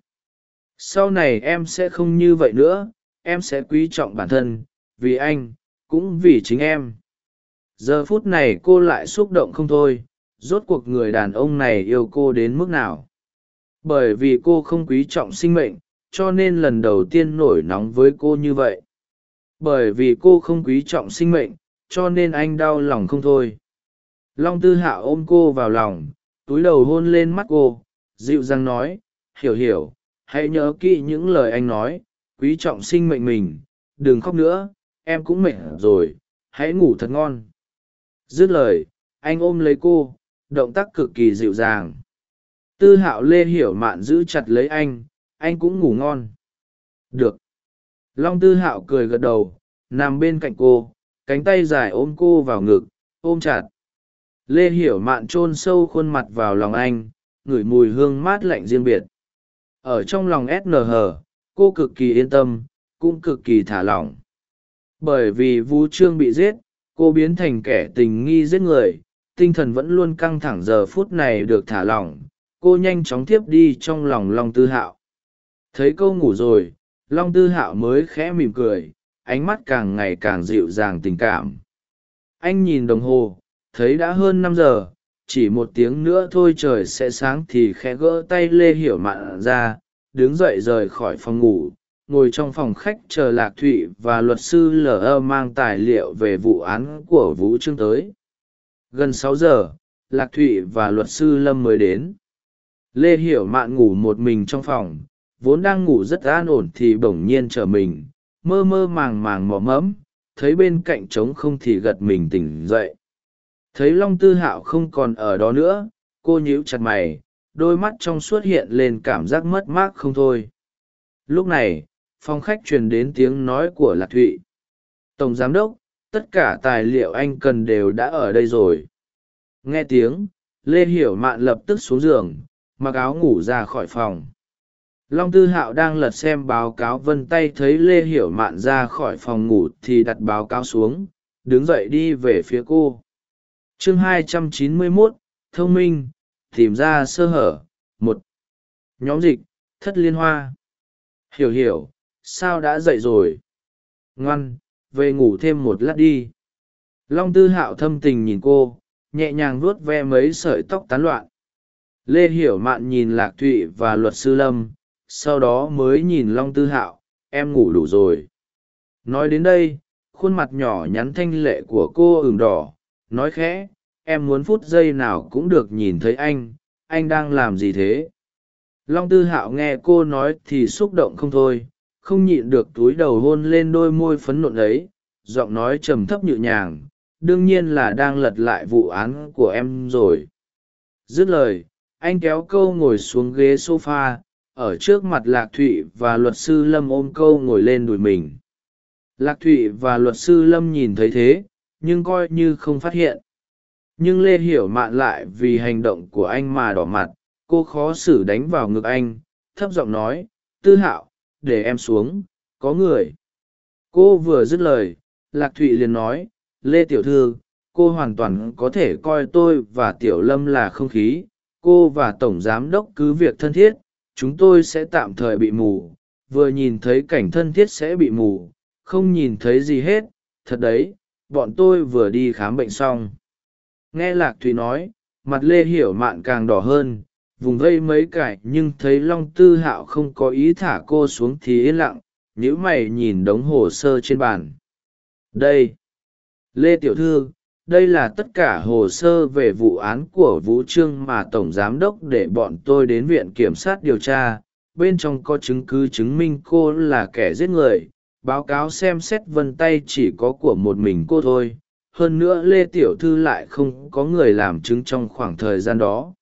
Sau này em sẽ không như vậy nữa, em sẽ quý trọng bản thân, vì anh, cũng vì chính em giờ phút này cô lại xúc động không thôi, rốt cuộc người đàn ông này yêu cô đến mức nào? Bởi vì cô không quý trọng sinh mệnh, cho nên lần đầu tiên nổi nóng với cô như vậy. Bởi vì cô không quý trọng sinh mệnh, cho nên anh đau lòng không thôi. Long tư hạ ôm cô vào lòng, túi đầu hôn lên mắt cô, dịu dàng nói, hiểu hiểu, hãy nhớ kỹ những lời anh nói, quý trọng sinh mệnh mình, đừng khóc nữa, em cũng mệt rồi, hãy ngủ thật ngon dứt lời, anh ôm lấy cô, động tác cực kỳ dịu dàng. Tư hạo lê hiểu mạn giữ chặt lấy anh anh cũng ngủ ngon. Được. Long tư hạo cười gật đầu, nằm bên cạnh cô, cánh tay dài ôm cô vào ngực, ôm chặt. Lê hiểu mạn chôn sâu khuôn mặt vào lòng anh, ngửi mùi hương mát lạnh riêng biệt. Ở trong lòng snh cô cực kỳ yên tâm, cũng cực kỳ thả lỏng. Bởi vì vũ trương bị giết cô biến thành kẻ tình nghi giết người, tinh thần vẫn luôn căng thẳng giờ phút này được thả lỏng. Cô nhanh chóng thiếp đi trong lòng long tư hạo. Thấy câu ngủ rồi, long tư hạo mới khẽ mỉm cười, ánh mắt càng ngày càng dịu dàng tình cảm. Anh nhìn đồng hồ, thấy đã hơn năm giờ, chỉ một tiếng nữa thôi trời sẽ sáng thì khẽ gỡ tay lê hiểu mạn ra, đứng dậy rời khỏi phòng ngủ ngồi trong phòng khách chờ lạc thụy và luật sư lờ mang tài liệu về vụ án của vũ trương tới. Gần sáu giờ, lạc thụy và luật sư lâm mới đến. Lê hiểu mạn ngủ một mình trong phòng, vốn đang ngủ rất an ổn thì bỗng nhiên trở mình, mơ mơ màng màng mò mẫm, thấy bên cạnh trống không thì gật mình tỉnh dậy. Thấy long tư hạo không còn ở đó nữa, cô nhíu chặt mày, đôi mắt trong suốt hiện lên cảm giác mất mát không thôi. Lúc này phòng khách truyền đến tiếng nói của lạc thụy. Tổng giám đốc tất cả tài liệu anh cần đều đã ở đây rồi. Nghe tiếng lê hiểu mạn lập tức xuống giường mặc áo ngủ ra khỏi phòng. Long tư hạo đang lật xem báo cáo vân tay thấy lê hiểu mạn ra khỏi phòng ngủ thì đặt báo cáo xuống đứng dậy đi về phía cô. Chương 291, thông minh tìm ra sơ hở một. Nhóm dịch thất liên hoa. Hiểu hiểu sao đã dậy rồi? Ngoan, về ngủ thêm một lát đi. Long tư hạo thâm tình nhìn cô, nhẹ nhàng vuốt ve mấy sợi tóc tán loạn. Lê hiểu mạn nhìn lạc thụy và luật sư lâm, sau đó mới nhìn long tư hạo, em ngủ đủ rồi. Nói đến đây, khuôn mặt nhỏ nhắn thanh lệ của cô ửng đỏ, nói khẽ, em muốn phút giây nào cũng được nhìn thấy anh anh đang làm gì thế? Long tư hạo nghe cô nói thì xúc động không thôi không nhịn được túi đầu hôn lên đôi môi phấn nộn ấy, giọng nói trầm thấp nhự nhàng, đương nhiên là đang lật lại vụ án của em rồi. Dứt lời, anh kéo câu ngồi xuống ghế s o f a ở trước mặt lạc thụy và luật sư lâm ôm câu ngồi lên đùi mình. Lạc thụy và luật sư lâm nhìn thấy thế, nhưng coi như không phát hiện. Nhưng lê hiểu mạn lại vì hành động của anh mà đỏ mặt, cô khó xử đánh vào ngực anh, thấp giọng nói, tư hạo để em xuống, có người. Cô vừa dứt lời, lạc thụy liền nói, lê tiểu thư, cô hoàn toàn có thể coi tôi và tiểu lâm là không khí. Cô và tổng giám đốc cứ việc thân thiết, chúng tôi sẽ tạm thời bị mù. Vừa nhìn thấy cảnh thân thiết sẽ bị mù, không nhìn thấy gì hết. Thật đấy, bọn tôi vừa đi khám bệnh xong. Nghe lạc thụy nói, mặt lê hiểu mạn càng đỏ hơn vùng vây mấy cải nhưng thấy long tư hạo không có ý thả cô xuống thì yên lặng nhữ mày nhìn đống hồ sơ trên bàn. Đây, lê tiểu thư, đây là tất cả hồ sơ về vụ án của vũ trương mà tổng giám đốc để bọn tôi đến viện kiểm sát điều tra. Bên trong có chứng cứ chứng minh cô là kẻ giết người, báo cáo xem xét vân tay chỉ có của một mình cô thôi. Hơn nữa lê tiểu thư lại không có người làm chứng trong khoảng thời gian đó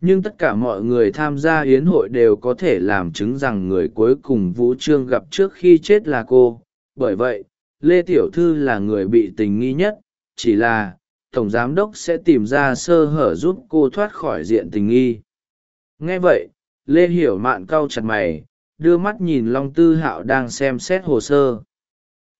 nhưng tất cả mọi người tham gia hiến hội đều có thể làm chứng rằng người cuối cùng vũ trương gặp trước khi chết là cô. Bởi vậy, lê tiểu thư là người bị tình nghi nhất, chỉ là, tổng giám đốc sẽ tìm ra sơ hở giúp cô thoát khỏi diện tình nghi. Nghe vậy, lê hiểu mạn cau chặt mày, đưa mắt nhìn long tư hạo đang xem xét hồ sơ.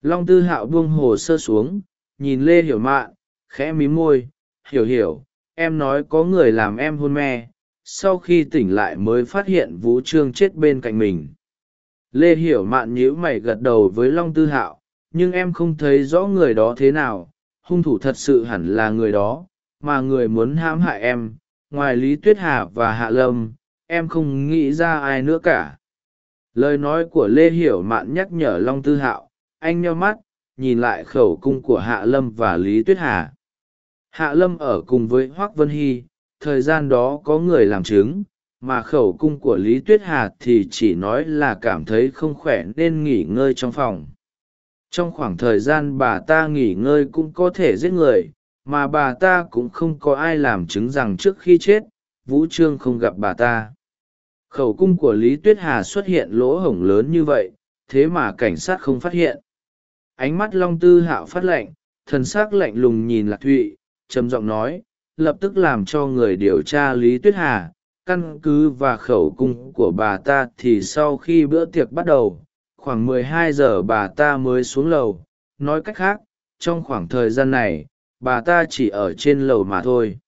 Long tư hạo buông hồ sơ xuống, nhìn lê hiểu mạn, khẽ mí môi, hiểu hiểu em nói có người làm em hôn me, sau khi tỉnh lại mới phát hiện vũ trương chết bên cạnh mình. Lê hiểu mạn nhíu mày gật đầu với long tư hạo, nhưng em không thấy rõ người đó thế nào, hung thủ thật sự hẳn là người đó, mà người muốn hãm hại em, ngoài lý tuyết hà và hạ lâm, em không nghĩ ra ai nữa cả. Lời nói của lê hiểu mạn nhắc nhở long tư hạo, anh nheo mắt, nhìn lại khẩu cung của hạ lâm và lý tuyết hà hạ lâm ở cùng với hoác vân hy, thời gian đó có người làm chứng, mà khẩu cung của lý tuyết hà thì chỉ nói là cảm thấy không khỏe nên nghỉ ngơi trong phòng. Trong khoảng thời gian bà ta nghỉ ngơi cũng có thể giết người, mà bà ta cũng không có ai làm chứng rằng trước khi chết, vũ trương không gặp bà ta. Khẩu cung của lý tuyết hà xuất hiện lỗ hổng lớn như vậy, thế mà cảnh sát không phát hiện. Ánh mắt long tư hạo phát lạnh, thần s ắ c lạnh lùng nhìn lạc thụy trầm giọng nói, lập tức làm cho người điều tra lý tuyết hà, căn cứ và khẩu cung của bà ta thì sau khi bữa tiệc bắt đầu, khoảng 12 giờ bà ta mới xuống lầu. Nói cách khác, trong khoảng thời gian này, bà ta chỉ ở trên lầu mà thôi.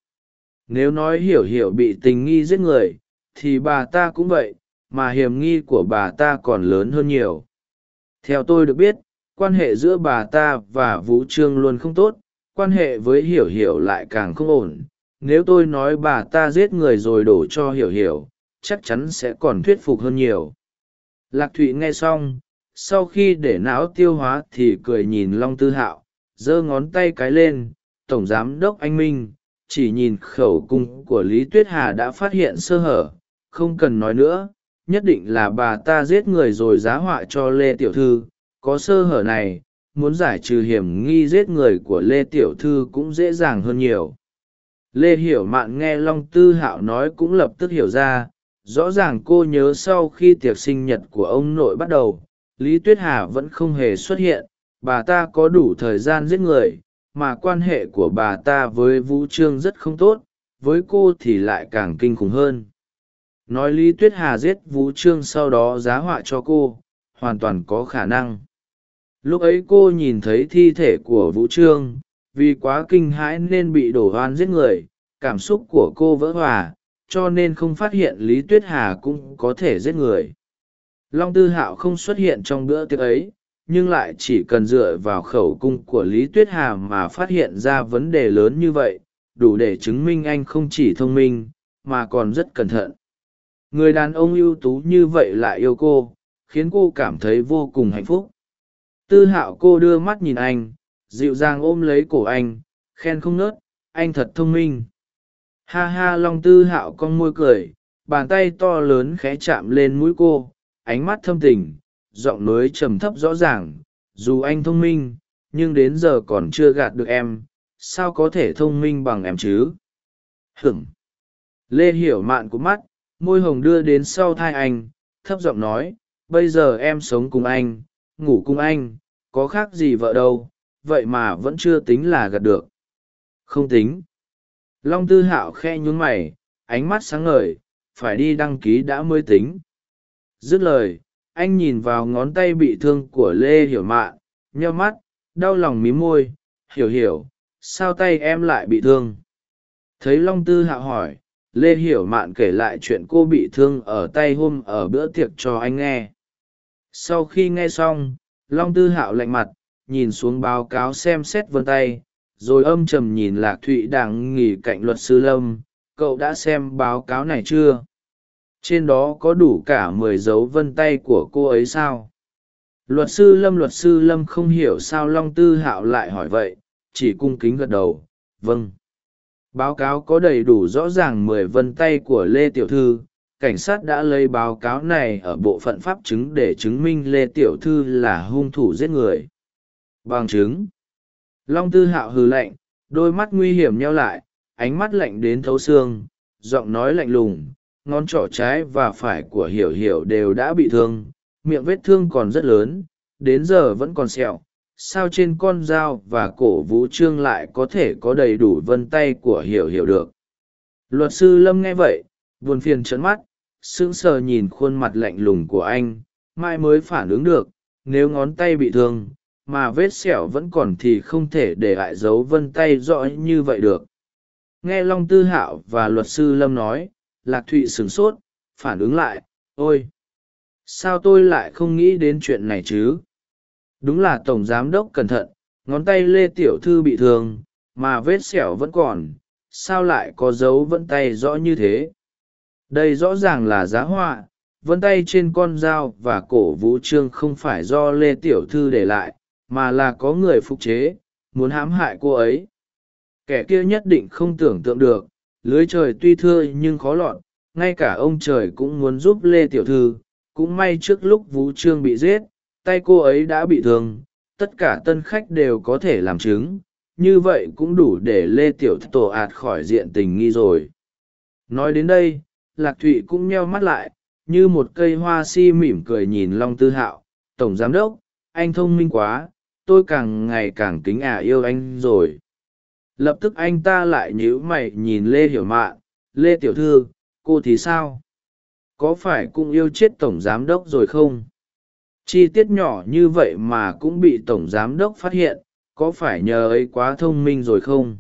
Nếu nói hiểu hiểu bị tình nghi giết người, thì bà ta cũng vậy, mà hiểm nghi của bà ta còn lớn hơn nhiều. Theo tôi được biết, quan hệ giữa bà ta và vũ trương luôn không tốt quan hệ với hiểu hiểu lại càng không ổn. Nếu tôi nói bà ta giết người rồi đổ cho hiểu hiểu, chắc chắn sẽ còn thuyết phục hơn nhiều. Lạc thụy nghe xong, sau khi để não tiêu hóa thì cười nhìn long tư hạo, giơ ngón tay cái lên, tổng giám đốc anh minh, chỉ nhìn khẩu cung của lý tuyết hà đã phát hiện sơ hở, không cần nói nữa. Nhất định là bà ta giết người rồi giá họa cho lê tiểu thư. Có sơ hở này muốn giải trừ hiểm nghi giết người của lê tiểu thư cũng dễ dàng hơn nhiều. Lê hiểu mạn nghe long tư hạo nói cũng lập tức hiểu ra, rõ ràng cô nhớ sau khi tiệc sinh nhật của ông nội bắt đầu, lý tuyết hà vẫn không hề xuất hiện, bà ta có đủ thời gian giết người, mà quan hệ của bà ta với vũ trương rất không tốt, với cô thì lại càng kinh khủng hơn. Nói lý tuyết hà giết vũ trương sau đó giá họa cho cô, hoàn toàn có khả năng lúc ấy cô nhìn thấy thi thể của vũ trương, vì quá kinh hãi nên bị đổ oan giết người, cảm xúc của cô vỡ hòa, cho nên không phát hiện lý tuyết hà cũng có thể giết người. Long tư hạo không xuất hiện trong bữa tiệc ấy, nhưng lại chỉ cần dựa vào khẩu cung của lý tuyết hà mà phát hiện ra vấn đề lớn như vậy, đủ để chứng minh anh không chỉ thông minh, mà còn rất cẩn thận. Người đàn ông ưu tú như vậy lại yêu cô, khiến cô cảm thấy vô cùng hạnh phúc tư hạo cô đưa mắt nhìn anh, dịu dàng ôm lấy cổ anh, khen không nớt anh thật thông minh. Ha ha, long tư hạo con môi cười, bàn tay to lớn khẽ chạm lên mũi cô, ánh mắt thâm tình, giọng nói trầm thấp rõ ràng, dù anh thông minh, nhưng đến giờ còn chưa gạt được em, sao có thể thông minh bằng em chứ? Hửng lê hiểu mạn của mắt, môi hồng đưa đến sau thai anh, thấp giọng nói, bây giờ em sống cùng anh ngủ cùng anh, có khác gì vợ đâu, vậy mà vẫn chưa tính là gật được. Không tính. Long tư hạo khe nhún mày, ánh mắt sáng ngời, phải đi đăng ký đã mới tính. Dứt lời, anh nhìn vào ngón tay bị thương của lê hiểu mạn nheo mắt, đau lòng mí môi, hiểu hiểu, sao tay em lại bị thương? Thấy long tư hạo hỏi, lê hiểu mạn kể lại chuyện cô bị thương ở tay hôm ở bữa tiệc cho anh nghe sau khi nghe xong, long tư hạo lạnh mặt, nhìn xuống báo cáo xem xét vân tay, rồi âm trầm nhìn lạc thụy đang nghỉ cạnh luật sư lâm, cậu đã xem báo cáo này chưa? Trên đó có đủ cả mười dấu vân tay của cô ấy sao? Luật sư lâm, luật sư lâm không hiểu sao long tư hạo lại hỏi vậy, chỉ cung kính gật đầu vâng. Báo cáo có đầy đủ rõ ràng mười vân tay của lê tiểu thư cảnh sát đã lấy báo cáo này ở bộ phận pháp chứng để chứng minh lê tiểu thư là hung thủ giết người. Bằng chứng. Long tư hạo hừ lạnh, đôi mắt nguy hiểm nheo lại, ánh mắt lạnh đến thấu xương, giọng nói lạnh lùng, ngón trỏ trái và phải của hiểu hiểu đều đã bị thương, miệng vết thương còn rất lớn, đến giờ vẫn còn sẹo, sao trên con dao và cổ vũ trương lại có thể có đầy đủ vân tay của hiểu hiểu được? Luật sư lâm nghe vậy buồn phiền trấn mắt, sững sờ nhìn khuôn mặt lạnh lùng của anh mai mới phản ứng được, nếu ngón tay bị thương, mà vết sẹo vẫn còn thì không thể để lại dấu vân tay rõ như vậy được. Nghe long tư hạo và luật sư lâm nói, lạc thụy sửng sốt, phản ứng lại, ôi, sao tôi lại không nghĩ đến chuyện này chứ? Đúng là tổng giám đốc cẩn thận, ngón tay lê tiểu thư bị thương, mà vết sẹo vẫn còn, sao lại có dấu vân tay rõ như thế? Đây rõ ràng là giá họa, vân tay trên con dao và cổ vũ trương không phải do lê tiểu thư để lại, mà là có người phục chế, muốn hãm hại cô ấy. Kẻ kia nhất định không tưởng tượng được, lưới trời tuy thưa nhưng khó lọt, ngay cả ông trời cũng muốn giúp lê tiểu thư, cũng may trước lúc vũ trương bị giết, tay cô ấy đã bị thương, tất cả tân khách đều có thể làm chứng, như vậy cũng đủ để lê tiểu tổ ạt khỏi diện tình nghi rồi. Nói đến đây lạc thụy cũng nheo mắt lại, như một cây hoa si mỉm cười nhìn long tư hạo. Tổng giám đốc, anh thông minh quá, tôi càng ngày càng kính ả yêu anh rồi. Lập tức anh ta lại nhíu mày nhìn lê hiểu mạn lê tiểu thư, cô thì sao? Có phải cũng yêu chết tổng giám đốc rồi không? Chi tiết nhỏ như vậy mà cũng bị tổng giám đốc phát hiện, có phải nhờ ấy quá thông minh rồi không?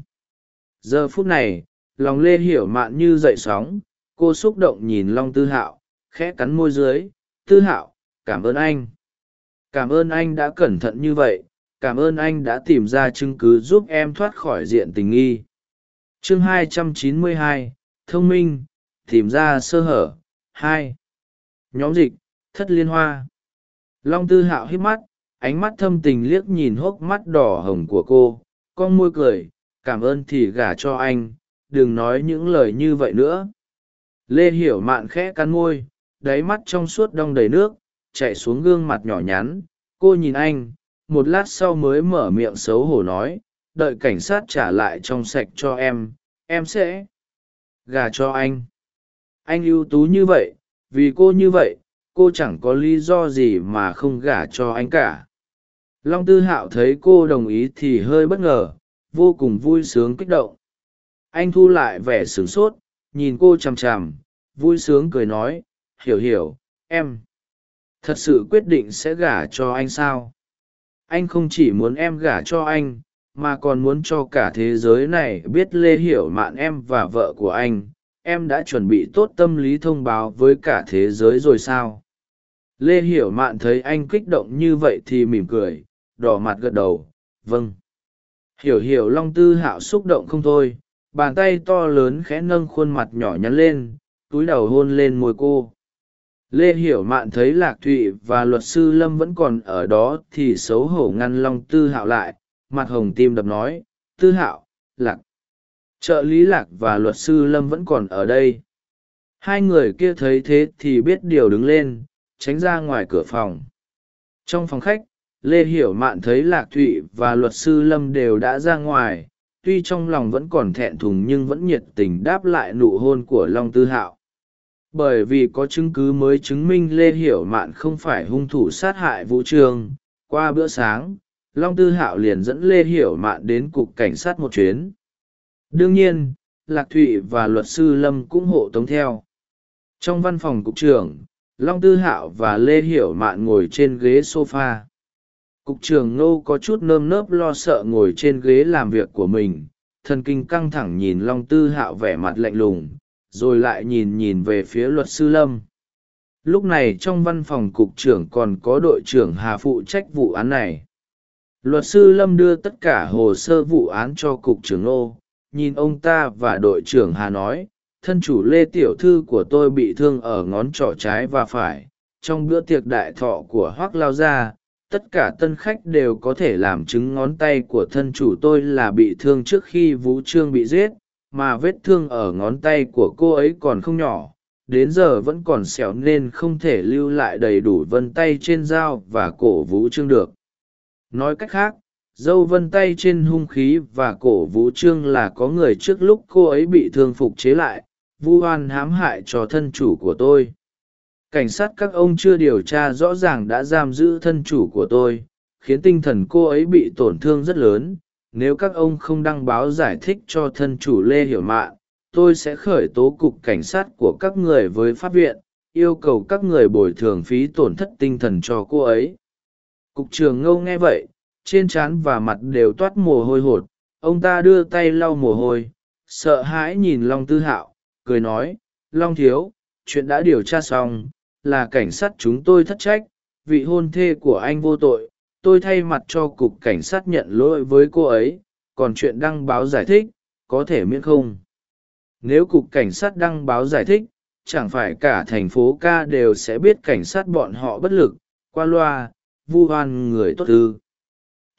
Giờ phút này, lòng lê hiểu mạn như dậy sóng cô xúc động nhìn long tư hạo khẽ cắn môi dưới tư hạo cảm ơn anh. Cảm ơn anh đã cẩn thận như vậy cảm ơn anh đã tìm ra chứng cứ giúp em thoát khỏi diện tình nghi. Chương 292, thông minh tìm ra sơ hở hai. Nhóm dịch thất liên hoa. Long tư hạo hít mắt ánh mắt thâm tình liếc nhìn hốc mắt đỏ hồng của cô con môi cười cảm ơn thì gả cho anh đừng nói những lời như vậy nữa lê hiểu mạn khẽ cắn môi, đáy mắt trong suốt đong đầy nước, chạy xuống gương mặt nhỏ nhắn. Cô nhìn anh, một lát sau mới mở miệng xấu hổ nói, đợi cảnh sát trả lại trong sạch cho em em sẽ gà cho anh. Anh ưu tú như vậy, vì cô như vậy, cô chẳng có lý do gì mà không gả cho anh cả. Long tư hạo thấy cô đồng ý thì hơi bất ngờ, vô cùng vui sướng kích động. Anh thu lại vẻ sửng sốt nhìn cô chằm chằm, vui sướng cười nói, hiểu hiểu, em thật sự quyết định sẽ gả cho anh sao? Anh không chỉ muốn em gả cho anh, mà còn muốn cho cả thế giới này biết lê hiểu mạn em và vợ của anh. Em đã chuẩn bị tốt tâm lý thông báo với cả thế giới rồi sao? Lê hiểu mạn thấy anh kích động như vậy thì mỉm cười, đỏ mặt gật đầu vâng. Hiểu hiểu long tư hạo xúc động không thôi bàn tay to lớn khẽ nâng khuôn mặt nhỏ nhắn lên, túi đầu hôn lên môi cô. Lê hiểu mạn thấy lạc thụy và luật sư lâm vẫn còn ở đó thì xấu hổ ngăn long tư hạo lại, mặt hồng tim đập nói, tư hạo, lạc, trợ lý lạc và luật sư lâm vẫn còn ở đây. Hai người kia thấy thế thì biết điều đứng lên, tránh ra ngoài cửa phòng. Trong phòng khách, lê hiểu mạn thấy lạc thụy và luật sư lâm đều đã ra ngoài tuy trong lòng vẫn còn thẹn thùng nhưng vẫn nhiệt tình đáp lại nụ hôn của long tư hạo. Bởi vì có chứng cứ mới chứng minh lê hiểu mạn không phải hung thủ sát hại vũ trường, qua bữa sáng, long tư hạo liền dẫn lê hiểu mạn đến cục cảnh sát một chuyến. Đương nhiên, lạc thụy và luật sư lâm cũng hộ tống theo. Trong văn phòng cục trưởng, long tư hạo và lê hiểu mạn ngồi trên ghế s o f a cục trưởng ngô có chút nơm nớp lo sợ ngồi trên ghế làm việc của mình, thần kinh căng thẳng nhìn long tư hạo vẻ mặt lạnh lùng, rồi lại nhìn nhìn về phía luật sư lâm. Lúc này trong văn phòng cục trưởng còn có đội trưởng hà phụ trách vụ án này. Luật sư lâm đưa tất cả hồ sơ vụ án cho cục trưởng ngô, nhìn ông ta và đội trưởng hà nói, thân chủ lê tiểu thư của tôi bị thương ở ngón trỏ trái và phải, trong bữa tiệc đại thọ của hoác lao gia tất cả tân khách đều có thể làm chứng ngón tay của thân chủ tôi là bị thương trước khi vũ trương bị giết, mà vết thương ở ngón tay của cô ấy còn không nhỏ, đến giờ vẫn còn sẹo nên không thể lưu lại đầy đủ vân tay trên dao và cổ vũ trương được. Nói cách khác, dâu vân tay trên hung khí và cổ vũ trương là có người trước lúc cô ấy bị thương phục chế lại, vu oan hãm hại cho thân chủ của tôi cảnh sát các ông chưa điều tra rõ ràng đã giam giữ thân chủ của tôi, khiến tinh thần cô ấy bị tổn thương rất lớn. Nếu các ông không đăng báo giải thích cho thân chủ lê hiểu mạn tôi sẽ khởi tố cục cảnh sát của các người với pháp viện, yêu cầu các người bồi thường phí tổn thất tinh thần cho cô ấy. Cục trường ngâu nghe vậy, trên trán và mặt đều toát mồ hôi hột. Ông ta đưa tay lau mồ hôi, sợ hãi nhìn long tư hạo, cười nói, long thiếu, chuyện đã điều tra xong là cảnh sát chúng tôi thất trách, vị hôn thê của anh vô tội, tôi thay mặt cho cục cảnh sát nhận lỗi với cô ấy, còn chuyện đăng báo giải thích, có thể miễn không? Nếu cục cảnh sát đăng báo giải thích, chẳng phải cả thành phố ca đều sẽ biết cảnh sát bọn họ bất lực, qua loa, vu hoan người tốt tư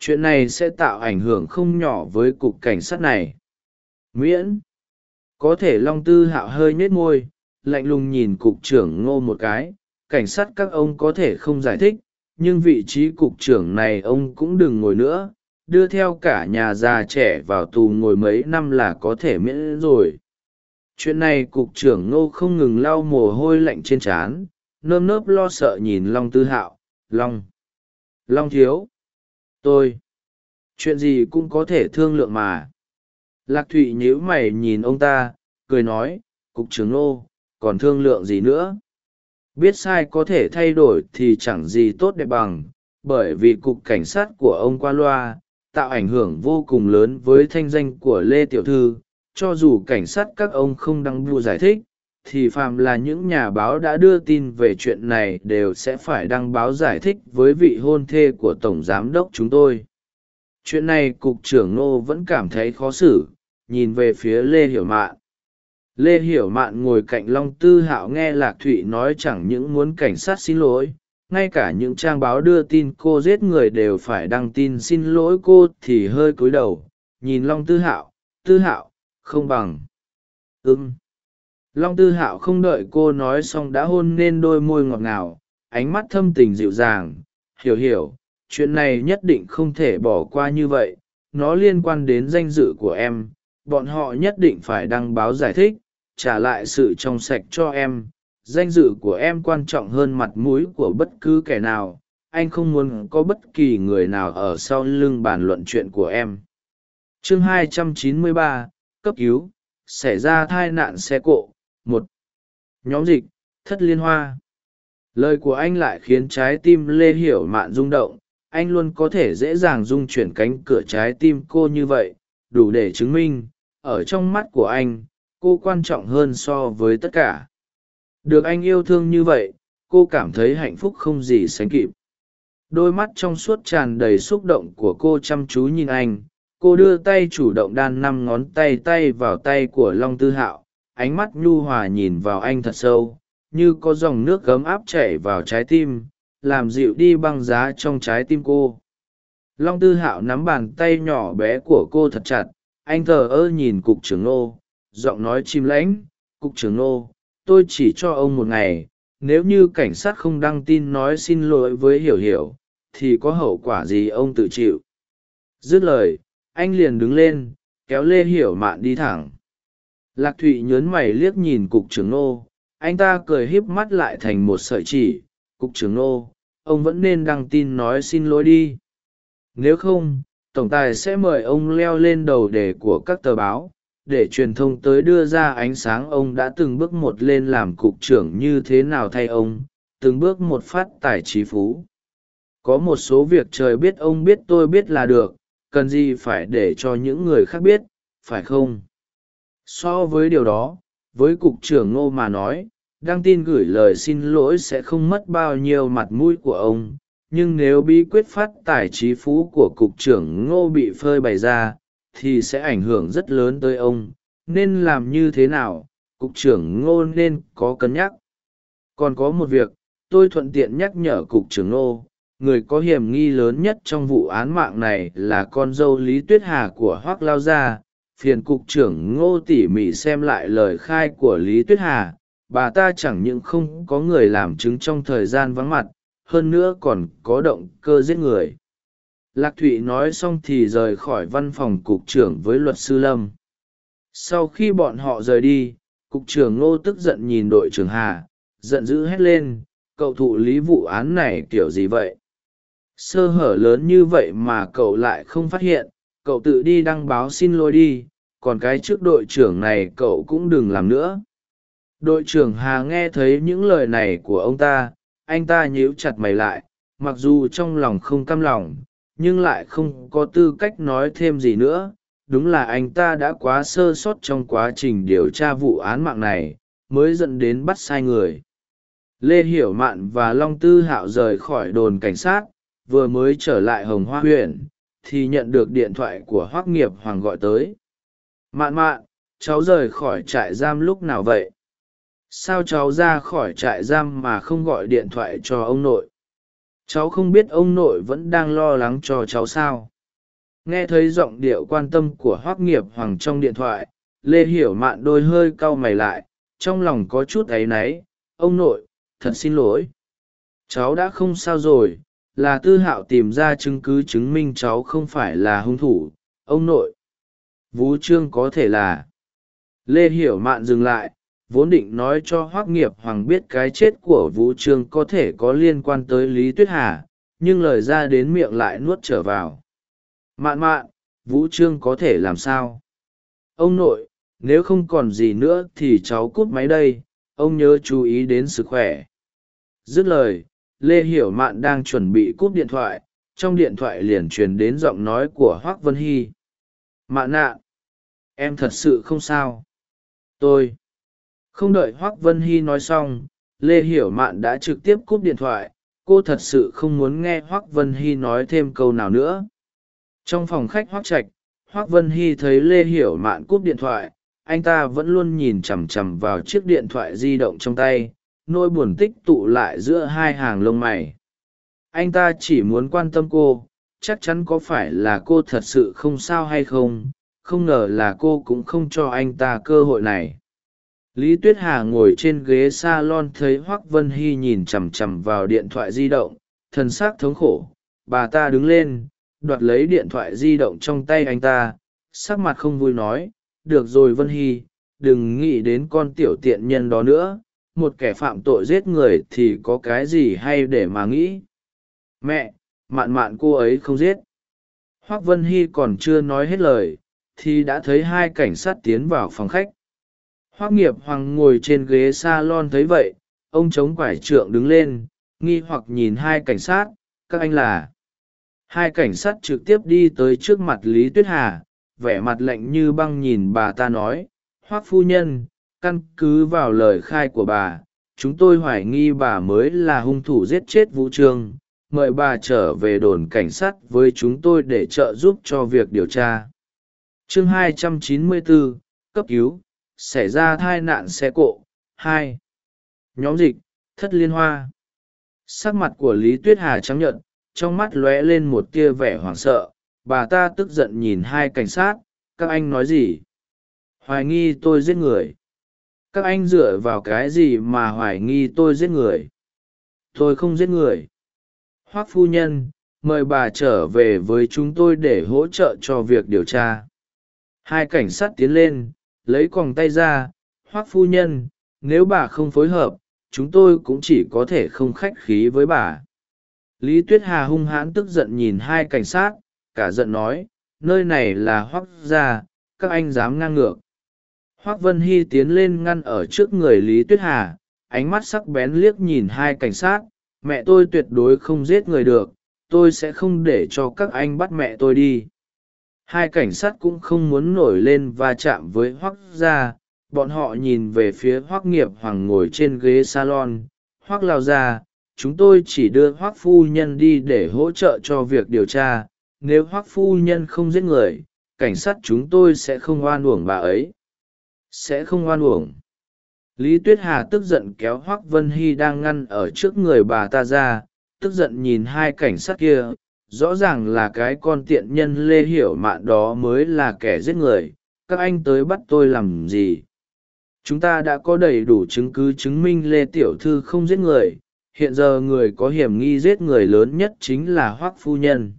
chuyện này sẽ tạo ảnh hưởng không nhỏ với cục cảnh sát này. Miễn, có thể long tư hạo hơi nhếch môi, lạnh lùng nhìn cục trưởng ngô một cái cảnh sát các ông có thể không giải thích, nhưng vị trí cục trưởng này ông cũng đừng ngồi nữa, đưa theo cả nhà già trẻ vào tù ngồi mấy năm là có thể miễn rồi. Chuyện này cục trưởng ngô không ngừng lau mồ hôi lạnh trên trán, nơm nớp lo sợ nhìn long tư hạo, long long thiếu, tôi, chuyện gì cũng có thể thương lượng mà. Lạc thụy nhíu mày nhìn ông ta, cười nói, cục trưởng ngô, còn thương lượng gì nữa? Biết sai có thể thay đổi thì chẳng gì tốt đẹp bằng, bởi vì cục cảnh sát của ông qua loa tạo ảnh hưởng vô cùng lớn với thanh danh của lê tiểu thư. Cho dù cảnh sát các ông không đăng bưu giải thích, thì phàm là những nhà báo đã đưa tin về chuyện này đều sẽ phải đăng báo giải thích với vị hôn thê của tổng giám đốc chúng tôi. Chuyện này cục trưởng nô vẫn cảm thấy khó xử, nhìn về phía lê hiểu mạn lê hiểu mạn ngồi cạnh long tư hạo nghe lạc thụy nói chẳng những muốn cảnh sát xin lỗi, ngay cả những trang báo đưa tin cô giết người đều phải đăng tin xin lỗi cô thì hơi cúi đầu, nhìn long tư hạo tư hạo, không bằng. Ưng long tư hạo không đợi cô nói xong đã hôn nên đôi môi ngọt ngào, ánh mắt thâm tình dịu dàng, hiểu hiểu, chuyện này nhất định không thể bỏ qua như vậy, nó liên quan đến danh dự của em, bọn họ nhất định phải đăng báo giải thích trả lại sự trong sạch cho em. Danh dự của em quan trọng hơn mặt mũi của bất cứ kẻ nào. Anh không muốn có bất kỳ người nào ở sau lưng bàn luận chuyện của em. Chương 293, cấp cứu. Xảy ra tai nạn xe cộ. Một. Nhóm dịch. Thất liên hoa. Lời của anh lại khiến trái tim lê hiểu mạn rung động. Anh luôn có thể dễ dàng dung chuyển cánh cửa trái tim cô như vậy đủ để chứng minh ở trong mắt của anh cô quan trọng hơn so với tất cả. Được anh yêu thương như vậy, cô cảm thấy hạnh phúc không gì sánh kịp. Đôi mắt trong suốt tràn đầy xúc động của cô chăm chú nhìn anh. Cô đưa tay chủ động đan năm ngón tay tay vào tay của long tư hạo. Ánh mắt nhu hòa nhìn vào anh thật sâu, như có dòng nước gấm áp chảy vào trái tim, làm dịu đi băng giá trong trái tim cô. Long tư hạo nắm bàn tay nhỏ bé của cô thật chặt. Anh thờ ơ nhìn cục trưởng nô giọng nói chim lãnh, cục trưởng nô tôi chỉ cho ông một ngày, nếu như cảnh sát không đăng tin nói xin lỗi với hiểu hiểu, thì có hậu quả gì ông tự chịu? Dứt lời, anh liền đứng lên, kéo lê hiểu mạn đi thẳng. Lạc thụy nhớn mày liếc nhìn cục trưởng nô anh ta cười híp mắt lại thành một sợi chỉ, cục trưởng nô ông vẫn nên đăng tin nói xin lỗi đi. Nếu không, tổng tài sẽ mời ông leo lên đầu đề của các tờ báo để truyền thông tới đưa ra ánh sáng ông đã từng bước một lên làm cục trưởng như thế nào thay ông, từng bước một phát tài trí phú. Có một số việc trời biết ông biết tôi biết là được, cần gì phải để cho những người khác biết, phải không? So với điều đó, với cục trưởng ngô mà nói, đăng tin gửi lời xin lỗi sẽ không mất bao nhiêu mặt mũi của ông, nhưng nếu bí quyết phát tài trí phú của cục trưởng ngô bị phơi bày ra thì sẽ ảnh hưởng rất lớn tới ông, nên làm như thế nào, cục trưởng ngô nên có cân nhắc. Còn có một việc, tôi thuận tiện nhắc nhở cục trưởng ngô, người có hiểm nghi lớn nhất trong vụ án mạng này là con dâu lý tuyết hà của hoác lao gia. Phiền cục trưởng ngô tỉ mỉ xem lại lời khai của lý tuyết hà, bà ta chẳng những không có người làm chứng trong thời gian vắng mặt, hơn nữa còn có động cơ giết người lạc thụy nói xong thì rời khỏi văn phòng cục trưởng với luật sư lâm. Sau khi bọn họ rời đi, cục trưởng ngô tức giận nhìn đội trưởng hà, giận dữ hét lên, cậu thụ lý vụ án này kiểu gì vậy? Sơ hở lớn như vậy mà cậu lại không phát hiện, cậu tự đi đăng báo xin lỗi đi, còn cái trước đội trưởng này cậu cũng đừng làm nữa. Đội trưởng hà nghe thấy những lời này của ông ta, anh ta nhíu chặt mày lại, mặc dù trong lòng không căm lòng nhưng lại không có tư cách nói thêm gì nữa. Đúng là anh ta đã quá sơ sót trong quá trình điều tra vụ án mạng này, mới dẫn đến bắt sai người. Lê hiểu mạn và long tư hạo rời khỏi đồn cảnh sát, vừa mới trở lại hồng hoa huyện, thì nhận được điện thoại của hoác nghiệp hoàng gọi tới. Mạn mạn, cháu rời khỏi trại giam lúc nào vậy? Sao cháu ra khỏi trại giam mà không gọi điện thoại cho ông nội? Cháu không biết ông nội vẫn đang lo lắng cho cháu sao. Nghe thấy giọng điệu quan tâm của hoác nghiệp hoàng trong điện thoại, lê hiểu mạn đôi hơi cau mày lại, trong lòng có chút áy náy. Ông nội, thật xin lỗi. Cháu đã không sao rồi, là tư hạo tìm ra chứng cứ chứng minh cháu không phải là hung thủ. Ông nội Vũ trương có thể là. Lê hiểu mạn dừng lại vốn định nói cho hoác nghiệp hoàng biết cái chết của vũ trương có thể có liên quan tới lý tuyết hà, nhưng lời ra đến miệng lại nuốt trở vào. Mạn mạn, vũ trương có thể làm sao? Ông nội, nếu không còn gì nữa thì cháu cút máy đây, ông nhớ chú ý đến sức khỏe. Dứt lời, lê hiểu mạn đang chuẩn bị cúp điện thoại, trong điện thoại liền truyền đến giọng nói của hoác vân hy. Mạn nạn em thật sự không sao. Tôi không đợi hoác vân hy nói xong, lê hiểu mạn đã trực tiếp cúp điện thoại. Cô thật sự không muốn nghe hoác vân hy nói thêm câu nào nữa. Trong phòng khách hoác trạch, hoác vân hy thấy lê hiểu mạn cúp điện thoại. Anh ta vẫn luôn nhìn chằm chằm vào chiếc điện thoại di động trong tay, nỗi buồn tích tụ lại giữa hai hàng lông mày. Anh ta chỉ muốn quan tâm cô, chắc chắn có phải là cô thật sự không sao hay không không ngờ là cô cũng không cho anh ta cơ hội này lý tuyết hà ngồi trên ghế s a lon thấy hoác vân hy nhìn chằm chằm vào điện thoại di động thân xác thống khổ. Bà ta đứng lên, đoạt lấy điện thoại di động trong tay anh ta, sắc mặt không vui nói, được rồi vân hy, đừng nghĩ đến con tiểu tiện nhân đó nữa, một kẻ phạm tội giết người thì có cái gì hay để mà nghĩ. Mẹ, mạn mạn cô ấy không giết. Hoác vân hy còn chưa nói hết lời, thì đã thấy hai cảnh sát tiến vào phòng khách hoác nghiệp hoàng ngồi trên ghế salon thấy vậy ông chống quải trượng đứng lên nghi hoặc nhìn hai cảnh sát các anh là. Hai cảnh sát trực tiếp đi tới trước mặt lý tuyết hà vẻ mặt lạnh như băng nhìn bà ta nói hoác phu nhân căn cứ vào lời khai của bà chúng tôi hoài nghi bà mới là hung thủ giết chết vũ trương mời bà trở về đồn cảnh sát với chúng tôi để trợ giúp cho việc điều tra. Chương 294, cấp cứu xảy ra tai nạn xe cộ. Hai. Nhóm dịch, thất liên hoa. Sắc mặt của lý tuyết hà trắng nhợt, trong mắt lóe lên một tia vẻ hoảng sợ. Bà ta tức giận nhìn hai cảnh sát. Các anh nói gì? Hoài nghi tôi giết người. Các anh dựa vào cái gì mà hoài nghi tôi giết người? Tôi không giết người. Hoác phu nhân, mời bà trở về với chúng tôi để hỗ trợ cho việc điều tra. Hai cảnh sát tiến lên lấy còng tay ra hoác phu nhân, nếu bà không phối hợp, chúng tôi cũng chỉ có thể không khách khí với bà. Lý tuyết hà hung hãn tức giận nhìn hai cảnh sát, cả giận nói, nơi này là hoác gia, các anh dám ngang ngược. Hoác vân hy tiến lên ngăn ở trước người lý tuyết hà, ánh mắt sắc bén liếc nhìn hai cảnh sát, mẹ tôi tuyệt đối không giết người được, tôi sẽ không để cho các anh bắt mẹ tôi đi hai cảnh sát cũng không muốn nổi lên va chạm với hoác gia. Bọn họ nhìn về phía hoác nghiệp hoàng ngồi trên ghế salon. Hoác lao ra chúng tôi chỉ đưa hoác phu nhân đi để hỗ trợ cho việc điều tra. Nếu hoác phu nhân không giết người, cảnh sát chúng tôi sẽ không oan uổng bà ấy. Sẽ không oan uổng. Lý tuyết hà tức giận kéo hoác vân hy đang ngăn ở trước người bà ta ra. Tức giận nhìn hai cảnh sát kia rõ ràng là cái con tiện nhân lê hiểu mạn đó mới là kẻ giết người, các anh tới bắt tôi làm gì? Chúng ta đã có đầy đủ chứng cứ chứng minh lê tiểu thư không giết người, hiện giờ người có hiểm nghi giết người lớn nhất chính là hoác phu nhân.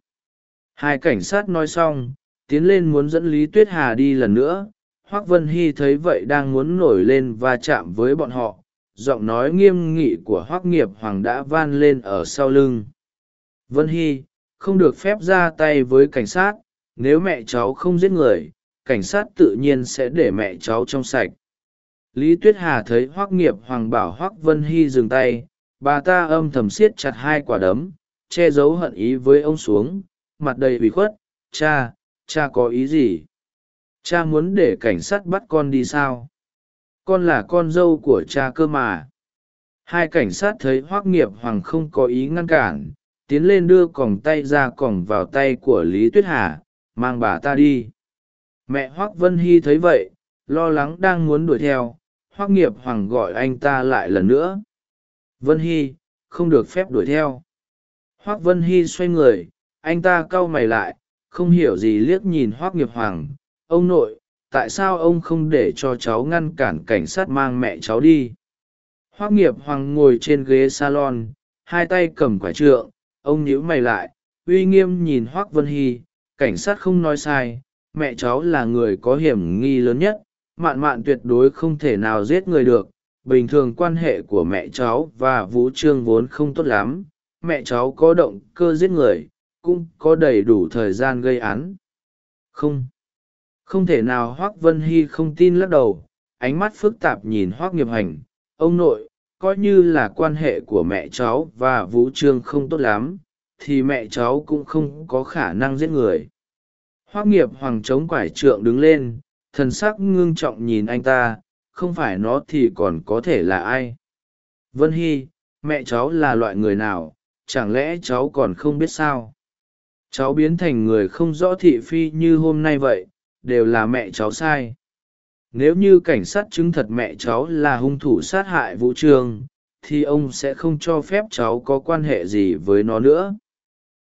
Hai cảnh sát nói xong, tiến lên muốn dẫn lý tuyết hà đi lần nữa hoác vân hy thấy vậy đang muốn nổi lên và chạm với bọn họ, giọng nói nghiêm nghị của hoác nghiệp hoàng đã van lên ở sau lưng. Vân hy không được phép ra tay với cảnh sát, nếu mẹ cháu không giết người, cảnh sát tự nhiên sẽ để mẹ cháu trong sạch. Lý tuyết hà thấy hoác nghiệp hoàng bảo hoác vân hy dừng tay, bà ta âm thầm siết chặt hai quả đấm, che giấu hận ý với ông xuống, mặt đầy ủy khuất, cha cha có ý gì? Cha muốn để cảnh sát bắt con đi sao? Con là con dâu của cha cơ mà. Hai cảnh sát thấy hoác nghiệp hoàng không có ý ngăn cản tiến lên đưa còng tay ra còng vào tay của lý tuyết hà, mang bà ta đi. Mẹ hoác vân hy thấy vậy, lo lắng đang muốn đuổi theo, hoác nghiệp hoàng gọi anh ta lại lần nữa. Vân hy, không được phép đuổi theo. Hoác vân hy xoay người, anh ta cau mày lại, không hiểu gì liếc nhìn hoác nghiệp hoàng. Ông nội, tại sao ông không để cho cháu ngăn cản cảnh sát mang mẹ cháu đi? Hoác nghiệp hoàng ngồi trên ghế salon, hai tay cầm quả trượng ông nhíu mày lại, uy nghiêm nhìn hoác vân hy, cảnh sát không nói sai, mẹ cháu là người có hiểm nghi lớn nhất, mạn mạn tuyệt đối không thể nào giết người được. Bình thường quan hệ của mẹ cháu và vũ trương vốn không tốt lắm, mẹ cháu có động cơ giết người, cũng có đầy đủ thời gian gây án. Không. Không thể nào hoác vân hy không tin lắc đầu, ánh mắt phức tạp nhìn hoác nghiệp hành. Ông nội coi như là quan hệ của mẹ cháu và vũ trương không tốt lắm, thì mẹ cháu cũng không có khả năng giết người. Hoác nghiệp hoàng chống quải trượng đứng lên, thần sắc ngưng trọng nhìn anh ta, không phải nó thì còn có thể là ai? Vân hy, mẹ cháu là loại người nào? Chẳng lẽ cháu còn không biết sao? Cháu biến thành người không rõ thị phi như hôm nay vậy, đều là mẹ cháu sai nếu như cảnh sát chứng thật mẹ cháu là hung thủ sát hại vũ trường, thì ông sẽ không cho phép cháu có quan hệ gì với nó nữa.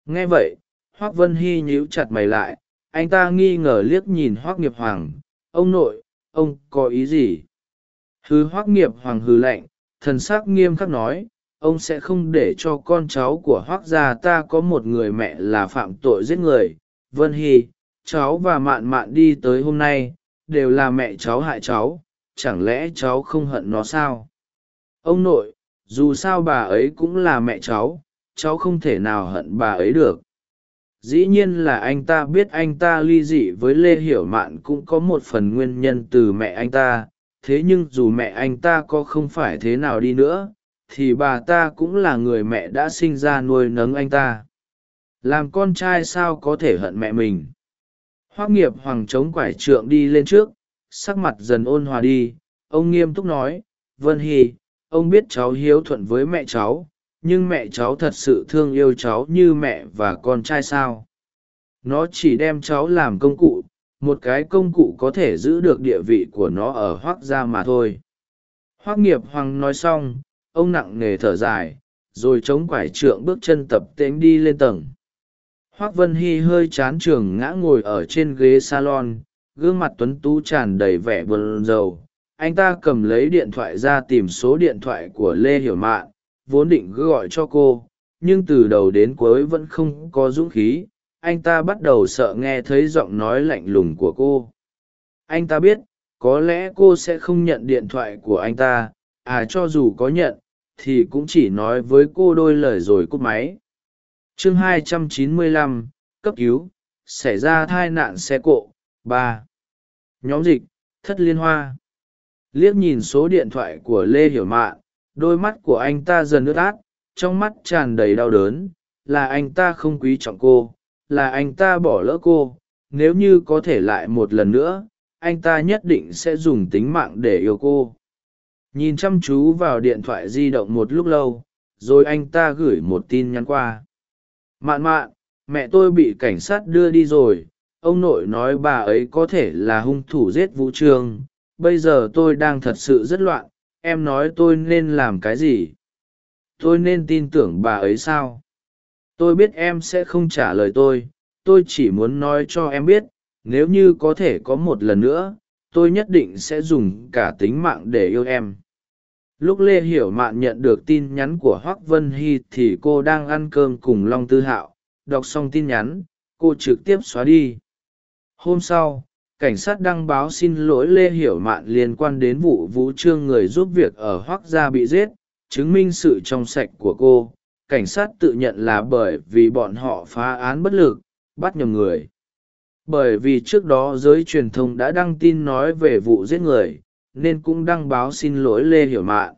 Nghe vậy, hoác vân hy nhíu chặt mày lại, anh ta nghi ngờ liếc nhìn hoác nghiệp hoàng, ông nội, ông có ý gì? Hư hoác nghiệp hoàng hư lạnh, thần s ắ c nghiêm khắc nói, ông sẽ không để cho con cháu của hoác gia ta có một người mẹ là phạm tội giết người. Vân hy, cháu và mạn mạn đi tới hôm nay đều là mẹ cháu hại cháu, chẳng lẽ cháu không hận nó sao? Ông nội, dù sao bà ấy cũng là mẹ cháu cháu không thể nào hận bà ấy được. Dĩ nhiên là anh ta biết anh ta ly dị với lê hiểu mạn cũng có một phần nguyên nhân từ mẹ anh ta, thế nhưng dù mẹ anh ta có không phải thế nào đi nữa, thì bà ta cũng là người mẹ đã sinh ra nuôi nấng anh ta. Làm con trai sao có thể hận mẹ mình? Hoác nghiệp hoàng chống quải trượng đi lên trước, sắc mặt dần ôn hòa đi. Ông nghiêm túc nói, vân hy, ông biết cháu hiếu thuận với mẹ cháu, nhưng mẹ cháu thật sự thương yêu cháu như mẹ và con trai sao? Nó chỉ đem cháu làm công cụ, một cái công cụ có thể giữ được địa vị của nó ở hoác gia mà thôi. Hoác nghiệp hoàng nói xong, ông nặng nề thở dài, rồi chống quải trượng bước chân tập tễnh đi lên tầng hoác vân hy hơi chán trường ngã ngồi ở trên ghế salon, gương mặt tuấn tú tràn đầy vẻ buồn rầu. Anh ta cầm lấy điện thoại ra tìm số điện thoại của lê hiểu mạn, vốn định gọi cho cô, nhưng từ đầu đến cuối vẫn không có dũng khí. Anh ta bắt đầu sợ nghe thấy giọng nói lạnh lùng của cô. Anh ta biết, có lẽ cô sẽ không nhận điện thoại của anh ta à cho dù có nhận, thì cũng chỉ nói với cô đôi lời rồi cúp máy chương 295, cấp cứu xảy ra tai nạn xe cộ ba. Nhóm dịch thất liên hoa. Liếc nhìn số điện thoại của lê hiểu mạn đôi mắt của anh ta dần ướt át trong mắt tràn đầy đau đớn là anh ta không quý trọng cô là anh ta bỏ lỡ cô nếu như có thể lại một lần nữa anh ta nhất định sẽ dùng tính mạng để yêu cô. Nhìn chăm chú vào điện thoại di động một lúc lâu rồi anh ta gửi một tin nhắn qua mạn mạn, mẹ tôi bị cảnh sát đưa đi rồi. Ông nội nói bà ấy có thể là hung thủ giết vũ trường. bây giờ tôi đang thật sự rất loạn. Em nói tôi nên làm cái gì? Tôi nên tin tưởng bà ấy sao? Tôi biết em sẽ không trả lời tôi. Tôi chỉ muốn nói cho em biết, nếu như có thể có một lần nữa, tôi nhất định sẽ dùng cả tính mạng để yêu em lúc lê hiểu mạn nhận được tin nhắn của hoác vân hy thì cô đang ăn cơm cùng long tư hạo. Đọc xong tin nhắn, cô trực tiếp xóa đi. Hôm sau, cảnh sát đăng báo xin lỗi lê hiểu mạn liên quan đến vụ vũ trương người giúp việc ở hoác gia bị giết, chứng minh sự trong sạch của cô. Cảnh sát tự nhận là bởi vì bọn họ phá án bất lực, bắt nhầm người. Bởi vì trước đó giới truyền thông đã đăng tin nói về vụ giết người nên cũng đăng báo xin lỗi lê hiểu mạn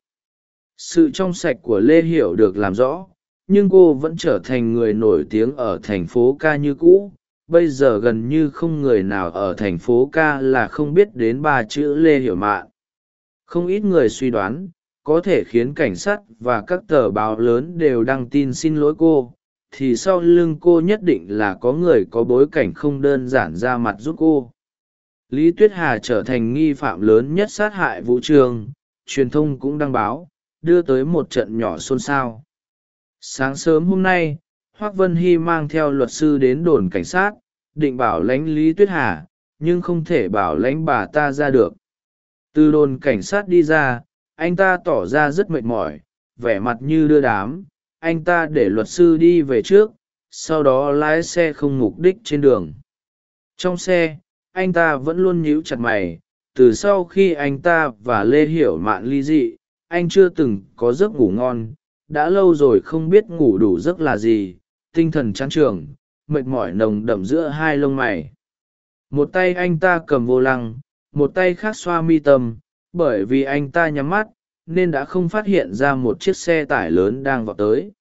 sự trong sạch của lê hiểu được làm rõ, nhưng cô vẫn trở thành người nổi tiếng ở thành phố ca như cũ. Bây giờ gần như không người nào ở thành phố ca là không biết đến ba chữ lê hiểu mạn không ít người suy đoán, có thể khiến cảnh sát và các tờ báo lớn đều đăng tin xin lỗi cô, thì sau lưng cô nhất định là có người có bối cảnh không đơn giản ra mặt giúp cô lý tuyết hà trở thành nghi phạm lớn nhất sát hại vũ trường, truyền thông cũng đăng báo, đưa tới một trận nhỏ xôn xao. Sáng sớm hôm nay, hoác vân hy mang theo luật sư đến đồn cảnh sát, định bảo lãnh lý tuyết hà, nhưng không thể bảo lãnh bà ta ra được. Từ đồn cảnh sát đi ra, anh ta tỏ ra rất mệt mỏi, vẻ mặt như đưa đám, anh ta để luật sư đi về trước, sau đó lái xe không mục đích trên đường. Trong xe anh ta vẫn luôn nhíu chặt mày, từ sau khi anh ta và lê hiểu mạn ly dị, anh chưa từng có giấc ngủ ngon, đã lâu rồi không biết ngủ đủ giấc là gì, tinh thần chán trường, mệt mỏi nồng đậm giữa hai lông mày. Một tay anh ta cầm vô lăng, một tay khác xoa mi tâm, bởi vì anh ta nhắm mắt, nên đã không phát hiện ra một chiếc xe tải lớn đang vào tới.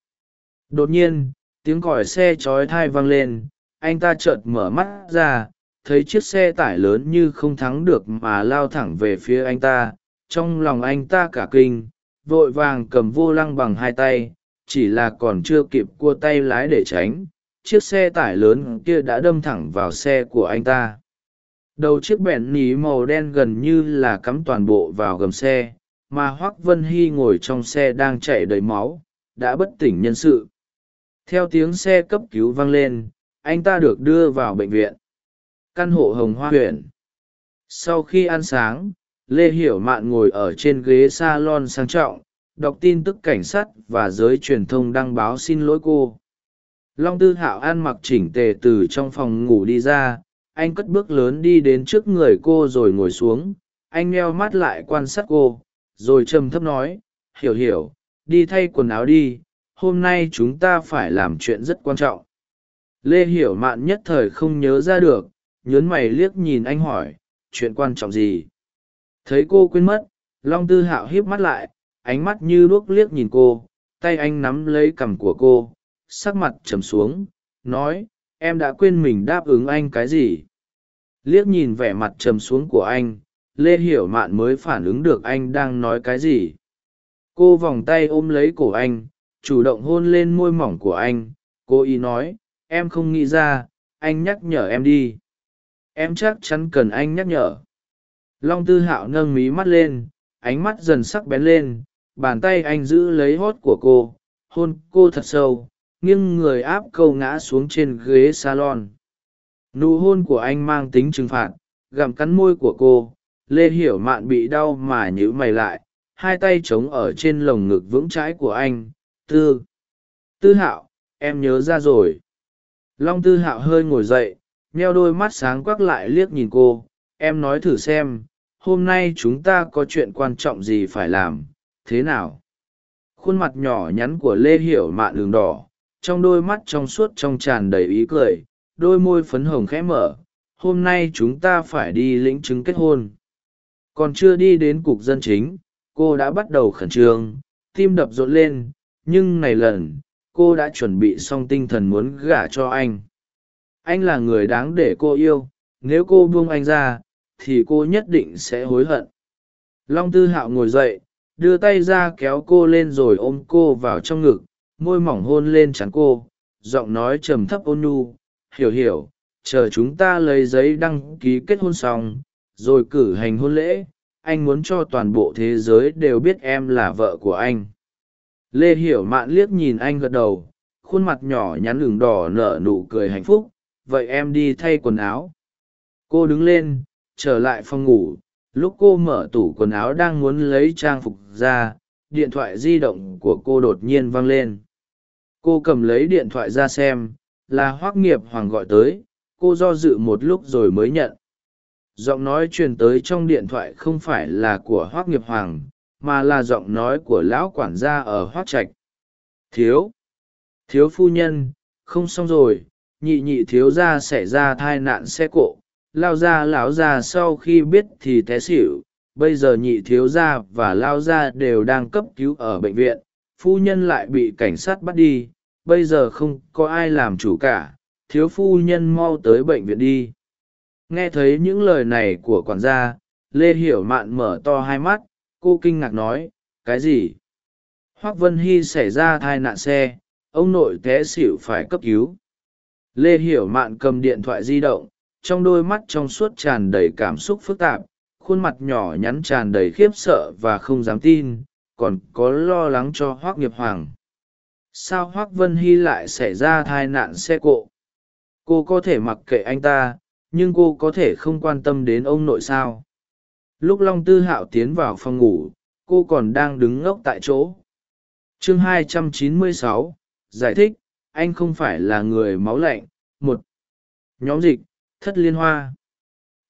Đột nhiên, tiếng còi xe chói thai vang lên, anh ta chợt mở mắt ra thấy chiếc xe tải lớn như không thắng được mà lao thẳng về phía anh ta, trong lòng anh ta cả kinh, vội vàng cầm vô lăng bằng hai tay, chỉ là còn chưa kịp cua tay lái để tránh, chiếc xe tải lớn kia đã đâm thẳng vào xe của anh ta. Đầu chiếc bẹn nỉ màu đen gần như là cắm toàn bộ vào gầm xe, mà hoác vân hy ngồi trong xe đang chảy đầy máu, đã bất tỉnh nhân sự. Theo tiếng xe cấp cứu vang lên, anh ta được đưa vào bệnh viện căn hộ hồng hoa huyện. Sau khi ăn sáng, lê hiểu mạn ngồi ở trên ghế s a lon sang trọng, đọc tin tức cảnh sát và giới truyền thông đăng báo xin lỗi cô. Long tư hạo ăn mặc chỉnh tề từ trong phòng ngủ đi ra, anh cất bước lớn đi đến trước người cô rồi ngồi xuống. Anh neo mắt lại quan sát cô, rồi trầm thấp nói, hiểu hiểu, đi thay quần áo đi, hôm nay chúng ta phải làm chuyện rất quan trọng. Lê hiểu mạn nhất thời không nhớ ra được nhớn mày liếc nhìn anh hỏi, chuyện quan trọng gì? Thấy cô quên mất, long tư hạo híp mắt lại, ánh mắt như đuốc liếc nhìn cô, tay anh nắm lấy cằm của cô, sắc mặt trầm xuống, nói, em đã quên mình đáp ứng anh cái gì? Liếc nhìn vẻ mặt trầm xuống của anh, lê hiểu mạn mới phản ứng được anh đang nói cái gì. Cô vòng tay ôm lấy cổ anh, chủ động hôn lên môi mỏng của anh cô ý nói, em không nghĩ ra, anh nhắc nhở em đi em chắc chắn cần anh nhắc nhở. Long tư hạo nâng mí mắt lên, ánh mắt dần sắc bén lên, bàn tay anh giữ lấy hót của cô, hôn cô thật sâu, nghiêng người áp câu ngã xuống trên ghế salon. Nụ hôn của anh mang tính trừng phạt, gặm cắn môi của cô, lê hiểu mạn bị đau mà nhữ mày lại, hai tay trống ở trên lồng ngực vững chãi của anh, tư tư hạo, em nhớ ra rồi. Long tư hạo hơi ngồi dậy nheo đôi mắt sáng quắc lại liếc nhìn cô, em nói thử xem, hôm nay chúng ta có chuyện quan trọng gì phải làm, thế nào? Khuôn mặt nhỏ nhắn của lê hiểu mạn đường đỏ, trong đôi mắt trong suốt trong tràn đầy ý cười, đôi môi phấn hồng khẽ mở, hôm nay chúng ta phải đi lĩnh chứng kết hôn. Còn chưa đi đến cục dân chính, cô đã bắt đầu khẩn trương, tim đập rộn lên, nhưng này lần, cô đã chuẩn bị xong tinh thần muốn gả cho anh anh là người đáng để cô yêu, nếu cô buông anh ra, thì cô nhất định sẽ hối hận. Long tư hạo ngồi dậy, đưa tay ra kéo cô lên rồi ôm cô vào trong ngực, môi mỏng hôn lên chắn cô, giọng nói trầm thấp ôn nhu, hiểu hiểu, chờ chúng ta lấy giấy đăng ký kết hôn xong, rồi cử hành hôn lễ, anh muốn cho toàn bộ thế giới đều biết em là vợ của anh. Lê hiểu mạn liếc nhìn anh gật đầu, khuôn mặt nhỏ nhắn lửng đỏ nở nụ cười hạnh phúc vậy em đi thay quần áo. Cô đứng lên, trở lại phòng ngủ. Lúc cô mở tủ quần áo đang muốn lấy trang phục ra, điện thoại di động của cô đột nhiên vang lên. Cô cầm lấy điện thoại ra xem, là hoác nghiệp hoàng gọi tới. Cô do dự một lúc rồi mới nhận. Giọng nói truyền tới trong điện thoại không phải là của hoác nghiệp hoàng, mà là giọng nói của lão quản gia ở hoác trạch. Thiếu thiếu phu nhân, không xong rồi nhị nhị thiếu gia xảy ra thai nạn xe cộ lao gia lão gia sau khi biết thì té xỉu, bây giờ nhị thiếu gia và lao gia đều đang cấp cứu ở bệnh viện, phu nhân lại bị cảnh sát bắt đi, bây giờ không có ai làm chủ cả, thiếu phu nhân mau tới bệnh viện đi. Nghe thấy những lời này của quản gia, lê hiểu mạn mở to hai mắt, cô kinh ngạc nói, cái gì? Hoác vân hy xảy ra thai nạn xe, ông nội té xỉu phải cấp cứu lê hiểu mạn cầm điện thoại di động trong đôi mắt trong suốt tràn đầy cảm xúc phức tạp khuôn mặt nhỏ nhắn tràn đầy khiếp sợ và không dám tin còn có lo lắng cho hoác nghiệp hoàng. Sao hoác vân hy lại xảy ra tai nạn xe cộ? Cô có thể mặc kệ anh ta nhưng cô có thể không quan tâm đến ông nội sao? Lúc long tư hạo tiến vào phòng ngủ cô còn đang đứng ngốc tại chỗ. Chương 296, giải thích anh không phải là người máu lạnh, một, nhóm dịch, thất liên hoa.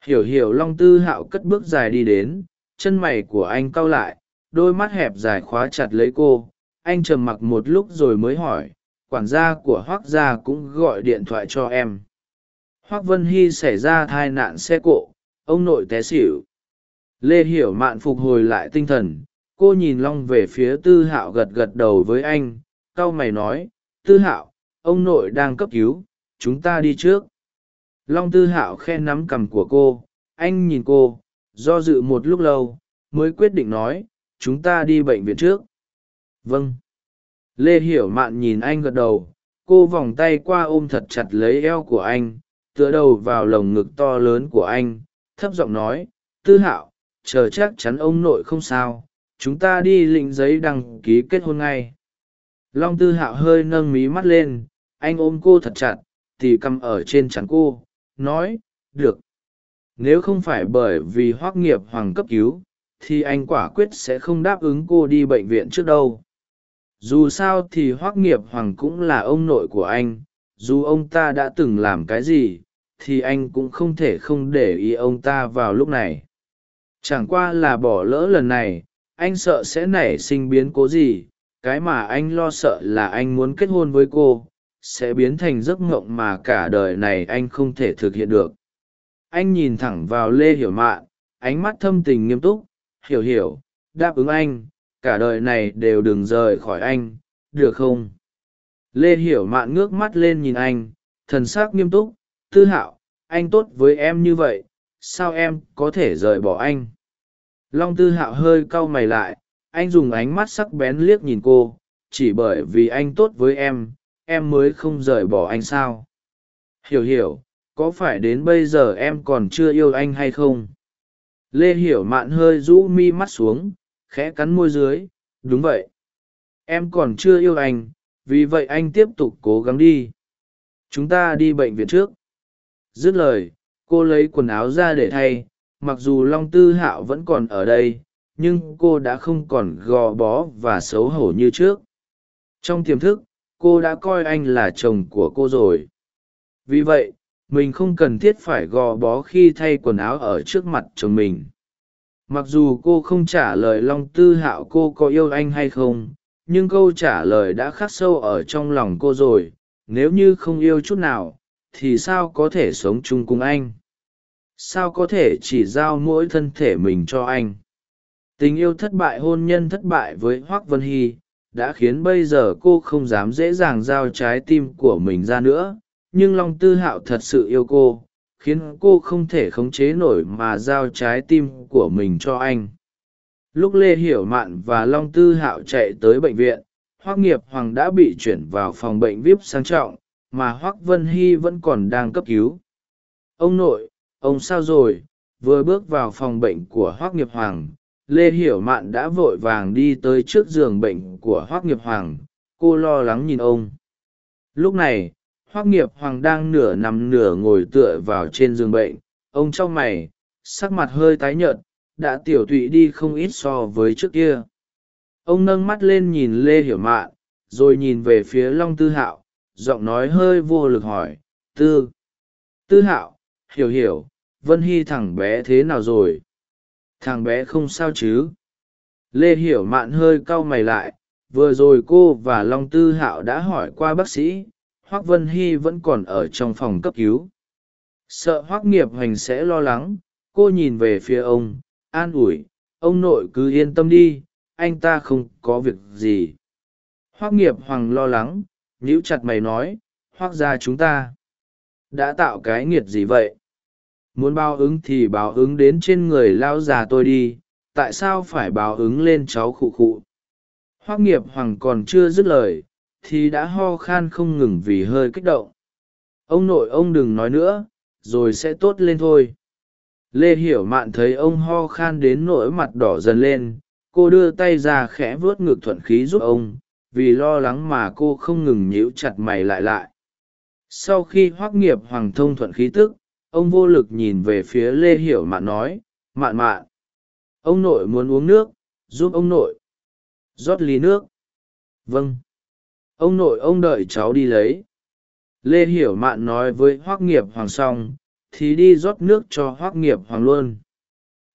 Hiểu hiểu long tư hạo cất bước dài đi đến, chân mày của anh cau lại, đôi mắt hẹp dài khóa chặt lấy cô. Anh trầm mặc một lúc rồi mới hỏi, quản gia của hoác gia cũng gọi điện thoại cho em. Hoác vân hy xảy ra tai nạn xe cộ, ông nội té xỉu. Lê hiểu mạn phục hồi lại tinh thần, cô nhìn long về phía tư hạo gật gật đầu với anh c a o mày nói, tư hạo ông nội đang cấp cứu, chúng ta đi trước. Long tư hạo khe nắm cằm của cô, anh nhìn cô, do dự một lúc lâu, mới quyết định nói, chúng ta đi bệnh viện trước. Vâng. Lê hiểu mạn nhìn anh gật đầu, cô vòng tay qua ôm thật chặt lấy eo của anh, tựa đầu vào lồng ngực to lớn của anh, thấp giọng nói, tư hạo, chờ chắc chắn ông nội không sao, chúng ta đi lĩnh giấy đăng ký kết hôn ngay. Long tư hạo hơi nâng mí mắt lên anh ôm cô thật chặt, thì cằm ở trên chắn cô, nói, được. Nếu không phải bởi vì hoác nghiệp hoàng cấp cứu, thì anh quả quyết sẽ không đáp ứng cô đi bệnh viện trước đâu. Dù sao thì hoác nghiệp hoàng cũng là ông nội của anh, dù ông ta đã từng làm cái gì, thì anh cũng không thể không để ý ông ta vào lúc này. Chẳng qua là bỏ lỡ lần này, anh sợ sẽ nảy sinh biến cố gì, cái mà anh lo sợ là anh muốn kết hôn với cô sẽ biến thành giấc mộng mà cả đời này anh không thể thực hiện được. Anh nhìn thẳng vào lê hiểu mạn, ánh mắt thâm tình nghiêm túc, hiểu hiểu, đáp ứng anh, cả đời này đều đừng rời khỏi anh, được không? Lê hiểu mạn ngước mắt lên nhìn anh, thần s ắ c nghiêm túc, tư hạo, anh tốt với em như vậy, sao em có thể rời bỏ anh? Long tư hạo hơi cau mày lại, anh dùng ánh mắt sắc bén liếc nhìn cô, chỉ bởi vì anh tốt với em em mới không rời bỏ anh sao? Hiểu hiểu, có phải đến bây giờ em còn chưa yêu anh hay không? Lê hiểu mạn hơi rũ mi mắt xuống, khẽ cắn môi dưới, đúng vậy. Em còn chưa yêu anh, vì vậy anh tiếp tục cố gắng đi. Chúng ta đi bệnh viện trước. Dứt lời, cô lấy quần áo ra để thay, mặc dù long tư hạo vẫn còn ở đây, nhưng cô đã không còn gò bó và xấu hổ như trước. Trong tiềm thức cô đã coi anh là chồng của cô rồi. Vì vậy, mình không cần thiết phải gò bó khi thay quần áo ở trước mặt chồng mình. Mặc dù cô không trả lời long tư hạo cô có yêu anh hay không, nhưng câu trả lời đã khắc sâu ở trong lòng cô rồi. Nếu như không yêu chút nào, thì sao có thể sống chung cùng anh? Sao có thể chỉ giao mỗi thân thể mình cho anh? Tình yêu thất bại, hôn nhân thất bại với hoác vân hy đã khiến bây giờ cô không dám dễ dàng giao trái tim của mình ra nữa, nhưng long tư hạo thật sự yêu cô, khiến cô không thể khống chế nổi mà giao trái tim của mình cho anh. Lúc lê hiểu mạn và long tư hạo chạy tới bệnh viện hoác nghiệp hoàng đã bị chuyển vào phòng bệnh vip sang trọng, mà hoác vân hy vẫn còn đang cấp cứu. Ông nội, ông sao rồi? Vừa bước vào phòng bệnh của hoác nghiệp hoàng lê hiểu mạn đã vội vàng đi tới trước giường bệnh của hoác nghiệp hoàng, cô lo lắng nhìn ông. Lúc này hoác nghiệp hoàng đang nửa nằm nửa ngồi tựa vào trên giường bệnh, ông trong mày, sắc mặt hơi tái nhợt, đã tiểu tụy đi không ít so với trước kia. Ông nâng mắt lên nhìn lê hiểu mạn, rồi nhìn về phía long tư hạo, giọng nói hơi vô lực hỏi, tư tư hạo, hiểu hiểu, vân hy thằng bé thế nào rồi? Thằng bé không sao chứ? Lê hiểu mạn hơi cau mày lại, vừa rồi cô và long tư hạo đã hỏi qua bác sĩ, hoác vân hy vẫn còn ở trong phòng cấp cứu. Sợ hoác nghiệp hoành sẽ lo lắng, cô nhìn về phía ông, an ủi, ông nội cứ yên tâm đi, anh ta không có việc gì. Hoác nghiệp hoàng lo lắng, nhíu chặt mày nói, hoác ra chúng ta đã tạo cái nghiệt gì vậy? Muốn báo ứng thì báo ứng đến trên người lao già tôi đi, tại sao phải báo ứng lên cháu khụ khụ? Hoác nghiệp hoàng còn chưa dứt lời, thì đã ho khan không ngừng vì hơi kích động. Ông nội ông đừng nói nữa, rồi sẽ tốt lên thôi. Lê hiểu mạn thấy ông ho khan đến nỗi mặt đỏ dần lên, cô đưa tay ra khẽ vuốt ngực thuận khí giúp ông, vì lo lắng mà cô không ngừng nhíu chặt mày lại lại. Sau khi hoác nghiệp hoàng thông thuận khí tức ông vô lực nhìn về phía lê hiểu mạn nói, mạn mạn, ông nội muốn uống nước, giúp ông nội rót ly nước. Vâng. Ông nội, ông đợi cháu đi lấy. Lê hiểu mạn nói với hoác nghiệp hoàng xong, thì đi rót nước cho hoác nghiệp hoàng luôn.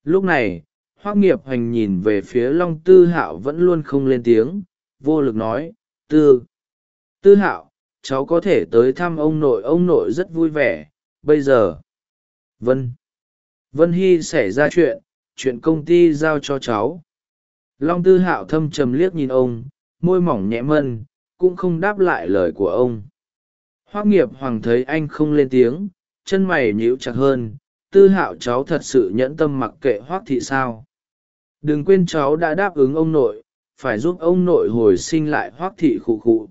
Lúc này hoác nghiệp hoành nhìn về phía long tư hạo vẫn luôn không lên tiếng, vô lực nói, tư tư hạo, cháu có thể tới thăm ông nội ông nội rất vui vẻ, bây giờ vân. Vân hy xảy ra chuyện chuyện công ty giao cho cháu. Long tư hạo thâm trầm liếc nhìn ông, môi mỏng nhẹ mân, cũng không đáp lại lời của ông. Hoác nghiệp hoàng thấy anh không lên tiếng, chân mày nhíu chặt hơn, tư hạo cháu thật sự nhẫn tâm mặc kệ hoác thị sao? Đừng quên cháu đã đáp ứng ông nội, phải giúp ông nội hồi sinh lại hoác thị khụ khụ.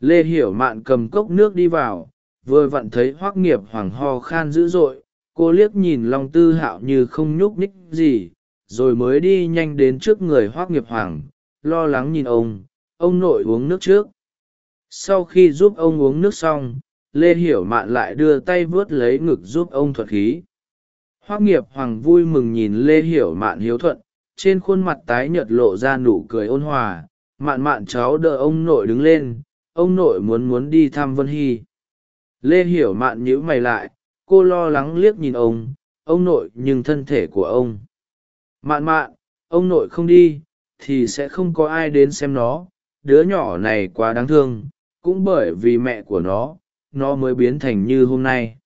Lê hiểu mạn cầm cốc nước đi vào, vừa vặn thấy hoác nghiệp hoàng ho khan dữ dội cô liếc nhìn long tư hạo như không nhúc nhích gì, rồi mới đi nhanh đến trước người hoác nghiệp hoàng, lo lắng nhìn ông ông nội uống nước trước. Sau khi giúp ông uống nước xong, lê hiểu mạn lại đưa tay vớt lấy ngực giúp ông thuật khí. Hoác nghiệp hoàng vui mừng nhìn lê hiểu mạn hiếu thuận, trên khuôn mặt tái nhợt lộ ra nụ cười ôn hòa. Mạn mạn cháu đỡ ông nội đứng lên, ông nội muốn muốn đi thăm vân hy. Lê hiểu mạn nhíu mày lại cô lo lắng liếc nhìn ông ông nội nhưng thân thể của ông. Mạn mạn, ông nội không đi, thì sẽ không có ai đến xem nó. Đứa nhỏ này quá đáng thương, cũng bởi vì mẹ của nó nó mới biến thành như hôm nay.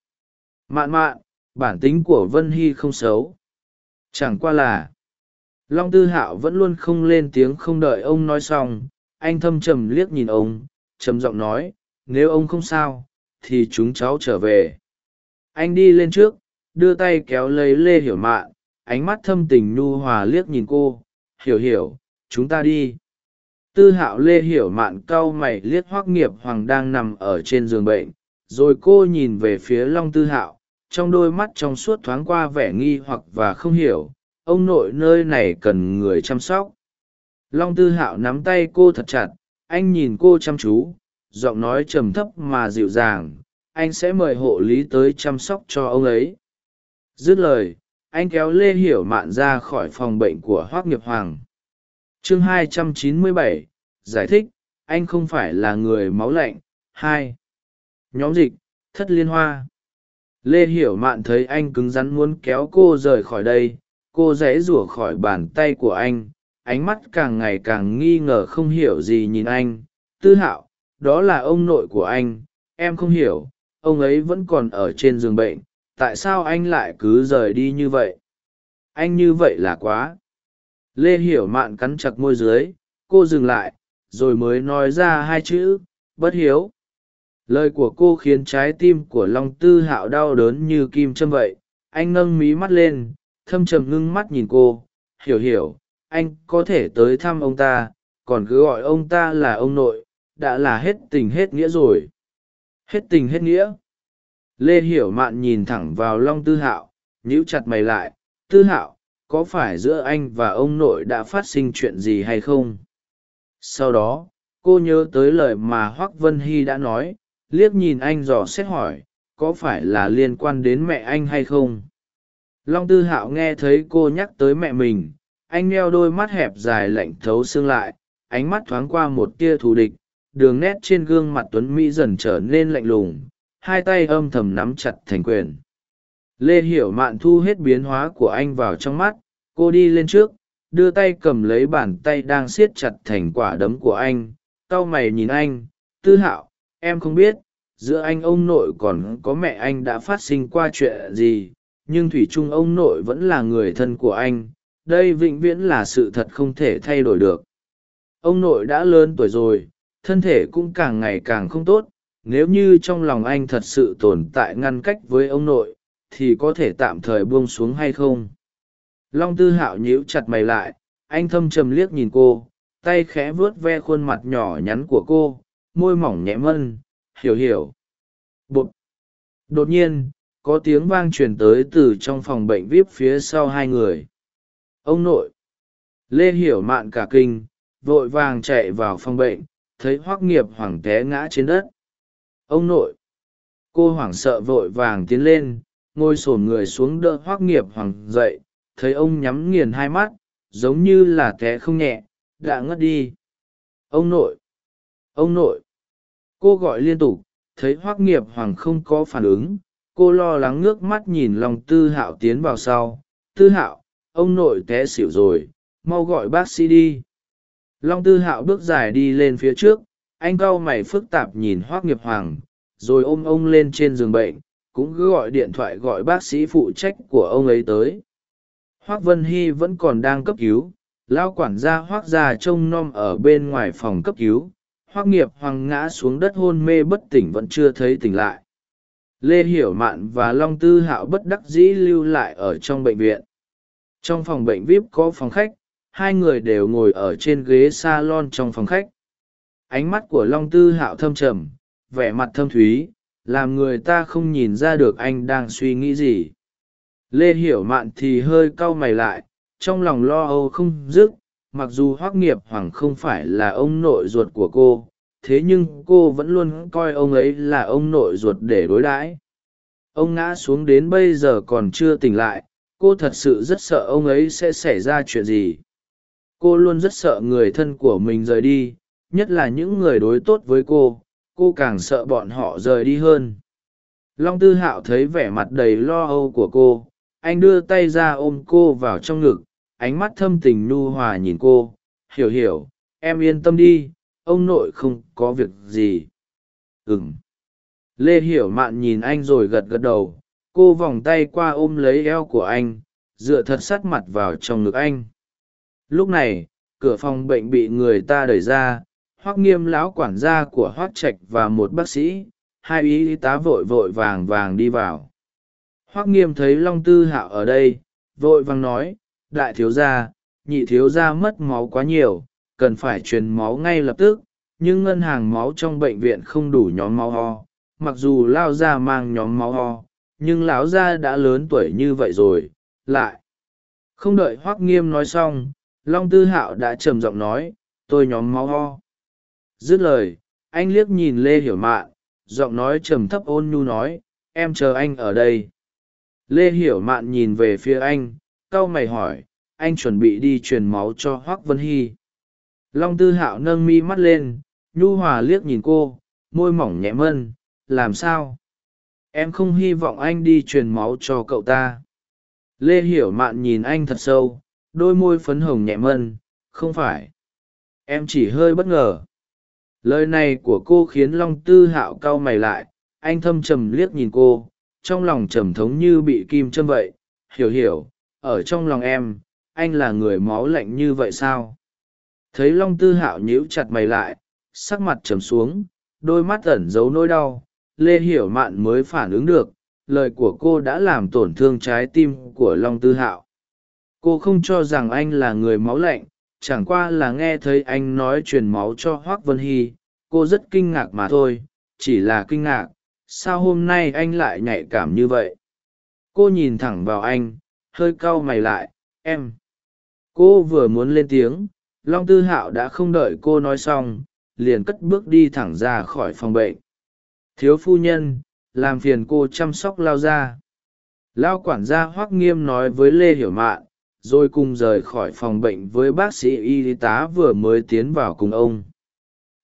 Mạn mạn, bản tính của vân hy không xấu. Chẳng qua là, long tư hạo vẫn luôn không lên tiếng không đợi ông nói xong, anh thâm trầm liếc nhìn ông, trầm giọng nói, nếu ông không sao, thì chúng cháu trở về anh đi lên trước, đưa tay kéo lấy lê hiểu mạn ánh mắt thâm tình nhu hòa liếc nhìn cô. Hiểu hiểu, chúng ta đi. Tư hạo lê hiểu mạn cau mày liếc hoác nghiệp hoàng đang nằm ở trên giường bệnh, rồi cô nhìn về phía long tư hạo, trong đôi mắt trong suốt thoáng qua vẻ nghi hoặc và không hiểu. Ông nội nơi này cần người chăm sóc. Long tư hạo nắm tay cô thật chặt, anh nhìn cô chăm chú, giọng nói trầm thấp mà dịu dàng anh sẽ mời hộ lý tới chăm sóc cho ông ấy. Dứt lời anh kéo lê hiểu mạn ra khỏi phòng bệnh của hoác nghiệp hoàng. Chương 297, giải thích anh không phải là người máu lạnh. Hai nhóm dịch thất liên hoa. Lê hiểu mạn thấy anh cứng rắn muốn kéo cô rời khỏi đây cô rẽ rủa khỏi bàn tay của anh. Ánh mắt càng ngày càng nghi ngờ không hiểu gì nhìn anh. Tư hạo đó là ông nội của anh. Em không hiểu ông ấy vẫn còn ở trên giường bệnh, tại sao anh lại cứ rời đi như vậy? Anh như vậy là quá. Lê hiểu mạn cắn chặt môi dưới, cô dừng lại, rồi mới nói ra hai chữ, bất hiếu. Lời của cô khiến trái tim của long tư hạo đau đớn như kim châm vậy. Anh nâng mí mắt lên, thâm trầm ngưng mắt nhìn cô. Hiểu hiểu, anh có thể tới thăm ông ta, còn cứ gọi ông ta là ông nội, đã là hết tình hết nghĩa rồi hết tình hết nghĩa. Lê hiểu mạn nhìn thẳng vào long tư hạo, nhíu chặt mày lại. Tư hạo, có phải giữa anh và ông nội đã phát sinh chuyện gì hay không? Sau đó, cô nhớ tới lời mà hoác vân hy đã nói, liếc nhìn anh dò xét hỏi, có phải là liên quan đến mẹ anh hay không? Long tư hạo nghe thấy cô nhắc tới mẹ mình, anh neo đôi mắt hẹp dài lạnh thấu xương lại, ánh mắt thoáng qua một tia thù địch đường nét trên gương mặt tuấn mỹ dần trở nên lạnh lùng, hai tay âm thầm nắm chặt thành quyền. Lê hiểu mạn thu hết biến hóa của anh vào trong mắt, cô đi lên trước, đưa tay cầm lấy bàn tay đang siết chặt thành quả đấm của anh c mày nhìn anh, tư hạo, em không biết, giữa anh ông nội còn có mẹ anh đã phát sinh qua chuyện gì, nhưng thủy chung ông nội vẫn là người thân của anh, đây vĩnh viễn là sự thật không thể thay đổi được. Ông nội đã lớn tuổi rồi thân thể cũng càng ngày càng không tốt, nếu như trong lòng anh thật sự tồn tại ngăn cách với ông nội, thì có thể tạm thời buông xuống hay không? Long tư hạo nhíu chặt mày lại, anh thâm trầm liếc nhìn cô, tay khẽ vuốt ve khuôn mặt nhỏ nhắn của cô, môi mỏng nhẹ mân, hiểu hiểu. Bụt. Đột nhiên, có tiếng vang truyền tới từ trong phòng bệnh vip phía sau hai người. Ông nội. Lê hiểu mạn cả kinh, vội vàng chạy vào phòng bệnh thấy hoác nghiệp hoảng té ngã trên đất. Ông nội. Cô hoảng sợ vội vàng tiến lên, ngồi sổn người xuống đỡ hoác nghiệp hoàng dậy, thấy ông nhắm nghiền hai mắt, giống như là té không nhẹ, đã ngất đi. Ông nội. Ông nội. Cô gọi liên tục, thấy hoác nghiệp hoàng không có phản ứng, cô lo lắng ngước mắt nhìn lòng tư hạo tiến vào sau. Tư hạo, ông nội té xỉu rồi, mau gọi bác sĩ đi long tư hạo bước dài đi lên phía trước, anh cau mày phức tạp nhìn hoác nghiệp hoàng, rồi ôm ông lên trên giường bệnh, cũng cứ gọi điện thoại gọi bác sĩ phụ trách của ông ấy tới. Hoác vân hy vẫn còn đang cấp cứu lao quản gia hoác già trông nom ở bên ngoài phòng cấp cứu. Hoác nghiệp hoàng ngã xuống đất hôn mê bất tỉnh vẫn chưa thấy tỉnh lại. Lê hiểu mạn và long tư hạo bất đắc dĩ lưu lại ở trong bệnh viện. Trong phòng bệnh vip có phòng khách hai người đều ngồi ở trên ghế s a lon trong phòng khách. Ánh mắt của long tư hạo thâm trầm, vẻ mặt thâm thúy, làm người ta không nhìn ra được anh đang suy nghĩ gì. Lê hiểu mạn thì hơi cau mày lại, trong lòng lo âu không dứt, mặc dù hoác nghiệp hoàng không phải là ông nội ruột của cô, thế nhưng cô vẫn luôn coi ông ấy là ông nội ruột để đối đãi. Ông ngã xuống đến bây giờ còn chưa tỉnh lại, cô thật sự rất sợ ông ấy sẽ xảy ra chuyện gì cô luôn rất sợ người thân của mình rời đi, nhất là những người đối tốt với cô cô càng sợ bọn họ rời đi hơn. Long tư hạo thấy vẻ mặt đầy lo âu của cô, anh đưa tay ra ôm cô vào trong ngực, ánh mắt thâm tình nhu hòa nhìn cô, hiểu hiểu, em yên tâm đi, ông nội không có việc gì. Ừng lê hiểu mạn nhìn anh rồi gật gật đầu, cô vòng tay qua ôm lấy eo của anh, dựa thật sát mặt vào trong ngực anh lúc này, cửa phòng bệnh bị người ta đẩy ra, hoắc nghiêm lão quản gia của hoắc trạch và một bác sĩ, hai y tá vội vội vàng vàng đi vào. Hoắc nghiêm thấy long tư hạo ở đây, vội vàng nói, đại thiếu gia, nhị thiếu gia mất máu quá nhiều, cần phải truyền máu ngay lập tức, nhưng ngân hàng máu trong bệnh viện không đủ nhóm máu ho. Mặc dù lao ra mang nhóm máu ho, nhưng lão gia đã lớn tuổi như vậy rồi, lại. Không đợi hoắc nghiêm nói xong long tư hạo đã trầm giọng nói, tôi nhóm máu ho. Dứt lời, anh liếc nhìn lê hiểu mạn, giọng nói trầm thấp ôn nhu nói, em chờ anh ở đây. Lê hiểu mạn nhìn về phía anh c a o mày hỏi, anh chuẩn bị đi truyền máu cho hoác vân hy? Long tư hạo nâng mi mắt lên, nhu hòa liếc nhìn cô, môi mỏng nhẹ mân, làm sao? Em không hy vọng anh đi truyền máu cho cậu ta. Lê hiểu mạn nhìn anh thật sâu đôi môi phấn hồng nhẹ mân, không phải. Em chỉ hơi bất ngờ. Lời này của cô khiến long tư hạo cau mày lại, anh thâm trầm liếc nhìn cô, trong lòng trầm thống như bị kim châm vậy. Hiểu hiểu, ở trong lòng em, anh là người máu lạnh như vậy sao? Thấy long tư hạo nhíu chặt mày lại, sắc mặt trầm xuống, đôi mắt ẩn giấu nỗi đau. Lê hiểu mạn mới phản ứng được, lời của cô đã làm tổn thương trái tim của long tư hạo cô không cho rằng anh là người máu lạnh, chẳng qua là nghe thấy anh nói truyền máu cho hoác vân hy, cô rất kinh ngạc mà thôi, chỉ là kinh ngạc, sao hôm nay anh lại nhạy cảm như vậy? Cô nhìn thẳng vào anh, hơi cau mày lại, em. Cô vừa muốn lên tiếng, long tư hạo đã không đợi cô nói xong, liền cất bước đi thẳng ra khỏi phòng bệnh. Thiếu phu nhân, làm phiền cô chăm sóc lao ra lao quản gia hoắc nghiêm nói với lê hiểu mạn rồi cùng rời khỏi phòng bệnh với bác sĩ y tá vừa mới tiến vào cùng ông.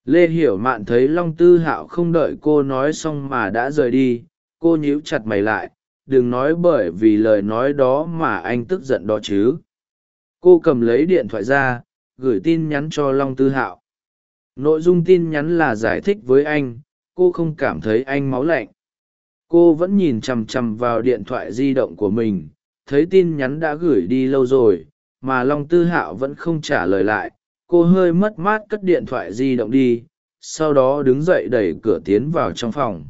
Lê hiểu mạn thấy long tư hạo không đợi cô nói xong mà đã rời đi, cô nhíu chặt mày lại, đừng nói bởi vì lời nói đó mà anh tức giận đó chứ. Cô cầm lấy điện thoại ra, gửi tin nhắn cho long tư hạo. Nội dung tin nhắn là giải thích với anh, cô không cảm thấy anh máu lạnh. Cô vẫn nhìn chằm chằm vào điện thoại di động của mình thấy tin nhắn đã gửi đi lâu rồi, mà long tư hạo vẫn không trả lời lại, cô hơi mất mát cất điện thoại di động đi, sau đó đứng dậy đẩy cửa tiến vào trong phòng.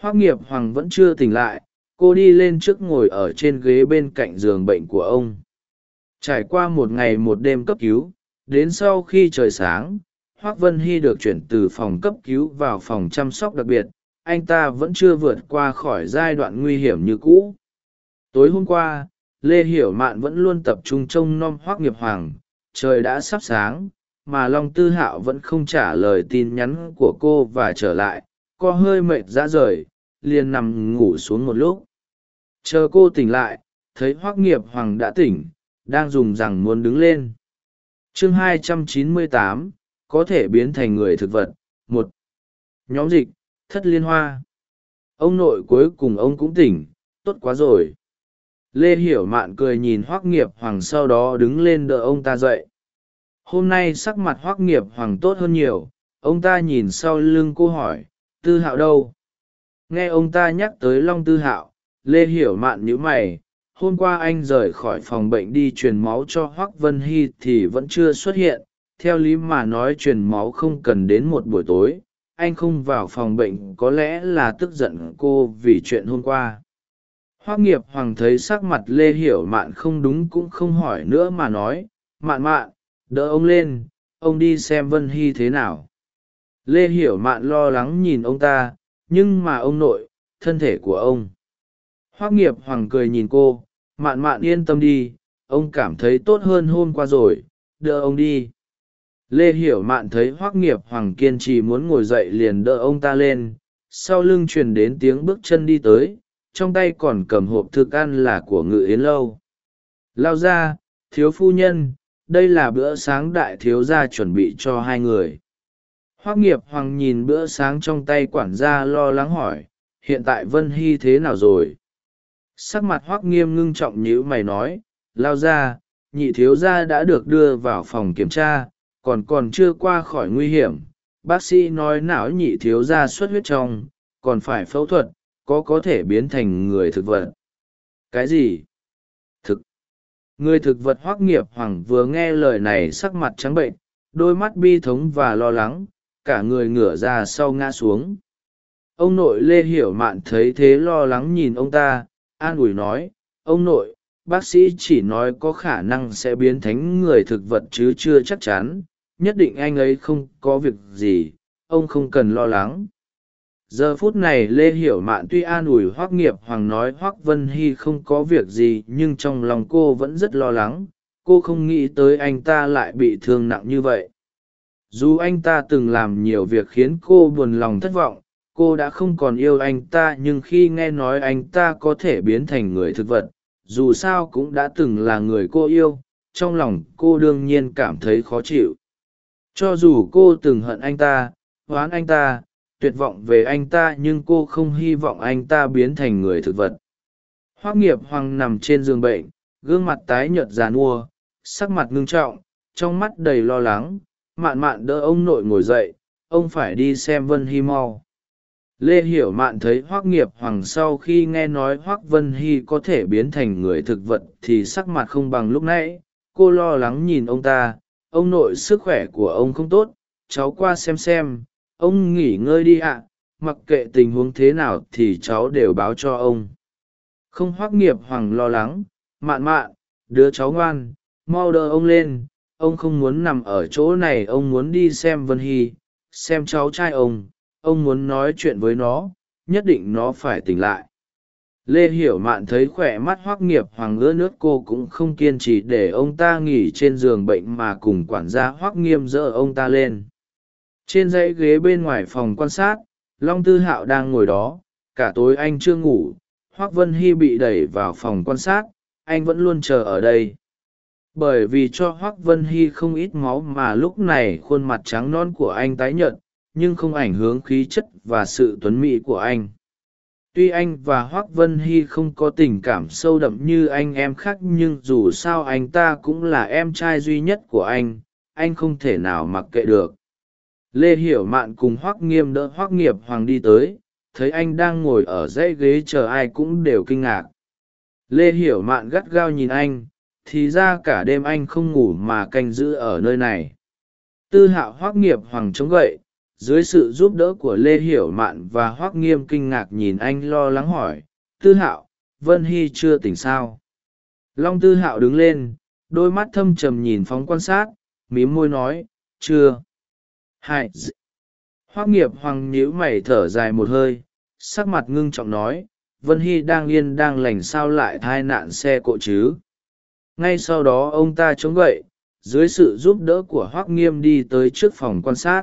Hoác nghiệp hoàng vẫn chưa tỉnh lại, cô đi lên trước ngồi ở trên ghế bên cạnh giường bệnh của ông. Trải qua một ngày một đêm cấp cứu, đến sau khi trời sáng, hoác vân hy được chuyển từ phòng cấp cứu vào phòng chăm sóc đặc biệt, anh ta vẫn chưa vượt qua khỏi giai đoạn nguy hiểm như cũ tối hôm qua lê hiểu mạn vẫn luôn tập trung trông nom hoác nghiệp hoàng. Trời đã sắp sáng mà long tư hạo vẫn không trả lời tin nhắn của cô và trở lại. Co hơi mệt ra rời liền nằm ngủ xuống một lúc. Chờ cô tỉnh lại thấy hoác nghiệp hoàng đã tỉnh đang dùng rằng muốn đứng lên. Chương 298, có thể biến thành người thực vật. Một nhóm dịch thất liên hoa. Ông nội cuối cùng ông cũng tỉnh tốt quá rồi lê hiểu mạn cười nhìn hoác nghiệp hoàng sau đó đứng lên đỡ ông ta dậy. Hôm nay sắc mặt hoác nghiệp hoàng tốt hơn nhiều, ông ta nhìn sau lưng cô hỏi, tư hạo đâu? Nghe ông ta nhắc tới long tư hạo, lê hiểu mạn nhíu mày, hôm qua anh rời khỏi phòng bệnh đi truyền máu cho hoác vân hy thì vẫn chưa xuất hiện, theo lý mà nói truyền máu không cần đến một buổi tối, anh không vào phòng bệnh có lẽ là tức giận cô vì chuyện hôm qua hoác nghiệp hoàng thấy sắc mặt lê hiểu mạn không đúng cũng không hỏi nữa mà nói, mạn mạn, đỡ ông lên, ông đi xem vân hy thế nào. Lê hiểu mạn lo lắng nhìn ông ta, nhưng mà ông nội, thân thể của ông. Hoác nghiệp hoàng cười nhìn cô, mạn mạn yên tâm đi, ông cảm thấy tốt hơn hôm qua rồi, đỡ ông đi. Lê hiểu mạn thấy hoác nghiệp hoàng kiên trì muốn ngồi dậy liền đỡ ông ta lên, sau lưng truyền đến tiếng bước chân đi tới trong tay còn cầm hộp thức ăn là của ngự yến lâu. Lao ra, thiếu phu nhân, đây là bữa sáng đại thiếu gia chuẩn bị cho hai người. Hoác nghiệp hoàng nhìn bữa sáng trong tay quản gia lo lắng hỏi, hiện tại vân hy thế nào rồi? Sắc mặt hoác nghiêm ngưng trọng nhữ mày nói, lao ra, nhị thiếu gia đã được đưa vào phòng kiểm tra, còn còn chưa qua khỏi nguy hiểm. Bác sĩ nói não nhị thiếu gia xuất huyết trong, còn phải phẫu thuật có có thể biến thành người thực vật. Cái gì? Thực. Người thực vật hoác nghiệp hoàng vừa nghe lời này sắc mặt trắng bệnh, đôi mắt bi thống và lo lắng, cả người ngửa ra sau ngã xuống. Ông nội lê hiểu mạn thấy thế lo lắng nhìn ông ta, an ủi nói, ông nội, bác sĩ chỉ nói có khả năng sẽ biến thành người thực vật chứ chưa chắc chắn, nhất định anh ấy không có việc gì, ông không cần lo lắng giờ phút này lê hiểu mạn tuy an ủi hoác nghiệp hoàng nói hoác vân hy không có việc gì, nhưng trong lòng cô vẫn rất lo lắng. Cô không nghĩ tới anh ta lại bị thương nặng như vậy. Dù anh ta từng làm nhiều việc khiến cô buồn lòng thất vọng, cô đã không còn yêu anh ta, nhưng khi nghe nói anh ta có thể biến thành người thực vật, dù sao cũng đã từng là người cô yêu, trong lòng cô đương nhiên cảm thấy khó chịu. Cho dù cô từng hận anh ta, oán anh ta tuyệt vọng về anh ta nhưng cô không hy vọng anh ta biến thành người thực vật. Hoác nghiệp hoàng nằm trên giường bệnh, gương mặt tái nhợt giàn mua sắc mặt ngưng trọng, trong mắt đầy lo lắng, mạn mạn đỡ ông nội ngồi dậy, ông phải đi xem vân hy mau. Lê hiểu mạn thấy hoác nghiệp hoàng sau khi nghe nói hoác vân hy có thể biến thành người thực vật thì sắc mặt không bằng lúc nãy, cô lo lắng nhìn ông ta, ông nội sức khỏe của ông không tốt, cháu qua xem xem ông nghỉ ngơi đi ạ, mặc kệ tình huống thế nào thì cháu đều báo cho ông. Không hoắc nghiệp hoàng lo lắng, mạn mạn, đứa cháu ngoan, mau đỡ ông lên, ông không muốn nằm ở chỗ này, ông muốn đi xem vân hy, xem cháu trai ông ông muốn nói chuyện với nó, nhất định nó phải tỉnh lại. Lê hiểu mạn thấy khỏe mắt hoắc nghiệp hoàng ưa nước, cô cũng không kiên trì để ông ta nghỉ trên giường bệnh mà cùng quản gia hoắc nghiêm dỡ ông ta lên trên dãy ghế bên ngoài phòng quan sát, long tư hạo đang ngồi đó, cả tối anh chưa ngủ, hoác vân hy bị đẩy vào phòng quan sát, anh vẫn luôn chờ ở đây. Bởi vì cho hoác vân hy không ít máu mà lúc này khuôn mặt trắng non của anh tái nhợt, nhưng không ảnh hưởng khí chất và sự tuấn mỹ của anh. Tuy anh và hoác vân hy không có tình cảm sâu đậm như anh em khác, nhưng dù sao anh ta cũng là em trai duy nhất của anh anh không thể nào mặc kệ được lê hiểu mạn cùng hoác nghiêm đỡ hoác nghiệp hoàng đi tới, thấy anh đang ngồi ở dãy ghế chờ ai cũng đều kinh ngạc. Lê hiểu mạn gắt gao nhìn anh, thì ra cả đêm anh không ngủ mà canh giữ ở nơi này. Tư hạo hoác nghiệp hoàng chống gậy, dưới sự giúp đỡ của lê hiểu mạn và hoác nghiêm kinh ngạc nhìn anh lo lắng hỏi, tư hạo, vân hy chưa tỉnh sao? Long tư hạo đứng lên, đôi mắt thâm trầm nhìn phóng quan sát, mím môi nói, chưa hai hoác nghiệp hoàng nhíu mày thở dài một hơi, sắc mặt ngưng trọng nói, vân hy đang yên đang lành sao lại thai nạn xe cộ chứ? Ngay sau đó ông ta chống gậy, dưới sự giúp đỡ của hoác nghiêm đi tới trước phòng quan sát.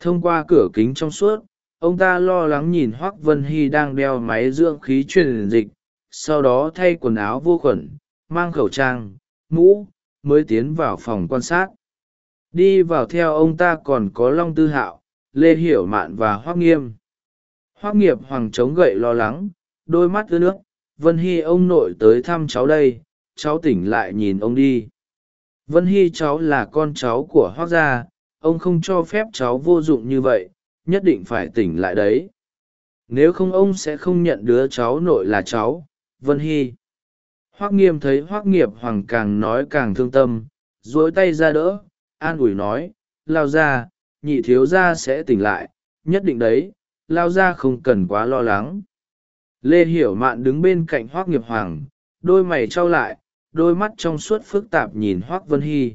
Thông qua cửa kính trong suốt, ông ta lo lắng nhìn hoác vân hy đang đeo máy dưỡng khí truyền dịch, sau đó thay quần áo vô khuẩn, mang khẩu trang, mũ, mới tiến vào phòng quan sát đi vào theo ông ta còn có long tư hạo, lê hiểu mạn và hoác nghiêm. Hoác nghiệp hoàng chống gậy lo lắng, đôi mắt ướt nước. Vân hy ông nội tới thăm cháu đây, cháu tỉnh lại nhìn ông đi. Vân hy cháu là con cháu của hoác gia, ông không cho phép cháu vô dụng như vậy, nhất định phải tỉnh lại đấy. Nếu không ông sẽ không nhận đứa cháu nội là cháu, vân hy. Hoác nghiêm thấy hoác nghiệp hoàng càng nói càng thương tâm dối tay ra đỡ an ủi nói, lao ra nhị thiếu gia sẽ tỉnh lại, nhất định đấy, lao ra không cần quá lo lắng. Lê hiểu mạn đứng bên cạnh hoác nghiệp hoàng, đôi mày trao lại, đôi mắt trong suốt phức tạp nhìn hoác vân hy.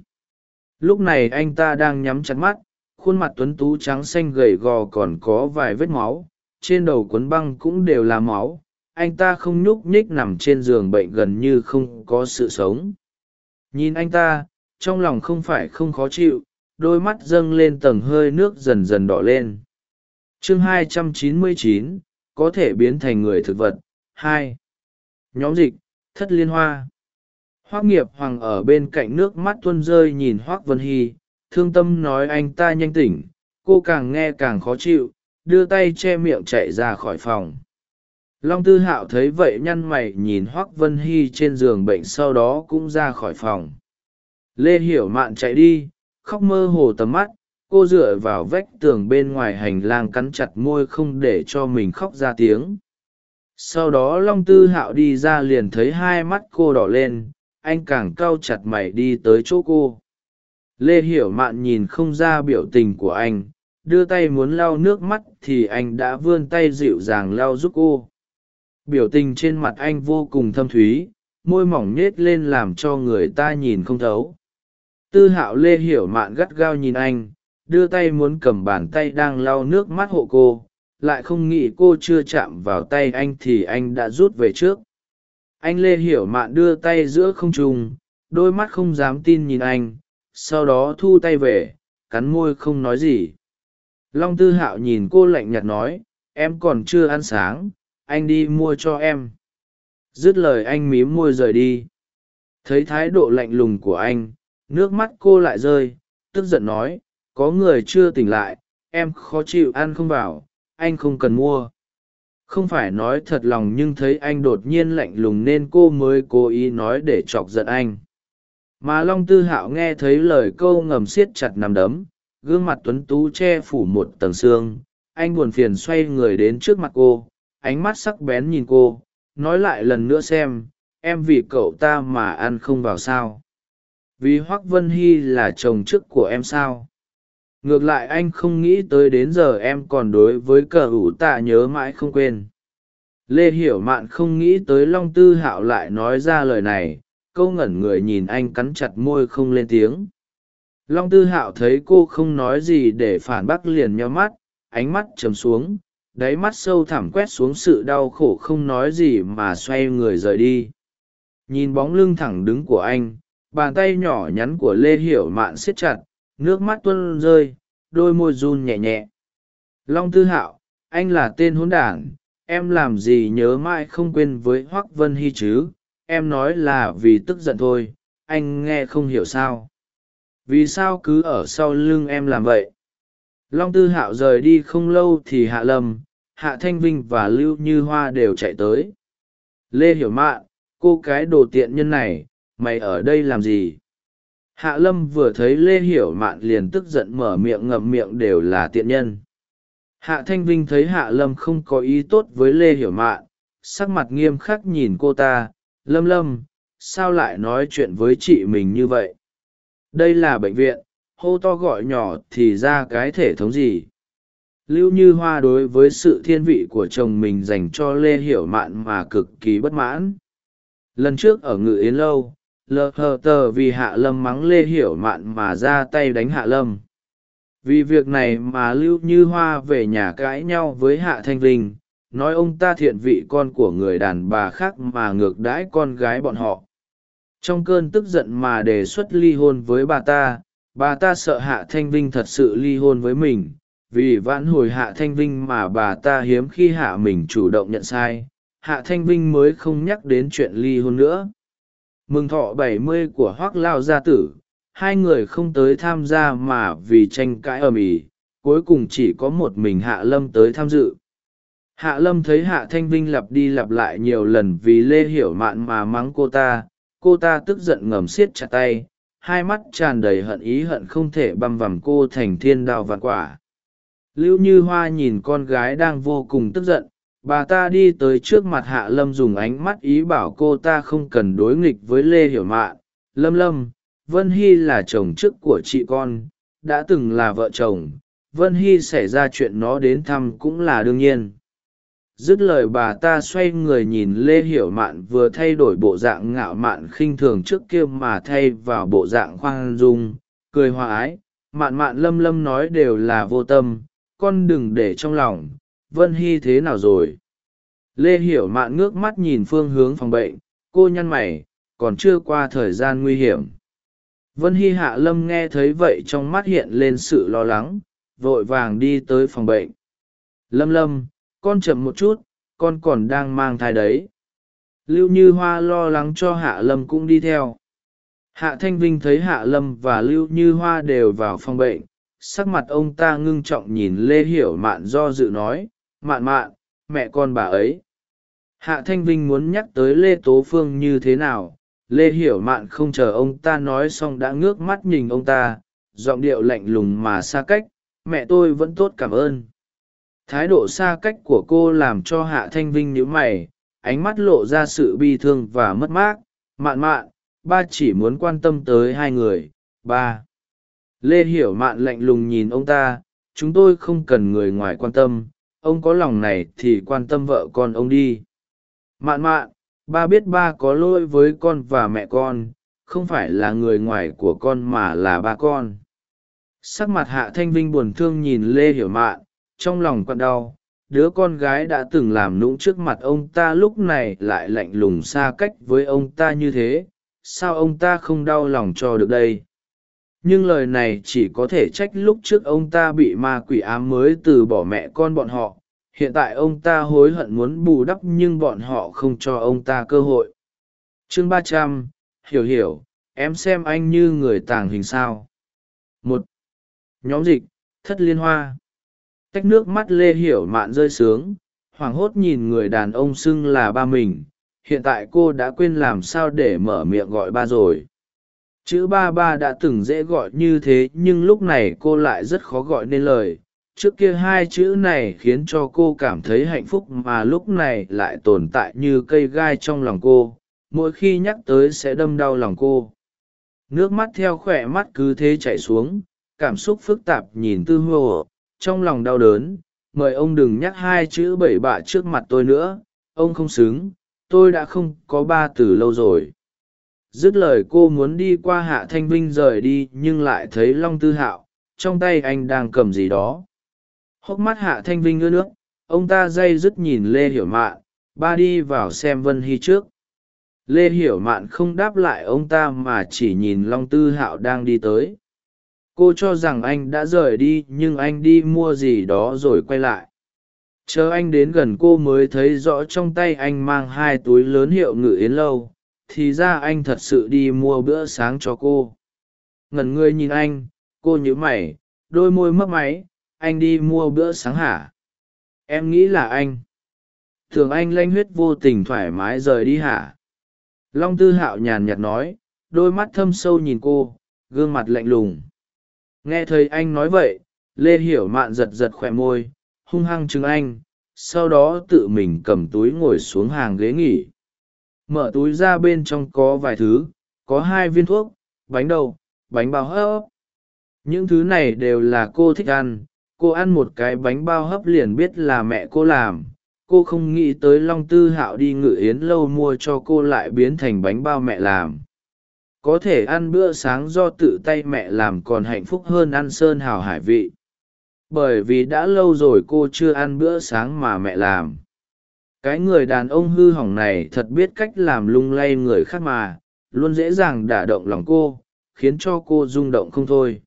Lúc này anh ta đang nhắm chặt mắt, khuôn mặt tuấn tú trắng xanh gầy gò còn có vài vết máu, trên đầu quấn băng cũng đều là máu, anh ta không nhúc nhích nằm trên giường bệnh gần như không có sự sống. Nhìn anh ta trong lòng không phải không khó chịu đôi mắt dâng lên tầng hơi nước dần dần đỏ lên. Chương 299, có thể biến thành người thực vật hai. Nhóm dịch thất liên hoa. Hoác nghiệp hoàng ở bên cạnh nước mắt tuân rơi nhìn hoác vân hy thương tâm nói anh ta nhanh tỉnh cô càng nghe càng khó chịu đưa tay che miệng chạy ra khỏi phòng. Long tư hạo thấy vậy nhăn mày nhìn hoác vân hy trên giường bệnh sau đó cũng ra khỏi phòng lê hiểu mạn chạy đi, khóc mơ hồ tầm mắt, cô dựa vào vách tường bên ngoài hành lang cắn chặt môi không để cho mình khóc ra tiếng. Sau đó long tư hạo đi ra liền thấy hai mắt cô đỏ lên, anh càng cau chặt mày đi tới chỗ cô. Lê hiểu mạn nhìn không ra biểu tình của anh, đưa tay muốn lau nước mắt thì anh đã vươn tay dịu dàng lau giúp cô. Biểu tình trên mặt anh vô cùng thâm thúy, môi mỏng nhết lên làm cho người ta nhìn không thấu tư hạo lê hiểu mạn gắt gao nhìn anh, đưa tay muốn cầm bàn tay đang lau nước mắt hộ cô, lại không nghĩ cô chưa chạm vào tay anh thì anh đã rút về trước. Anh lê hiểu mạn đưa tay giữa không trung, đôi mắt không dám tin nhìn anh, sau đó thu tay về, cắn môi không nói gì. Long tư hạo nhìn cô lạnh nhạt nói, em còn chưa ăn sáng, anh đi mua cho em. Dứt lời anh mím môi rời đi. Thấy thái độ lạnh lùng của anh nước mắt cô lại rơi, tức giận nói, có người chưa tỉnh lại, em khó chịu ăn không vào, anh không cần mua. Không phải nói thật lòng nhưng thấy anh đột nhiên lạnh lùng nên cô mới cố ý nói để chọc giận anh. Mà long tư hạo nghe thấy lời câu ngầm siết chặt nằm đấm, gương mặt tuấn tú che phủ một tầng xương, anh buồn phiền xoay người đến trước mặt cô, ánh mắt sắc bén nhìn cô, nói lại lần nữa xem, em vì cậu ta mà ăn không vào sao vì hoác vân hy là chồng chức của em sao? Ngược lại anh không nghĩ tới đến giờ em còn đối với cờ ủ tạ nhớ mãi không quên. Lê hiểu mạn không nghĩ tới long tư hạo lại nói ra lời này, câu ngẩn người nhìn anh cắn chặt môi không lên tiếng. Long tư hạo thấy cô không nói gì để phản bác liền nhó mắt, ánh mắt chấm xuống, đáy mắt sâu thẳm quét xuống sự đau khổ không nói gì mà xoay người rời đi. Nhìn bóng lưng thẳng đứng của anh bàn tay nhỏ nhắn của lê hiểu mạn siết chặt, nước mắt tuân rơi, đôi môi run nhẹ nhẹ. Long tư hạo, anh là tên hôn đản em làm gì nhớ mãi không quên với hoác vân hy chứ? Em nói là vì tức giận thôi, anh nghe không hiểu sao. Vì sao cứ ở sau lưng em làm vậy? Long tư hạo rời đi không lâu thì hạ lâm, hạ thanh vinh và lưu như hoa đều chạy tới. Lê hiểu mạn, cô cái đồ tiện nhân này mày ở đây làm gì? Hạ lâm vừa thấy lê hiểu mạn liền tức giận mở miệng ngậm miệng đều là tiện nhân. Hạ thanh vinh thấy hạ lâm không có ý tốt với lê hiểu mạn, sắc mặt nghiêm khắc nhìn cô ta, lâm lâm, sao lại nói chuyện với chị mình như vậy? Đây là bệnh viện, hô to gọi nhỏ thì ra cái thể thống gì? Lưu như hoa đối với sự thiên vị của chồng mình dành cho lê hiểu mạn mà cực kỳ bất mãn. Lần trước ở ngự yến lâu lờ hờ tờ vì hạ lâm mắng lê hiểu mạn mà ra tay đánh hạ lâm. Vì việc này mà lưu như hoa về nhà cãi nhau với hạ thanh vinh, nói ông ta thiện vị con của người đàn bà khác mà ngược đãi con gái bọn họ. Trong cơn tức giận mà đề xuất ly hôn với bà ta bà ta sợ hạ thanh vinh thật sự ly hôn với mình. Vì vãn hồi hạ thanh vinh mà bà ta hiếm khi hạ mình chủ động nhận sai, hạ thanh vinh mới không nhắc đến chuyện ly hôn nữa mừng thọ bảy mươi của hoác lao gia tử. Hai người không tới tham gia mà vì tranh cãi ầm ĩ, cuối cùng chỉ có một mình hạ lâm tới tham dự. Hạ lâm thấy hạ thanh vinh lặp đi lặp lại nhiều lần vì lê hiểu mạn mà mắng cô ta cô ta tức giận ngầm siết chặt tay, hai mắt tràn đầy hận ý hận không thể băm vằm cô thành thiên đao vạn quả. Lưu như hoa nhìn con gái đang vô cùng tức giận bà ta đi tới trước mặt hạ lâm dùng ánh mắt ý bảo cô ta không cần đối nghịch với lê hiểu mạn. Lâm lâm, vân hy là chồng chức của chị con, đã từng là vợ chồng. Vân hy xảy ra chuyện nó đến thăm cũng là đương nhiên. Dứt lời bà ta xoay người nhìn lê hiểu mạn vừa thay đổi bộ dạng ngạo mạn khinh thường trước kia mà thay vào bộ dạng khoan dung, cười hòa ái. Mạn mạn lâm lâm nói đều là vô tâm, con đừng để trong lòng vân hy thế nào rồi? Lê hiểu mạn ngước mắt nhìn phương hướng phòng bệnh, cô nhăn mày, còn chưa qua thời gian nguy hiểm. Vân hy hạ lâm nghe thấy vậy trong mắt hiện lên sự lo lắng, vội vàng đi tới phòng bệnh. Lâm lâm, con chậm một chút, con còn đang mang thai đấy. Lưu như hoa lo lắng cho hạ lâm cũng đi theo. Hạ thanh vinh thấy hạ lâm và lưu như hoa đều vào phòng bệnh, sắc mặt ông ta ngưng trọng nhìn lê hiểu mạn do dự nói mạn mạn, mẹ con bà ấy. Hạ thanh vinh muốn nhắc tới lê tố phương như thế nào? Lê hiểu mạn không chờ ông ta nói xong đã ngước mắt nhìn ông ta, giọng điệu lạnh lùng mà xa cách, mẹ tôi vẫn tốt, cảm ơn. Thái độ xa cách của cô làm cho hạ thanh vinh nhíu mày, ánh mắt lộ ra sự bi thương và mất mát. Mạn mạn, ba chỉ muốn quan tâm tới hai người, ba. Lê hiểu mạn lạnh lùng nhìn ông ta, chúng tôi không cần người ngoài quan tâm ông có lòng này thì quan tâm vợ con ông đi. Mạn mạn, ba biết ba có lỗi với con và mẹ con, không phải là người ngoài của con mà là ba con. Sắc mặt hạ thanh vinh buồn thương nhìn lê hiểu mạn, trong lòng con đau, đứa con gái đã từng làm nũng trước mặt ông ta lúc này lại lạnh lùng xa cách với ông ta như thế, sao ông ta không đau lòng cho được đây? Nhưng lời này chỉ có thể trách lúc trước ông ta bị ma quỷ ám mới từ bỏ mẹ con bọn họ. Hiện tại ông ta hối hận muốn bù đắp nhưng bọn họ không cho ông ta cơ hội. Chương ba trăm, hiểu hiểu, em xem anh như người tàng hình sao? Một, nhóm dịch, thất liên hoa. Tách nước mắt lê hiểu mạn rơi sướng hoảng hốt nhìn người đàn ông xưng là ba mình. Hiện tại cô đã quên làm sao để mở miệng gọi ba rồi chữ ba ba đã từng dễ gọi như thế, nhưng lúc này cô lại rất khó gọi nên lời. Trước kia hai chữ này khiến cho cô cảm thấy hạnh phúc mà lúc này lại tồn tại như cây gai trong lòng cô. Mỗi khi nhắc tới sẽ đâm đau lòng cô. Nước mắt theo khỏe mắt cứ thế chảy xuống, cảm xúc phức tạp nhìn tư hô trong lòng đau đớn, mời ông đừng nhắc hai chữ bảy bạ trước mặt tôi nữa. Ông không xứng, tôi đã không có ba từ lâu rồi dứt lời cô muốn đi qua hạ thanh vinh rời đi nhưng lại thấy long tư hạo, trong tay anh đang cầm gì đó. Hốc mắt hạ thanh vinh ưa nước, ông ta day dứt nhìn lê hiểu mạn, ba đi vào xem vân hy trước. Lê hiểu mạn không đáp lại ông ta mà chỉ nhìn long tư hạo đang đi tới. Cô cho rằng anh đã rời đi nhưng anh đi mua gì đó rồi quay lại. Chờ anh đến gần cô mới thấy rõ trong tay anh mang hai túi lớn hiệu ngự yến lâu thì ra anh thật sự đi mua bữa sáng cho cô. Ngẩn người nhìn anh, cô nhớ mày, đôi môi mấp máy, anh đi mua bữa sáng hả? Em nghĩ là anh. Thường anh lanh huyết vô tình thoải mái rời đi hả? Long tư hạo nhàn nhạt nói, đôi mắt thâm sâu nhìn cô, gương mặt lạnh lùng. Nghe thấy anh nói vậy, lê hiểu mạn giật giật khỏe môi, hung hăng chừng anh, sau đó tự mình cầm túi ngồi xuống hàng ghế nghỉ mở túi ra bên trong có vài thứ, có hai viên thuốc, bánh đậu bánh bao hấp. Những thứ này đều là cô thích ăn, cô ăn một cái bánh bao hấp liền biết là mẹ cô làm. Cô không nghĩ tới long tư hạo đi ngự yến lâu mua cho cô lại biến thành bánh bao mẹ làm. Có thể ăn bữa sáng do tự tay mẹ làm còn hạnh phúc hơn ăn sơn hào hải vị. Bởi vì đã lâu rồi cô chưa ăn bữa sáng mà mẹ làm cái người đàn ông hư hỏng này thật biết cách làm lung lay người khác mà, luôn dễ dàng đả động lòng cô, khiến cho cô rung động không thôi.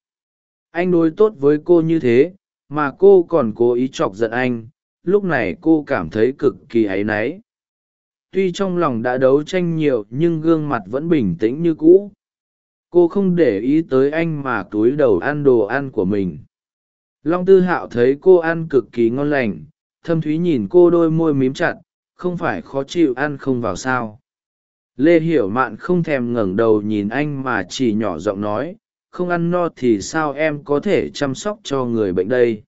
Anh đối tốt với cô như thế, mà cô còn cố ý chọc giận anh, lúc này cô cảm thấy cực kỳ áy náy. Tuy trong lòng đã đấu tranh nhiều nhưng gương mặt vẫn bình tĩnh như cũ. Cô không để ý tới anh mà túi đầu ăn đồ ăn của mình. Long tư hạo thấy cô ăn cực kỳ ngon lành, thâm thúy nhìn cô đôi môi mím chặt không phải khó chịu ăn không vào sao. Lê hiểu mạn không thèm ngẩng đầu nhìn anh mà chỉ nhỏ giọng nói, không ăn no thì sao em có thể chăm sóc cho người bệnh đây?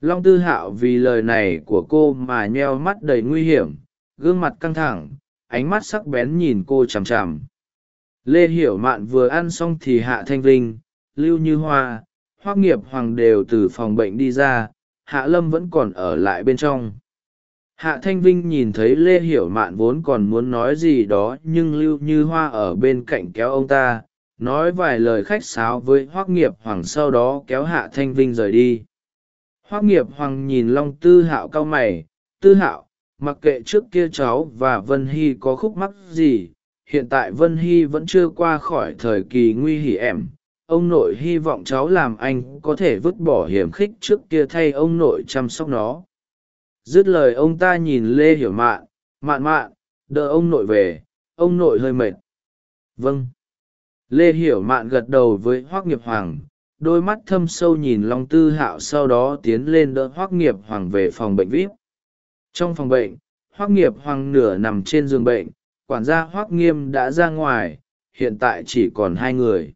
Long tư hạo vì lời này của cô mà nheo mắt đầy nguy hiểm, gương mặt căng thẳng, ánh mắt sắc bén nhìn cô chằm chằm. Lê hiểu mạn vừa ăn xong thì hạ thanh vinh, lưu như hoa, hoác nghiệp hoàng đều từ phòng bệnh đi ra, hạ lâm vẫn còn ở lại bên trong hạ thanh vinh nhìn thấy lê hiểu mạn vốn còn muốn nói gì đó nhưng lưu như hoa ở bên cạnh kéo ông ta, nói vài lời khách sáo với hoác nghiệp hoàng sau đó kéo hạ thanh vinh rời đi. Hoác nghiệp hoàng nhìn long tư hạo cao mày, tư hạo, mặc kệ trước kia cháu và vân hy có khúc mắc gì, hiện tại vân hy vẫn chưa qua khỏi thời kỳ nguy hiểm ông nội hy vọng cháu làm anh có thể vứt bỏ hiểm khích trước kia thay ông nội chăm sóc nó dứt lời ông ta nhìn lê hiểu mạn mạn mạn, đỡ ông nội về, ông nội hơi mệt. Vâng. Lê hiểu mạn gật đầu với hoác nghiệp hoàng, đôi mắt thâm sâu nhìn long tư hạo sau đó tiến lên đỡ hoác nghiệp hoàng về phòng bệnh vip. Trong phòng bệnh hoác nghiệp hoàng nửa nằm trên giường bệnh, quản gia hoác nghiêm đã ra ngoài, hiện tại chỉ còn hai người.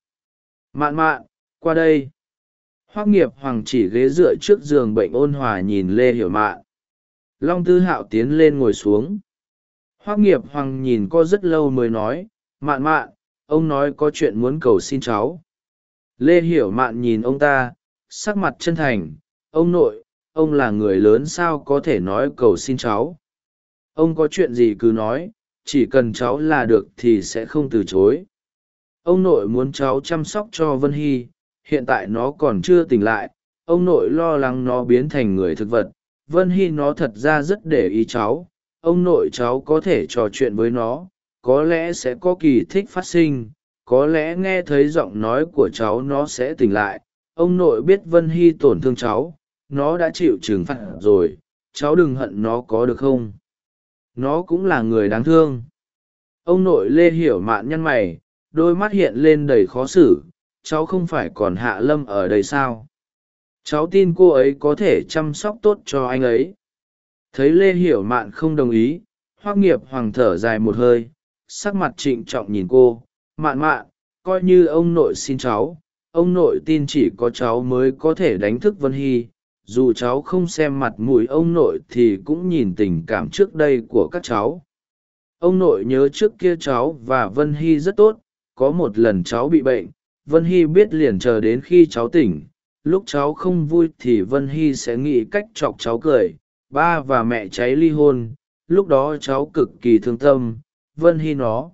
Mạn mạn, qua đây. Hoác nghiệp hoàng chỉ ghế dựa trước giường bệnh ôn hòa nhìn lê hiểu mạn long tư hạo tiến lên ngồi xuống. Hoác nghiệp hoàng nhìn co rất lâu mới nói, mạn mạn, ông nói có chuyện muốn cầu xin cháu. Lê hiểu mạn nhìn ông ta, sắc mặt chân thành, ông nội, ông là người lớn sao có thể nói cầu xin cháu? Ông có chuyện gì cứ nói, chỉ cần cháu là được thì sẽ không từ chối. Ông nội muốn cháu chăm sóc cho vân hy, hiện tại nó còn chưa tỉnh lại, ông nội lo lắng nó biến thành người thực vật vân hy nó thật ra rất để ý cháu. Ông nội cháu có thể trò chuyện với nó. Có lẽ sẽ có kỳ thích phát sinh. Có lẽ nghe thấy giọng nói của cháu nó sẽ tỉnh lại. Ông nội biết vân hy tổn thương cháu. Nó đã chịu trừng phạt rồi. Cháu đừng hận nó có được không? Nó cũng là người đáng thương. Ông nội lê hiểu mạn nhăn mày. Đôi mắt hiện lên đầy khó xử. Cháu không phải còn hạ lâm ở đây sao? Cháu tin cô ấy có thể chăm sóc tốt cho anh ấy. Thấy lê hiểu mạn không đồng ý, hoác nghiệp hoàng thở dài một hơi, sắc mặt trịnh trọng nhìn cô. Mạn mạn, coi như ông nội xin cháu, ông nội tin chỉ có cháu mới có thể đánh thức vân hy. Dù cháu không xem mặt mũi ông nội thì cũng nhìn tình cảm trước đây của các cháu. Ông nội nhớ trước kia cháu và vân hy rất tốt. Có một lần cháu bị bệnh, vân hy biết liền chờ đến khi cháu tỉnh lúc cháu không vui thì vân hy sẽ nghĩ cách chọc cháu cười. Ba và mẹ cháy ly hôn. Lúc đó cháu cực kỳ thương tâm. Vân hy nó